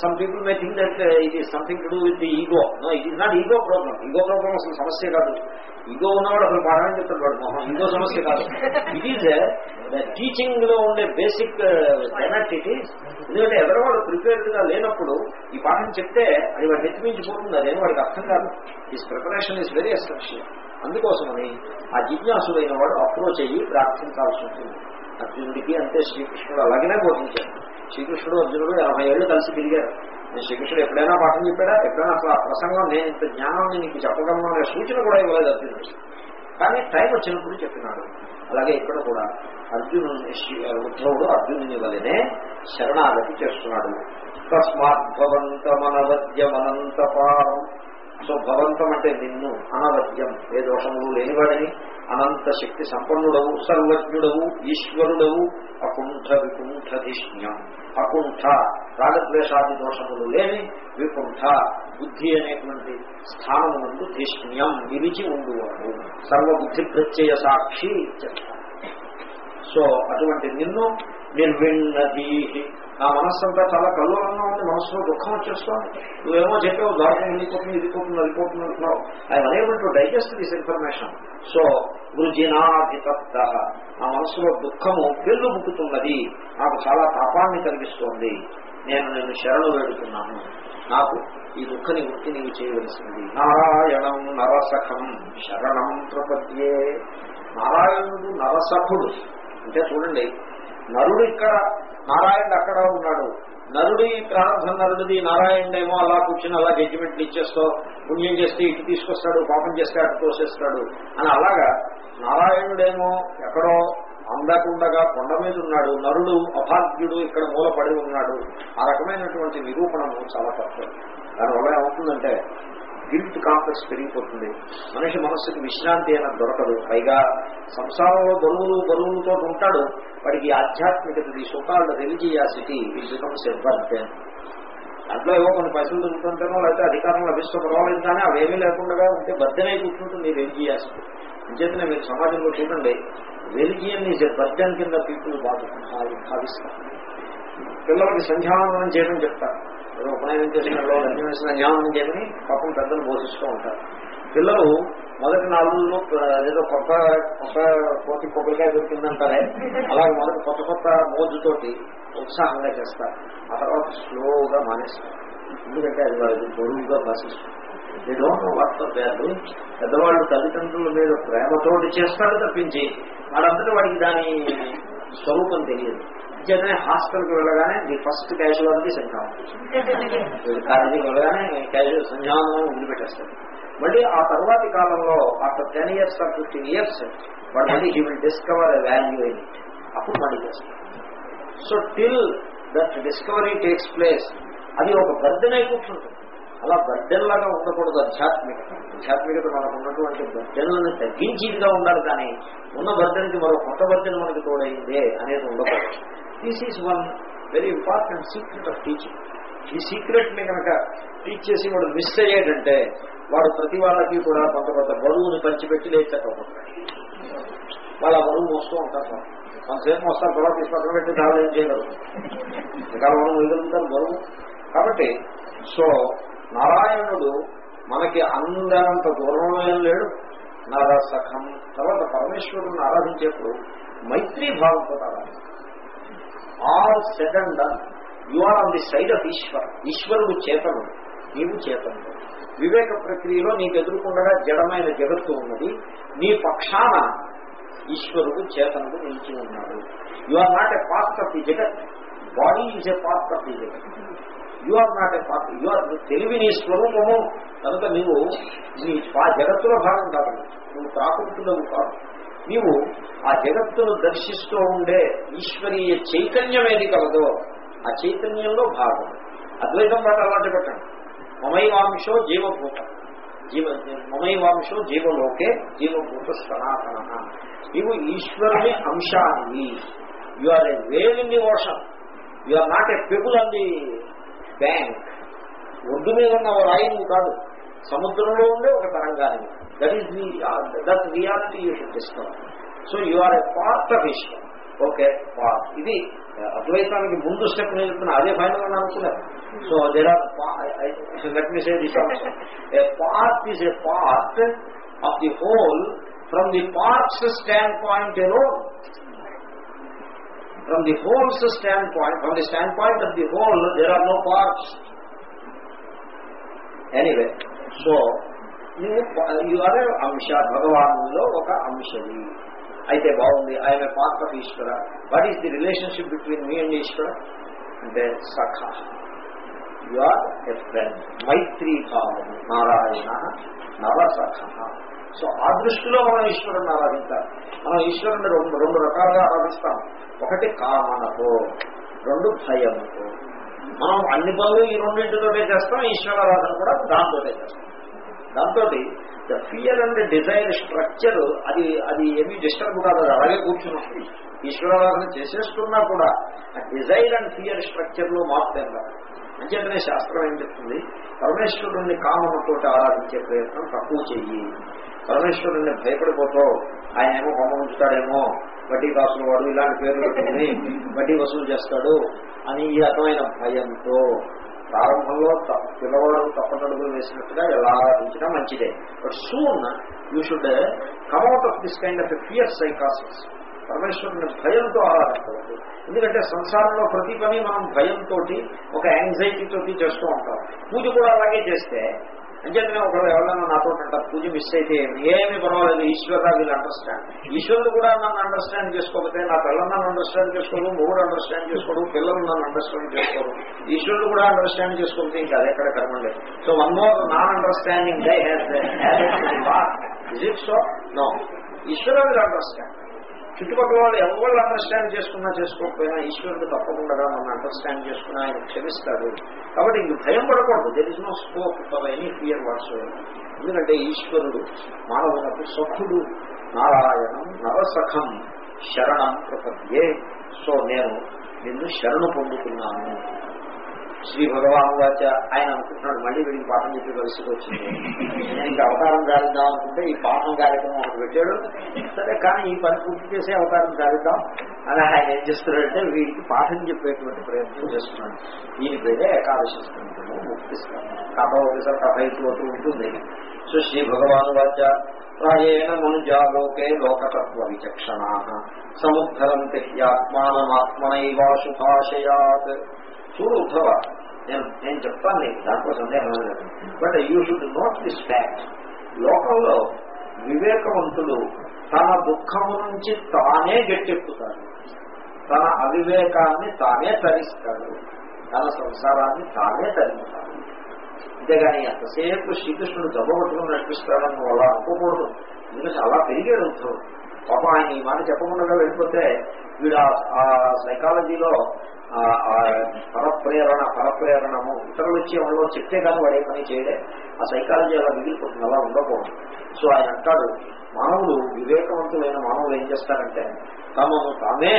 Some people may think that it is something to do with the ego no it is not ego problem ego problem అసలు సమస్య కాదు. ఈగో ఉన్నవాడు అసలు పాఠం చెప్తాడు వాడు మొహం ఈగో సమస్య కాదు. ఇట్ ఈజ్ టీచింగ్లో ఉండే బేసిక్ ఎనర్ట్ ఇట్ ఈస్ ఎందుకంటే ఎదరవాడు ప్రిపేర్డ్గా లేనప్పుడు ఈ పాఠం చెప్తే అది వాడు నెత్తిమించిపోతుంది అదేం వాడికి అర్థం కాదు. Is preparation is very essential అందుకోసమని ఆ జిజ్ఞాసుడైన వాడు అప్రోచ్ అయ్యి ప్రార్థించాల్సి ఉంటుంది. అర్జునుడికి అంతే శ్రీకృష్ణుడు అలాగనే బోధించాడు. శ్రీకృష్ణుడు అర్జునుడు యాభై ఏళ్ళు కలిసి తిరిగారు. నేను శ్రీకృష్ణుడు ఎప్పుడైనా పాఠం చెప్పాడా? ఎప్పుడైనా అసలు ప్రసంగం నేను ఇంత జ్ఞానం నీకు చెప్పగలను అనే సూచన కూడా ఇవ్వలేదు అర్జునుడు కానీ టైం వచ్చినప్పుడు చెప్పినాడు. అలాగే ఇక్కడ కూడా అర్జునుని ఉద్ధవుడు అర్జునుని వలనే శరణాగతి చేస్తున్నాడు. తస్మాత్ భవంతమనవద్యమనంతపారం సో భవంతం అంటే నిన్ను అనవద్యం. ఏ దోషములు లేనివాడిని. అనంత శక్తి సంపన్నుడవు సర్వజ్ఞుడవు ఈశ్వరుడవు అకుంఠ వికుంఠధిష్ణ్యం అకుంఠ రాగద్వేషాది దోషములు లేని వికుంఠ బుద్ధి అనేటువంటి స్థానము నుండి ధిష్ణ్యం నిలిచి ఉండువాడు. సర్వబుద్ధి ప్రత్యయ సాక్షి చెప్తారు సో అటువంటి నిన్ను నిర్విన్నదీ నా మనస్సంతా చాలా కల్లోలంగా ఉంది మనసులో దుఃఖం వచ్చేస్తోంది. నువ్వేమో చెప్పావు దారుణం వెళ్ళిపోతుంది ఇది పోతుంది అంటున్నావు. I unable to digest this information so వృజినాధితప్త నా మనసులో దుఃఖము పెళ్ళుముక్కుతున్నది నాకు చాలా తాపాన్ని కలిగిస్తోంది. నేను నేను శరణు వేడుతున్నాను. నాకు ఈ దుఃఖ నివృత్తి నీవు చేయవలసింది నారాయణం నరసఖం శరణం ప్రపద్యే. నారాయణుడు నరసఖుడు. అంటే చూడండి నరుడు ఇక్కడ నారాయణుడు అక్కడ ఉన్నాడు. నరుడి ప్రారంభం నరుడిది నారాయణుడేమో అలా కూర్చుని అలా జడ్జిమెంట్లు ఇచ్చేస్తో పుణ్యం చేస్తే ఇటు తీసుకొస్తాడు పాపం చేస్తే అటు తోసేస్తాడు అని అలాగా నారాయణుడేమో ఎక్కడో అందకుండగా కొండ మీద ఉన్నాడు. నరుడు అభాగ్యుడు ఇక్కడ మూలపడి ఉన్నాడు. ఆ రకమైనటువంటి నిరూపణము చాలా తక్కువ. దానివల్ల ఏమవుతుందంటే గిల్ట్ కాంప్లెక్స్ పెరిగిపోతుంది. మనిషి మనస్సుకి విశ్రాంతి అయినా దొరకదు. పైగా సంసారంలో బరువులు బరువులతో ఉంటాడు. వాడికి ఆధ్యాత్మికత ఈ సుఖాలు రిలీజియాసిటీ ఈ సిబ్బంది దాంట్లో ఏవో కొన్ని పైసలు దొరుకుతుంటేనో లేకపోతే అధికారం లభిస్తూ పర్వాలేదు కానీ అవేమీ లేకుండా ఉంటే బద్దనే కూర్చుంటుంది రిలిజియాసిటీ అంచేతనే మీరు సమాజంలో చూడండి. రిలిజియన్ ఈజ్ ఎ కింద పీపుల్ బాధ భావిస్తారు. పిల్లలకి సంధ్యావందనం చేయడం చెప్తారు. నేను ఉపనయనం చేసిన వాళ్ళు జ్ఞానం చెప్పి పాపం పెద్దలు బోధిస్తూ ఉంటారు. పిల్లలు మొదటి నాలుగులో ఏదో కొత్త కొత్త కోతి కొబ్బరికాయ దొరికిందంటారే అలాగే మొదటి కొత్త కొత్త మోజుతోటి ఉత్సాహంగా చేస్తారు. ఆ తర్వాత స్లోగా మానేస్తారు. ఎందుకంటే అది వాళ్ళకి బరువుగా భాషిస్తుంది ఈ పేరు పెద్దవాళ్ళు తల్లిదండ్రుల మీద ప్రేమతోటి చేస్తారు తప్పించి వాడంతటా వాడికి దాని స్వరూపం తెలియదు. చేతనే హాస్టల్కి వెళ్ళగానే ది ఫస్ట్ క్యాజువాలిటీ సంధ్యావనం కాలేజీకి వెళ్ళగానే క్యాజువల్ సంధ్యావనం వదిలిపెట్టేస్తాడు మళ్ళీ ఆ తర్వాతి కాలంలో after ten years or fifteen years వాడు మళ్ళీ he will discover a value in it అప్పుడు మళ్ళీ చేస్తాడు so till that discovery takes place అది ఒక బర్డెన్ అయి కూర్చుంటుంది అలా బద్దెల్లాగా ఉండకూడదు ఆధ్యాత్మికత ఆధ్యాత్మికత మనకు ఉన్నటువంటి బర్డెన్లను తగ్గించిదిగా ఉండాలి కానీ ఉన్న బర్డెన్కి మరో కొత్త బర్డెన్ మనకి తోడైందే అనేది ఉండకూడదు. This is one very important secret of teaching ఈ సీక్రెట్ని కనుక టీచ్ చేసి వాడు మిస్ అయ్యేటంటే వాడు ప్రతి వాళ్ళకి కూడా కొంత కొంత బరువుని పంచిపెట్టి లేచకపోతాడు. వాళ్ళు ఆ బరువు మోస్తూ ఉంటారు కొంతసేపు మోస్తారు తర్వాత తీసి పక్కన పెట్టి దాని ఏం చేయగలరు? ఇంకా మనం వేయగలుగుతారు బరువు. కాబట్టి సో నారాయణుడు మనకి అందరంత దూరంలో ఏం లేడు. నరసఖం తర్వాత పరమేశ్వరుని ఆరాధించేప్పుడు మైత్రీ భావంతో ఆరాధించారు all second you are on the side of Ishwar. ఈశ్వరుడు చేతనుడు నీవు చేతనుడు వివేక ప్రక్రియలో నీకు ఎదుర్కొండగా జడమైన జగత్తు ఉన్నది. నీ పక్షాన ఈశ్వరుడు చేతనుడు నిలిచి ఉన్నాడు. You are not a part of the jagat. Body is a part of the jagat. You are not a part you are తెలివి నీ స్వరూపము. కనుక నీవు నీ ఆ జగత్తులో భాగం కాదు. నువ్వు ప్రాకృతులవు కాదు. నీవు ఆ జగత్తును దర్శిస్తూ ఉండే ఈశ్వరీయ చైతన్యం ఏది కలదో ఆ చైతన్యంలో భాగం. అద్వైతం పాట అలాంటి పెట్టండి మమైవాంశో జీవభూత. జీవ మమైవాంశో జీవలోకే జీవభూత సనాతన. నీవు ఈశ్వరుని అంశాన్ని. You are a wave in the ocean you are not a pebble on the bank. ఒడ్డు మీద ఉన్న రాయిని కాదు. సముద్రంలో ఉండే ఒక తరంగాన్ని. That is the that reality you should discover so you are a part of Ishwar okay part ఇది అద్వైతానికి ముందు స్టెప్ నేను చెప్తున్నా. అదే ఫైనల్ అని అనుకున్నారు so there are let me say this a part is a part of the whole from the parts standpoint alone from the whole's standpoint, from the standpoint of the whole, there are no parts. Anyway, so you are a అంశ భగవానులో ఒక అంశది అయితే బాగుంది I'm a part of Eshwara what is the relationship between me and ఈశ్వర అంటే సఖ you are a friend మైత్రీ భావం Narayana నవసఖ So ఆ దృష్టిలో మనం ఈశ్వరుని ఆరాధించాలి. మనం ఈశ్వరుని రెండు రెండు రకాలుగా ఆరాధిస్తాం. ఒకటి కామనతో రెండు భయంతో మనం అన్ని పనులు ఈ రెండింటితోనే చేస్తాం ఈశ్వరారాధన కూడా దాంతోనే చేస్తాం. దాంతో the fear and desire structure అది అది ఏమీ డిస్టర్బ్ కాదు అది అలాగే కూర్చున్నాం. ఈశ్వరారాధన చేసేస్తున్నా కూడా ఆ డిజైర్ అండ్ ఫియర్ స్ట్రక్చర్లో మార్పు అంచేతనే శాస్త్రం ఏం చెప్తుంది? పరమేశ్వరుణ్ణి కామముతో ఆరాధించే ప్రయత్నం తక్కువ చెయ్యి. పరమేశ్వరుణ్ణి భయపడిపోతావు ఆయన ఏమో కొమ్మ ఉంచుతాడేమో వడ్డీ కాసుల వాడు ఇలాంటి పేర్లు పెట్టుకుని వడ్డీ వసూలు చేస్తాడు అని ఈ రకమైన భయంతో ప్రారంభంలో పిల్లవాడు తప్పటడుగులు వేసినట్టుగా ఎలా ఆరాధించినా మంచిదే. But soon you should come out of this kind of fear సైకాసిస్ పరమేశ్వరుని భయంతో ఆరాధించవద్దు. ఎందుకంటే సంసారంలో ప్రతి పని మనం భయంతో ఒక యాంగ్జైటీతో చేస్తూ ఉంటాం. పూజ కూడా అలాగే చేస్తే అంచేతనే ఒకరు ఎవరైనా నాతో అంటారు పూజ మిస్ అయితే ఏమి? పర్వాలేదు ఈశ్వర వీళ్ళు అండర్స్టాండ్ ఈశ్వరుడు కూడా నన్ను అండర్స్టాండ్ చేసుకోకపోతే నా పిల్లలు నన్ను అండర్స్టాండ్ చేసుకోడు మూడు అండర్స్టాండ్ చేసుకోడు పిల్లలు నన్ను అండర్స్టాండ్ చేసుకోరు. ఈశ్వరుడు కూడా అండర్స్టాండ్ చేసుకోకపోతే ఇంకా అది ఎక్కడ కర్మండి so one more non understanding die has it so no Ishwara will understand చుట్టుపక్కల వాళ్ళు ఎవరు అండర్స్టాండ్ చేసుకున్నా చేసుకోకపోయినా ఈశ్వరుడు తప్పకుండా మనం అండర్స్టాండ్ చేసుకుని ఆయన క్షమిస్తాడు. కాబట్టి ఇంక భయం పడకూడదు. There is no scope for any fear what's ఎందుకంటే ఈశ్వరుడు మానవులకు సఖుడు. నారాయణం నరసఖం శరణం ప్రపద్యే సో నేను నిన్ను శరణు పొందుతున్నాను. శ్రీ భగవాన్ వాచ ఆయన అనుకుంటున్నాడు. మళ్ళీ వీడికి పాఠం చెప్పే పరిస్థితి వచ్చింది. నేను ఇంకా అవతారం జారిద్దాం అనుకుంటే ఈ పాఠం కార్యక్రమం ఒకటి పెట్టాడు. సరే కానీ ఈ పని పూర్తి చేసే అవతారం జారిద్దాం అని ఆయన ఏం చేస్తున్నాడంటే వీడికి పాఠం చెప్పేటువంటి ప్రయత్నం చేస్తున్నాడు. దీని పేరే ఏకాదశి స్కంధము ముక్తి స్కంధం కథ ఒకసారి కథ అయిపోతూ ఉంటుంది. సో శ్రీ భగవాన్ వాచ ప్రాయేణ మనుజాలోకే లోకతత్వ విచక్షణా. సముద్ధరంతి హ్యాత్మానమాత్మనైవాశుభాషయాత్ చూడు ఉద్ధవ నేను నేను చెప్తాను నీకు దాంట్లో సందేహం లేదు. But you should note this fact లోకంలో వివేకవంతులు తన దుఃఖం నుంచి తానే గట్టెక్కుతాడు తన అవివేకాన్ని తానే తరిస్తాడు తన సంసారాన్ని తానే తరిస్తాడు అంతేగాని ఎంతసేపు శ్రీకృష్ణుడు దెబ్బగొట్టుకుని నడిపిస్తాడని అలా అనుకోకూడదు. ఎందుకంటే అలా పెరిగాడు ఉద్ధవుడు పాప ఆయన ఈ మాట చెప్పకుండా వెళ్ళిపోతే వీడు ఆ సైకాలజీలో పరప్రేరణ పరప్రేరణము ఇతరులు వచ్చి ఎవరో చెప్తే కానీ వాడే పని చేయడే ఆ సైకాలజీ అలా మిగిలిపోతుంది అలా ఉండకూడదు. సో ఆయన అంటాడు మానవులు వివేకవంతులైన మానవులు ఏం చేస్తారంటే తమను తామే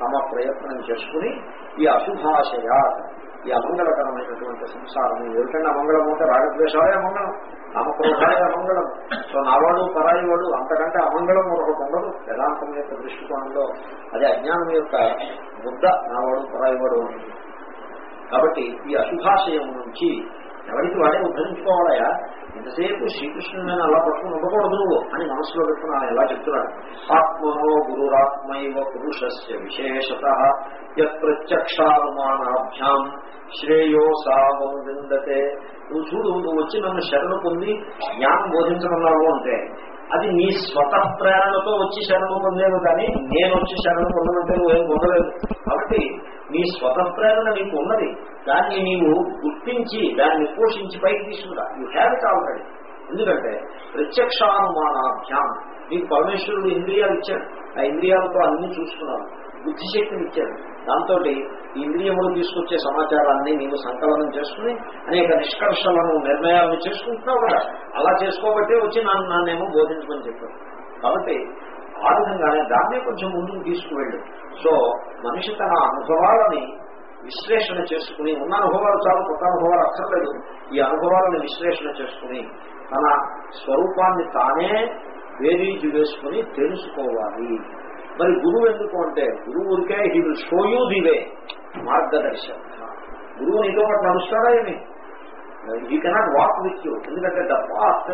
తమ ప్రయత్నం చేసుకుని ఈ అశుభాశయ ఈ అమంగళకరమైనటువంటి సంసారం ఏమిటంటే అమంగళం అంటే రాగద్వేషాలే అమంగళం? నామక్రోధాలే అమంగళం. సో నావాడు పరాయి వాడు అంతకంటే అమంగళం మరొకటి ఉండదు. వేదాంతం యొక్క దృష్టికోణంలో అది అజ్ఞానం యొక్క ముద్ద నావాడు పరాయి వాడు ఉంటుంది. కాబట్టి ఈ అశుభాశయం నుంచి ఎవరికి వాడే ఉద్ధరించుకోవాలయా ఇంతసేపు శ్రీకృష్ణుని అలా పట్టుకుని ఉండకూడదు నువ్వు అని మనసులో పెట్టుకుని ఆయన ఎలా చెప్తున్నాడు? ఆత్మనో గురురాత్మైవ పురుషస్య విశేషత ప్రత్యక్షానుమానాభ్యాం శ్రేయో సామను విందతే. నువ్వు చూడు నువ్వు వచ్చి నన్ను శరణు పొంది జ్ఞానం బోధించమన్నావు అంటే అది నీ స్వతః ప్రేరణతో వచ్చి శరణు పొందేవు కానీ నేను వచ్చి శరణు పొందమంటే నువ్వేం పొందలేదు. కాబట్టి నీ స్వతః ప్రేరణ నీకు ఉన్నది. దాన్ని నీవు గుర్తించి దాన్ని పోషించి పైకి తీసుకురా. యూ హ్యావ్ ఇట్ ఆల్రెడీ ఎందుకంటే ప్రత్యక్షానుమానాభ్యాం. నీకు పరమేశ్వరుడు ఇంద్రియాలు ఇచ్చాడు. ఆ ఇంద్రియాలతో అన్ని చూసుకున్నాను బుద్ధిశక్తిని ఇచ్చాడు. దాంతో ఇంద్రియములు తీసుకొచ్చే సమాచారాన్ని నీవు సంకలనం చేసుకుని అనేక నిష్కర్షలను నిర్ణయాలను చేసుకుంటున్నావు కదా. అలా చేసుకోబట్టే వచ్చి నన్ను నన్నేమో బోధించమని చెప్పాను కాబట్టి ఆ విధంగానే దాన్నే కొంచెం ముందుకు తీసుకువెళ్ళు. సో మనిషి తన అనుభవాలని విశ్లేషణ చేసుకుని ఉన్న అనుభవాలు చాలు కొత్త అనుభవాలు అక్కర్లేదు. ఈ అనుభవాలను విశ్లేషణ చేసుకుని తన స్వరూపాన్ని తానే వేరీజు వేసుకుని తెలుసుకోవాలి. మరి గురువు ఎందుకు అంటే గురువు ఊరికే he will show you the way మార్గదర్శన గురువు నీతో పాటు నడుస్తాడా ఏమి? You cannot walk with you ఎందుకంటే the path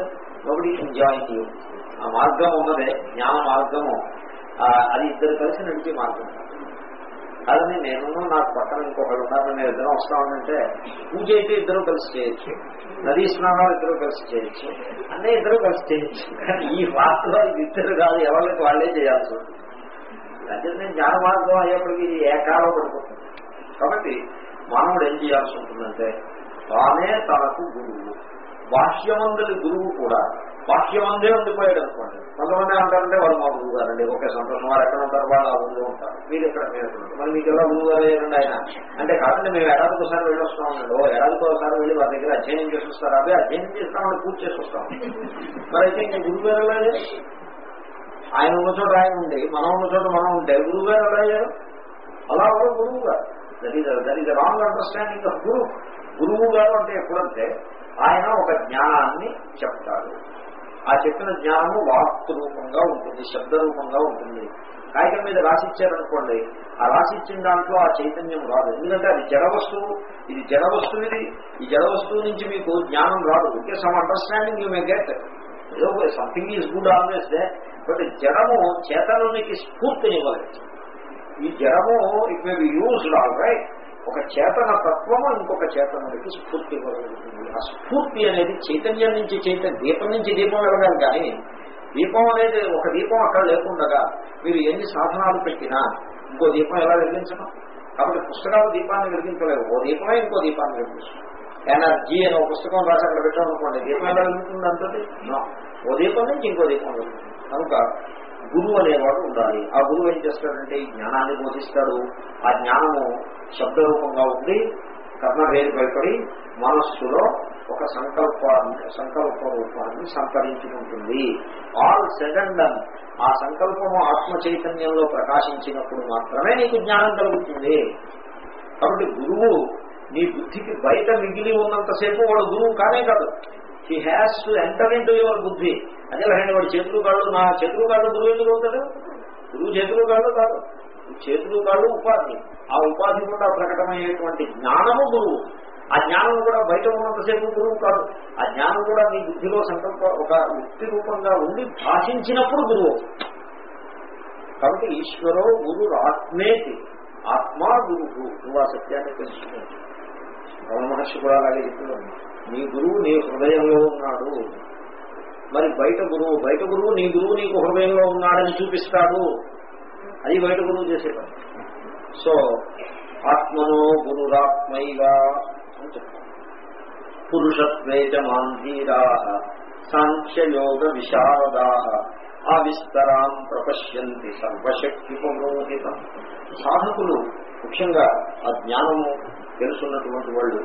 nobody enjoy you ఆ మార్గం ఉన్నదే జ్ఞాన మార్గము. అది ఇద్దరు కలిసి నడిచే మార్గం. కాదని నేను నాకు పక్కన ఇంకొకరు ఉన్నారు నేను ఇద్దరం వస్తామంటే పూజ అయితే ఇద్దరు కలిసి చేయొచ్చు. నదీ స్నానాలు ఇద్దరు కలిసి చేయొచ్చు. అన్నీ ఇద్దరు కలిసి చేయొచ్చు. కానీ ఈ వార్తలో ఇద్దరు కాదు ఎవరికి వాళ్ళే చేయాల్సి ఉంటుంది. అంటే జ్ఞాన మార్గం అయ్యేప్పటికీ ఇది ఏకాలో పడిపోతుంది. కాబట్టి మానవుడు ఏం చేయాల్సి ఉంటుందంటే తానే తనకు గురువు. బాహ్యమందరి గురువు కూడా బాహ్యమందే ఉండిపోయాడు అనుకోండి. కొంతమంది అంటారంటే వాళ్ళు మా గురువు గారండి ఒకే సంతోషం. వారు ఎక్కడ ఉంటారు వాళ్ళు ఆ ఊళ్ళో ఉంటారు. మీరు ఎక్కడ మీరు మరి మీకు ఎలా గురువు గారు అయ్యారండి ఆయన? అంటే కాదండి మేము ఏడాదికి ఒకసారి వెళ్ళి వస్తాం ఉన్నాడు ఏడాదికి ఒకసారి వెళ్ళి వారి దగ్గర అధ్యయనం చేసి వస్తారు? అదే అధ్యయనం చేస్తామని పూర్తి చేసి వస్తాం. మరి అయితే ఇంకా గురువు గారు ఆయన ఉన్న చోట ఆయన ఉండి మనం ఉన్న చోట మనం ఉంటే గురువు గారు ఎలా అయ్యారు? అలా ఒక గురువు గారు that is that is wrong understanding of గురువు గురువు గారు అంటే ఎప్పుడంటే ఆయన ఒక జ్ఞానాన్ని చెప్తాడు. ఆ చెప్పిన జ్ఞానము వాక్ రూపంగా ఉంటుంది శబ్ద రూపంగా ఉంటుంది. కాగితం మీద రాసిచ్చారనుకోండి ఆ రాసిచ్చిన దాంట్లో ఆ చైతన్యం రాదు. ఎందుకంటే అది జడ వస్తువు. ఇది జడ వస్తువు ఇది. ఈ జడ వస్తువు నుంచి మీకు జ్ఞానం రాదు. Okay some understanding you may get ఏదో something is good always they but జడము చేతనునికి స్ఫూర్తినివ్వలేదు. ఈ జడము it may be used all right ఒక చేతన తత్వము ఇంకొక చేతనుడికి స్ఫూర్తి ఇవ్వగలుగుతుంది ఆ స్ఫూర్తి అనేది చైతన్యం నుంచి చైతన్య దీపం నుంచి దీపం వెళ్ళగాలి కానీ దీపం అనేది ఒక దీపం అక్కడ లేకుండా మీరు ఎన్ని సాధనాలు పెట్టినా ఇంకో దీపం ఎలా వెలిగించడం? కాబట్టి పుస్తకాలు దీపాన్ని వెలిగించలేవు. ఓ దీపమే ఇంకో దీపాన్ని వెలిగిస్తుంది. ఎనర్జీ అని ఒక పుస్తకం రాసి అక్కడ పెట్టామనుకోండి దీపం ఎలా వెలుగుతుంది అంతది ఓ దీపం నుంచి ఇంకో దీపం వెలుగుతుంది. కనుక గురువు అనేవాడు ఉండాలి. ఆ గురువు ఏం చేస్తాడంటే ఈ జ్ఞానాన్ని బోధిస్తాడు. ఆ జ్ఞానము శబ్ద రూపంగా ఉండి కర్ణవేది భయపడి మనస్సులో ఒక సంకల్పాన్ని సంకల్ప రూపాన్ని సంతరించుకుంటుంది ఆల్ సెకండ్ ఆ సంకల్పము ఆత్మ చైతన్యంలో ప్రకాశించినప్పుడు మాత్రమే నీకు జ్ఞానం కలుగుతుంది. కాబట్టి గురువు నీ బుద్ధికి బయట మిగిలి ఉన్నంతసేపు వాడు గురువు కానే కాదు. He has to enter in to your buddhi. అదే లేదండి వాడు చేతులు కాళ్ళు నా చేతులు కాళ్ళు గురువు ఎందుకు అవుతాడు గురువు చేతులు కాళ్ళు కాదు. చేతులు కాళ్ళు ఉపాధి. ఆ ఉపాధి కూడా ప్రకటమయ్యేటువంటి జ్ఞానము గురువు. ఆ జ్ఞానం కూడా బయట ఉన్నంతసేపు గురువు కాదు. ఆ జ్ఞానం కూడా నీ బుద్ధిలో సంకల్ప ఒక వృత్తి రూపంగా ఉండి భాషించినప్పుడు గురువు. కాబట్టి ఈశ్వరో గురు ఆత్మేతి ఆత్మా గురువు. నువ్వు ఆ సత్యాన్ని తెలుసుకుంటుంది రమణ మహర్షి కూడా అలాగే చెప్పాడు. నీ గురువు నీ హృదయంలో ఉన్నాడు. మరి బయట గురువు బయట గురువు నీ గురువు నీకు హృదయంలో ఉన్నాడని చూపిస్తాడు. అది బయట గురువు చేసే సో ఆత్మనో గురురాత్మైగా అని చెప్తాను పురుషత్వేజ మాంధీరా సాంఖ్యయోగ విశారదా ఆ విస్తరాం ప్రపశ్యంతి సర్వశక్తి ప్రమోహితం సాధకులు ముఖ్యంగా ఆ జ్ఞానము తెలుసున్నటువంటి వాళ్ళు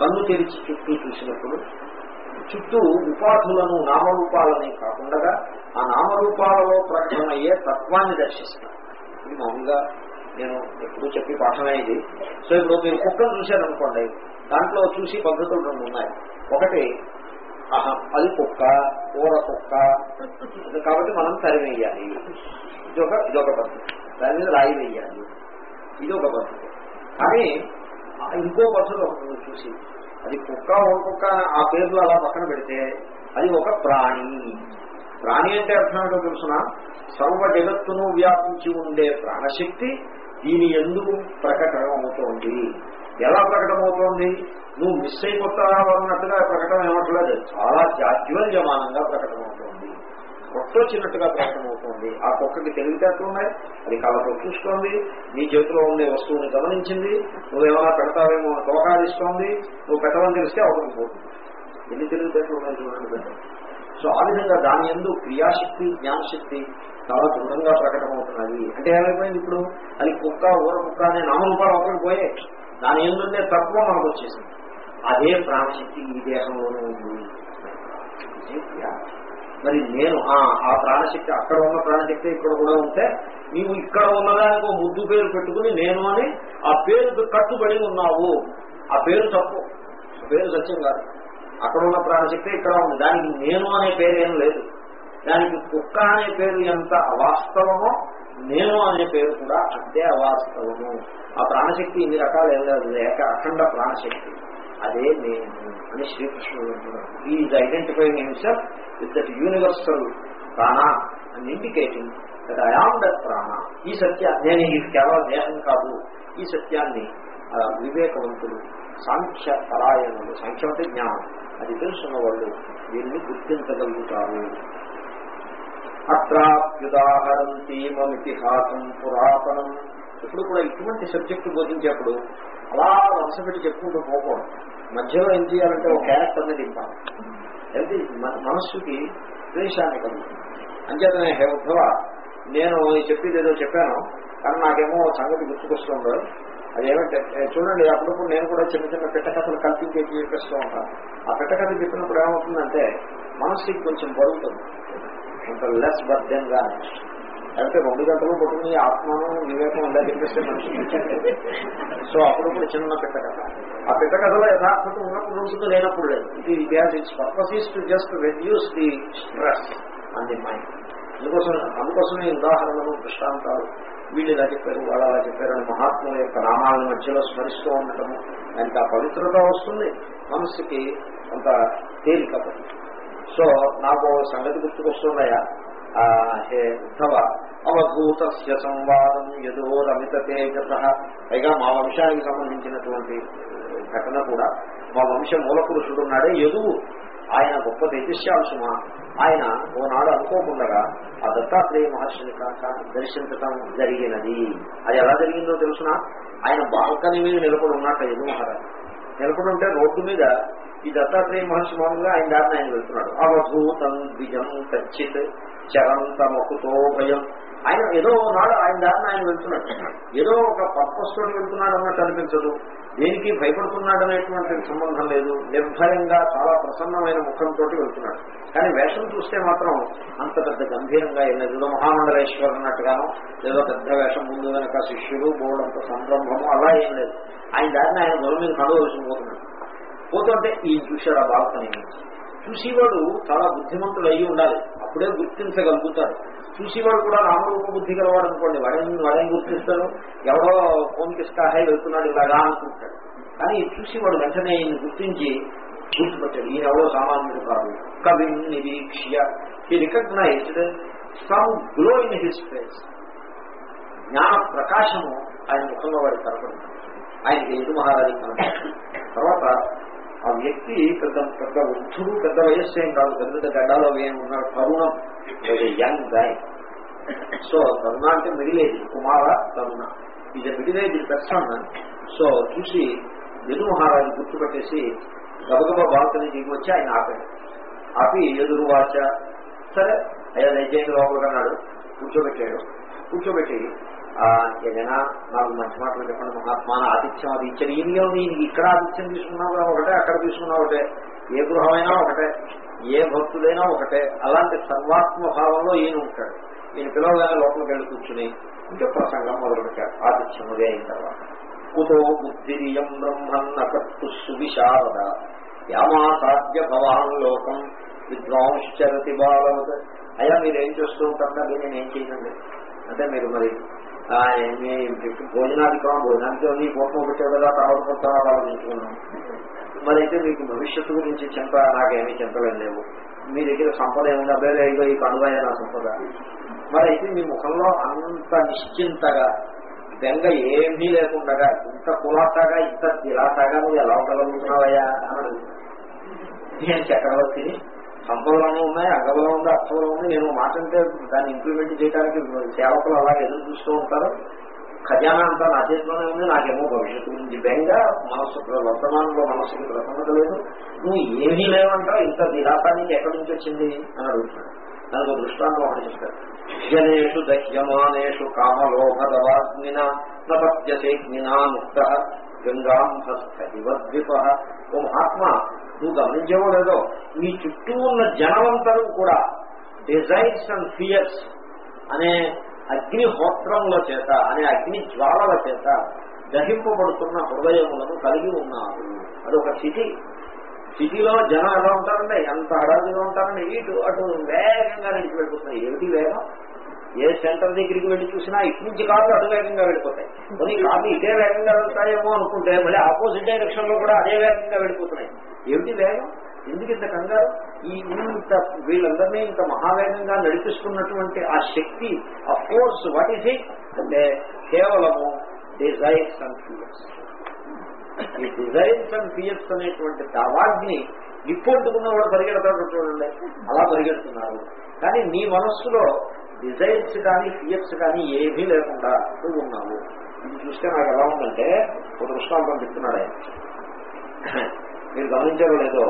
కన్ను తెరిచి చుట్టూ చూసినప్పుడు చుట్టూ ఉపాధులను నామరూపాలని కాకుండా ఆ నామరూపాలలో ప్రకటనయ్యే తత్వాన్ని దర్శిస్తారు. ఇది మామూలుగా నేను ఎప్పుడు చెప్పి పాఠమే ఇది. సో ఇప్పుడు మీరు కుక్కను చూశారనుకోండి దాంట్లో చూసి పద్ధతులు రెండు ఉన్నాయి. ఒకటి అది కుక్క కూర కుక్క కాబట్టి మనం తరివేయాలి. ఇదొక ఇదొక పద్ధతి. దాని మీద రాయి వేయాలి. ఇది ఒక పద్ధతి. కానీ ఇంకో పద్ధతి ఒకటి చూసి అది కుక్క ఒక కుక్క ఆ పేర్లు అలా పక్కన పెడితే అది ఒక ప్రాణి. ప్రాణి అంటే అర్థం ఏంటో తెలుసిన? సర్వ జగత్తును వ్యాపించి ఉండే ప్రాణశక్తి దీని ఎందుకు ప్రకటన అవుతోంది ఎలా ప్రకటమవుతోంది నువ్వు మిస్ అయిపోతావు అన్నట్టుగా ప్రకటన ఏమట్లేదు చాలా జాజ్వల్యమానంగా ప్రకటమవుతోంది కొత్త వచ్చినట్టుగా ప్రకటమవుతోంది ఆ కుక్కకి తెలివితేటలు ఉన్నాయి అది కళ్ళతో చూస్తోంది. నీ చేతిలో ఉండే వస్తువుని గమనించింది. నువ్వేమైనా పెడతావేమో అని తోకాడిస్తోంది నువ్వు పెట్టవని తెలిస్తే అవతలకి పోతుంది. ఎన్ని తెలివితేటలు ఉన్నాయి చూడండి సో ఆ విధంగా దాని ఎందు క్రియాశక్తి జ్ఞానశక్తి చాలా దృఢంగా ప్రకటమవుతున్నది అంటే ఏమైపోయింది ఇప్పుడు? అది కుక్క ఊర కుక్క అనే నామరూపాలు ఒకరికి పోయే దాని ఎందుండే తత్వం మనకు వచ్చేసింది. అదే ప్రాణశక్తి ఈ దేహంలోనే ఉంది. మరి నేను ఆ ప్రాణశక్తి అక్కడ ఉన్న ప్రాణశక్తి ఇక్కడ కూడా ఉంటే నీవు ఇక్కడ ఉన్నదానికి ఒక ముద్దు పేరు పెట్టుకుని నేను అని ఆ పేరు కట్టుబడి ఉన్నావు. ఆ పేరు తప్పు. ఆ పేరు సత్యం కాదు. అక్కడ ఉన్న ప్రాణశక్తి ఇక్కడ ఉంది. దానికి నేను అనే పేరు ఏం లేదు. దానికి కుక్క అనే పేరు ఎంత అవాస్తవమో నేను అనే పేరు కూడా అంతే అవాస్తవము. ఆ ప్రాణశక్తి ఇన్ని రకాలు ఏం లేదు. లేక అఖండ ప్రాణశక్తి. అదే నేను అని శ్రీకృష్ణుడు అంటున్నాడు. Is identifying himself with that universal prana and indicating that I am that prana ఈ సత్య నేను ఇది కేవలం దేహం కాదు. ఈ సత్యాన్ని వివేకవంతులు సాంఖ్య పరాయణులు సాంఖ్యం అంటే జ్ఞానం. అది తెలుసున్న వాళ్ళు దీన్ని గుర్తించగలుగుతారు. అత్రాప్యుదాహరంతీమమితిహాసం పురాతనం. ఎప్పుడు కూడా ఇటువంటి సబ్జెక్టు బోధించేప్పుడు అలా వరుస పెట్టి చెప్పుకుంటూ పోకూడదు. మధ్యలో ఏం చేయాలంటే ఒక క్యారెక్టర్ని దింపాలి అయితే మన- మనస్సుకి ద్వేషాన్ని కలుగుతుంది అంచేతనే హే ఉద్ధవ నేను చెప్పేది ఏదో చెప్పాను కానీ నాకేమో సంగతి గుర్తుకొస్తుంది. అదేమంటే చూడండి అప్పుడప్పుడు నేను కూడా చిన్న చిన్న పెట్ట కల్పించే కల్పించి చెప్పేస్తూ ఉంటాను. ఆ పెట్టకథ చెప్పినప్పుడు ఏమవుతుందంటే మనస్సుకి కొంచెం బరుగుతుంది కొంత లెస్ బర్డెన్ గా అంటే రెండు గంటలు పట్టుకుని ఆత్మను వివేకం ఇలా చెప్పేస్తే మనిషి సో అప్పుడప్పుడు చిన్న పెట్ట కథ. ఆ పెట్ట కథలో యథార్థత ఉన్నప్పుడు ఉంటుంది లేనప్పుడు లేదు. ఇది has its purpose is to just reduce the stress on the mind అందుకోసం అందుకోసమే ఈ ఉదాహరణలు దృష్టాంతాలు వీళ్ళు ఇలా చెప్పారు వాళ్ళు అలా చెప్పారని మహాత్ముల యొక్క నామాలను మధ్యలో స్మరిస్తూ ఉండటము దానికి ఆ పవిత్రత వస్తుంది. మనస్సుకి కొంత తేలిక సో నాకు సంగతి గుర్తుకొస్తున్నాయా హే ఉద్ధవ అవభూత సంవాదం యదో రమిత తేజస పైగా మా వంశానికి సంబంధించినటువంటి ఘటన కూడా. మా వంశ మూల పురుషుడు ఉన్నాడే యదువు. ఆయన గొప్ప తేజస్యాలు ఆయన ఓనాడు అనుకోకుండా ఆ దత్తాత్రేయ మహర్షిని కాక దర్శించటం జరిగినది. అది ఎలా జరిగిందో తెలుసిన? ఆయన బాల్కనీ మీద నిలబడి ఉన్నట్టు యదు మహారాజు. నిలబడి ఉంటే రోడ్డు మీద ఈ దత్తాత్రేయ మహర్షి మామూలుగా ఆయన దారిని ఆయన వెళ్తున్నాడు. అవభూతం ద్విజం కచ్చిత్ చరంతమకుతో భయం. ఆయన ఏదో నాడు ఆయన దారిని ఆయన వెళ్తున్నాడు. ఏదో ఒక పర్పస్ తోటి వెళ్తున్నాడు అన్నట్టు అనిపించదు. దేనికి భయపడుతున్నాడు అనేటువంటి సంబంధం లేదు. నిర్భయంగా చాలా ప్రసన్నమైన ముఖంతో వెళ్తున్నాడు. కానీ వేషం చూస్తే మాత్రం అంత పెద్ద గంభీరంగా ఏం లేదు. ఏదో మహామండలేశ్వరు ఏదో పెద్ద వేషం ముందు వెనక శిష్యుడు బోర్డంత సంరంభము అలా ఏం లేదు. ఆయన దారిని ఆయన గొడవ మీద కడువ వేసుకుపోతున్నాడు పోతుంటే ఈ చూశాడు ఆ బాల్కనీ చూసేవాడు చాలా బుద్ధిమంతుడు అయ్యి ఉండాలి. అప్పుడే గుర్తించగలుగుతారు చూసేవాడు కూడా రామరూప బుద్ధి గలవాడు అనుకోండి. వాడేం వాడేం గుర్తిస్తాడు? ఎవడో ఫోన్కి కిస్కాహాయి వెళ్తున్నాడు ఇలాగా అనుకుంటాడు. కానీ చూసేవాడు వెంటనే ఈయన గుర్తించి గుర్తుపట్టాడు ఈయన ఎవరో సామాన్యుడు కాదు. కవి నిరీక్ష్య. He recognised some glow in his face జ్ఞాన ప్రకాశము ఆయన ముఖంలో వాడికి కనపడుతుంది. ఆయనకి ఎదు మహారాజు కనపడుతుంది. తర్వాత ఆ వ్యక్తి పెద్ద పెద్ద వృద్ధుడు పెద్ద వయస్సు ఏం కాదు పెద్ద పెద్ద గడ్డాలో ఏం ఉన్నాడు? తరుణం యంగ్ గాయ్ సో తరుణ అంటే మిడిల్ ఏజ్ కుమార తరుణ ఇది మిడిల్ ఏజ్ పర్సన్ సో చూసి యదు మహారాజు గుర్తుపెట్టేసి గబగబా బాల్కనీ దిగి వచ్చి ఆయన ఆపాడు. ఆపి ఎదురు వాచ? సరే అయ్యా దయచేయండి లోపలికి అన్నాడు. కూర్చోబెట్టాడు. కూర్చోబెట్టి ఏదైనా నాకు మంచి మాటలు చెప్పండి మహాత్మాన ఆతిథ్యం అది ఇచ్చాడు ఈయనలో నేను ఇక్కడ ఆతిథ్యం తీసుకున్నావు ఒకటే అక్కడ తీసుకున్నావు ఒకటే. ఏ గృహమైనా ఒకటే ఏ భక్తుడైనా ఒకటే. అలాంటి సర్వాత్మ భావంలో ఈయన ఉంటాడు. ఈయన పిల్లలైనా లోపలికి వెళ్ళి కూర్చుని ఇంకా ప్రసంగం మొదలుపెట్టాడు. ఆతిథ్యం అదే అయిన తర్వాత. కుతో బుద్ధిరియం బ్రహ్మన్న కట్టు సువిశారద. యామాసాధ్య భవాన్ లోకం విద్వాంశ్చరతి బాలవత్. అయ్యా మీరు ఏం చేస్తూ ఉంటారు? నేను ఏం అంటే మీరు మరి ఆ, మీ భోజనానికి? ఉంది పూర్వం పెట్టావు కదా తర్వాత కొత్త ఆలోచించుకున్నాం మరి అయితే మీకు భవిష్యత్తు గురించి చింత నాకేమీ చింతలేం లేవు. మీ దగ్గర సంపద ఏముంది? అబ్బాయి ఇగో ఈ కనువాయ నా సంపద. మరి అయితే మీ ముఖంలో అంత నిశ్చింతగా బెంగ ఏమీ లేకుండా ఇంత కులాసాగా ఇంత దిలాసాగా నువ్వు ఎలా ఉండగలుగుతున్నావయ్యా అని నేను చక్రవర్తిని సంపదలోనూ ఉన్నాయి అంగంలో ఉంది అర్థంలో ఉంది నేను మాట అంటే దాన్ని ఇంప్లిమెంట్ చేయడానికి సేవకులు అలాగే ఎదురు చూస్తూ ఉంటారు. ఖజానా అంతా నా చేతిలోనే ఉంది నాకేమో భవిష్యత్తు గురించి బెంగ మనస్సు వర్తమానంలో మనస్సుకి ప్రసన్నత లేదు. నువ్వు ఏమీ లేవంటావు ఇంత నిరాశానికి ఎక్కడి నుంచి వచ్చింది? అని అడుగుతున్నాడు. దానికి ఒక దృష్టాంతం ఒకటి చెప్తారు జనేషు దహ్యమానేషు కామలోభదవాగ్నిన నపత్యసేగ్నినా ముక్త గంగాం ఓ మహాత్మ నువ్వు గమనించేవో లేదో నీ చుట్టూ ఉన్న జనమంతరం కూడా డిజైర్స్ అండ్ ఫియర్స్ అనే అగ్నిహోత్రముల చేత అనే అగ్ని జ్వాలల చేత దహింపబడుతున్న హృదయములను కలిగి ఉన్నారు. అదొక సిటీ సిటీలో జనం ఎలా ఉంటారండి ఎంత హడావిడిగా ఉంటారండి ఇటు అటు వేగంగా నడిచి వెళ్ళిపోతున్నాయి ఏమిటి వేగం? ఏ సెంటర్ దగ్గరికి వెళ్ళి చూసినా ఇటు నుంచి కార్లు అటు వేగంగా వెళ్ళిపోతాయి. కొన్ని కార్లు ఇదే వేగంగా వెళ్తాయేమో అనుకుంటే మళ్ళీ ఆపోజిట్ డైరెక్షన్లో కూడా అదే వేగంగా వెళ్ళిపోతున్నాయి. ఏమిటి వేగం? ఎందుకు ఇంత కంగారు? ఈ ఇంత వీళ్ళందరినీ ఇంత మహావేగంగా నడిపిస్తున్నటువంటి ఆ శక్తి ఆ ఫోర్స్ వాట్ ఈస్ ఇట్ అంటే కేవలము డిజైర్స్ అండ్ ఫియర్స్ ఈ డిజైర్స్ అండ్ ఫియర్స్ అనేటువంటి దావాగ్ని నిప్పొట్టుకున్న వాడు పరిగెడతాడు చూడండి. అలా పరిగెడుతున్నారు. కానీ నీ మనస్సులో డిజైర్స్ కానీ ఫియర్స్ కానీ ఏమీ లేకుండా నువ్వు ఉన్నావు ఇది చూస్తే నాకు ఎలా ఉందంటే ఒక దృష్టాంతం చెప్తున్నాడు ఆయన. మీరు గమనించారో లేదో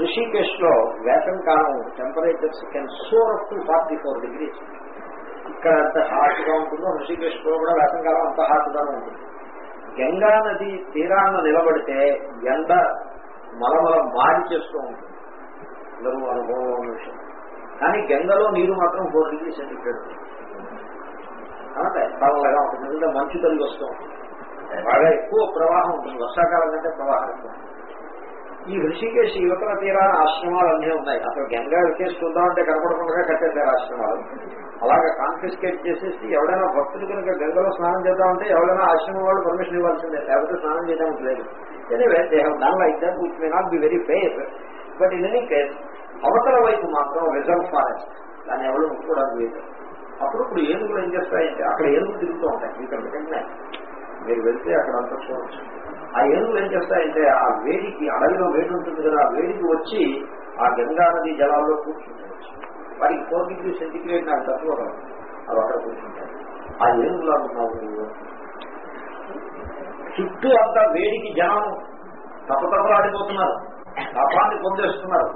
ఋషికేష్లో వేసం కాలం temperatures can soar up to forty four degrees ఇక్కడ అంత హాట్గా ఉంటుందో ఋషికేష్లో కూడా వేసం కాలం అంత హాట్ గానే ఉంటుంది. గంగా నది తీరాన్న నిలబడితే ఎండ మలమల మారి చేస్తూ ఉంటుంది. అందరూ అనుభవం ఉన్న విషయం. కానీ గంగలో నీరు మాత్రం ఫోర్ డిగ్రీ సెంటిగ్రేడ్. అంటే చల్లగా ఉంటుంది ఎందుకంటే మంచు కలిగి వస్తూ ఉంటుంది. బాగా ఎక్కువ ప్రవాహం ఉంటుంది. వర్షాకాలం కంటే ప్రవాహం ఎక్కువ ఈ ఋషికేశ్ యువతల తీరాన ఆశ్రమాలు అన్నీ ఉన్నాయి. అసలు గంగా ఋషికేశ్ చూద్దామంటే కనపడకుండా కట్టేశారు ఆశ్రమాలు. అలాగే కాన్ఫిస్కేట్ చేసేసి ఎవడైనా భక్తులు కనుక గంగలో స్నానం చేద్దామంటే ఎవరైనా ఆశ్రమం వాళ్ళు పర్మిషన్ ఇవ్వాల్సిందే. లేకపోతే స్నానం చేయడానికి లేదు. Anyway they have done like that which may not be very fair but in any case అవతల వైపు మాత్రం రిజర్వ్ ఫారెస్ట్ దాన్ని ఎవరు ముట్టుకోవడానికి లేదు అప్పుడు ఇప్పుడు ఏనుగులు ఏం చేస్తాయంటే అక్కడ ఏనుగులు తిరుగుతూ ఉంటాయి. మీకు ఎందుకంటే మీరు వెళ్తే అక్కడ అంత చూడవచ్చు ఆ ఏనుగులు ఏం చేస్తాయంటే ఆ వేడికి అడవిలో వేడి ఉంటుంది కదా ఆ వేడికి వచ్చి ఆ గంగా నది జలాల్లో కూర్చుంటాయి. వారికి ఫోర్ డిగ్రీ సెంటిగ్రేడ్ నాకు తక్కువ అవి అక్కడ కూర్చుంటాయి. ఆ ఏనుగులా ఉన్నావు చుట్టూ అంతా వేడికి జనం తప్ప తప్పలు తపాన్ని పొందేస్తున్నారు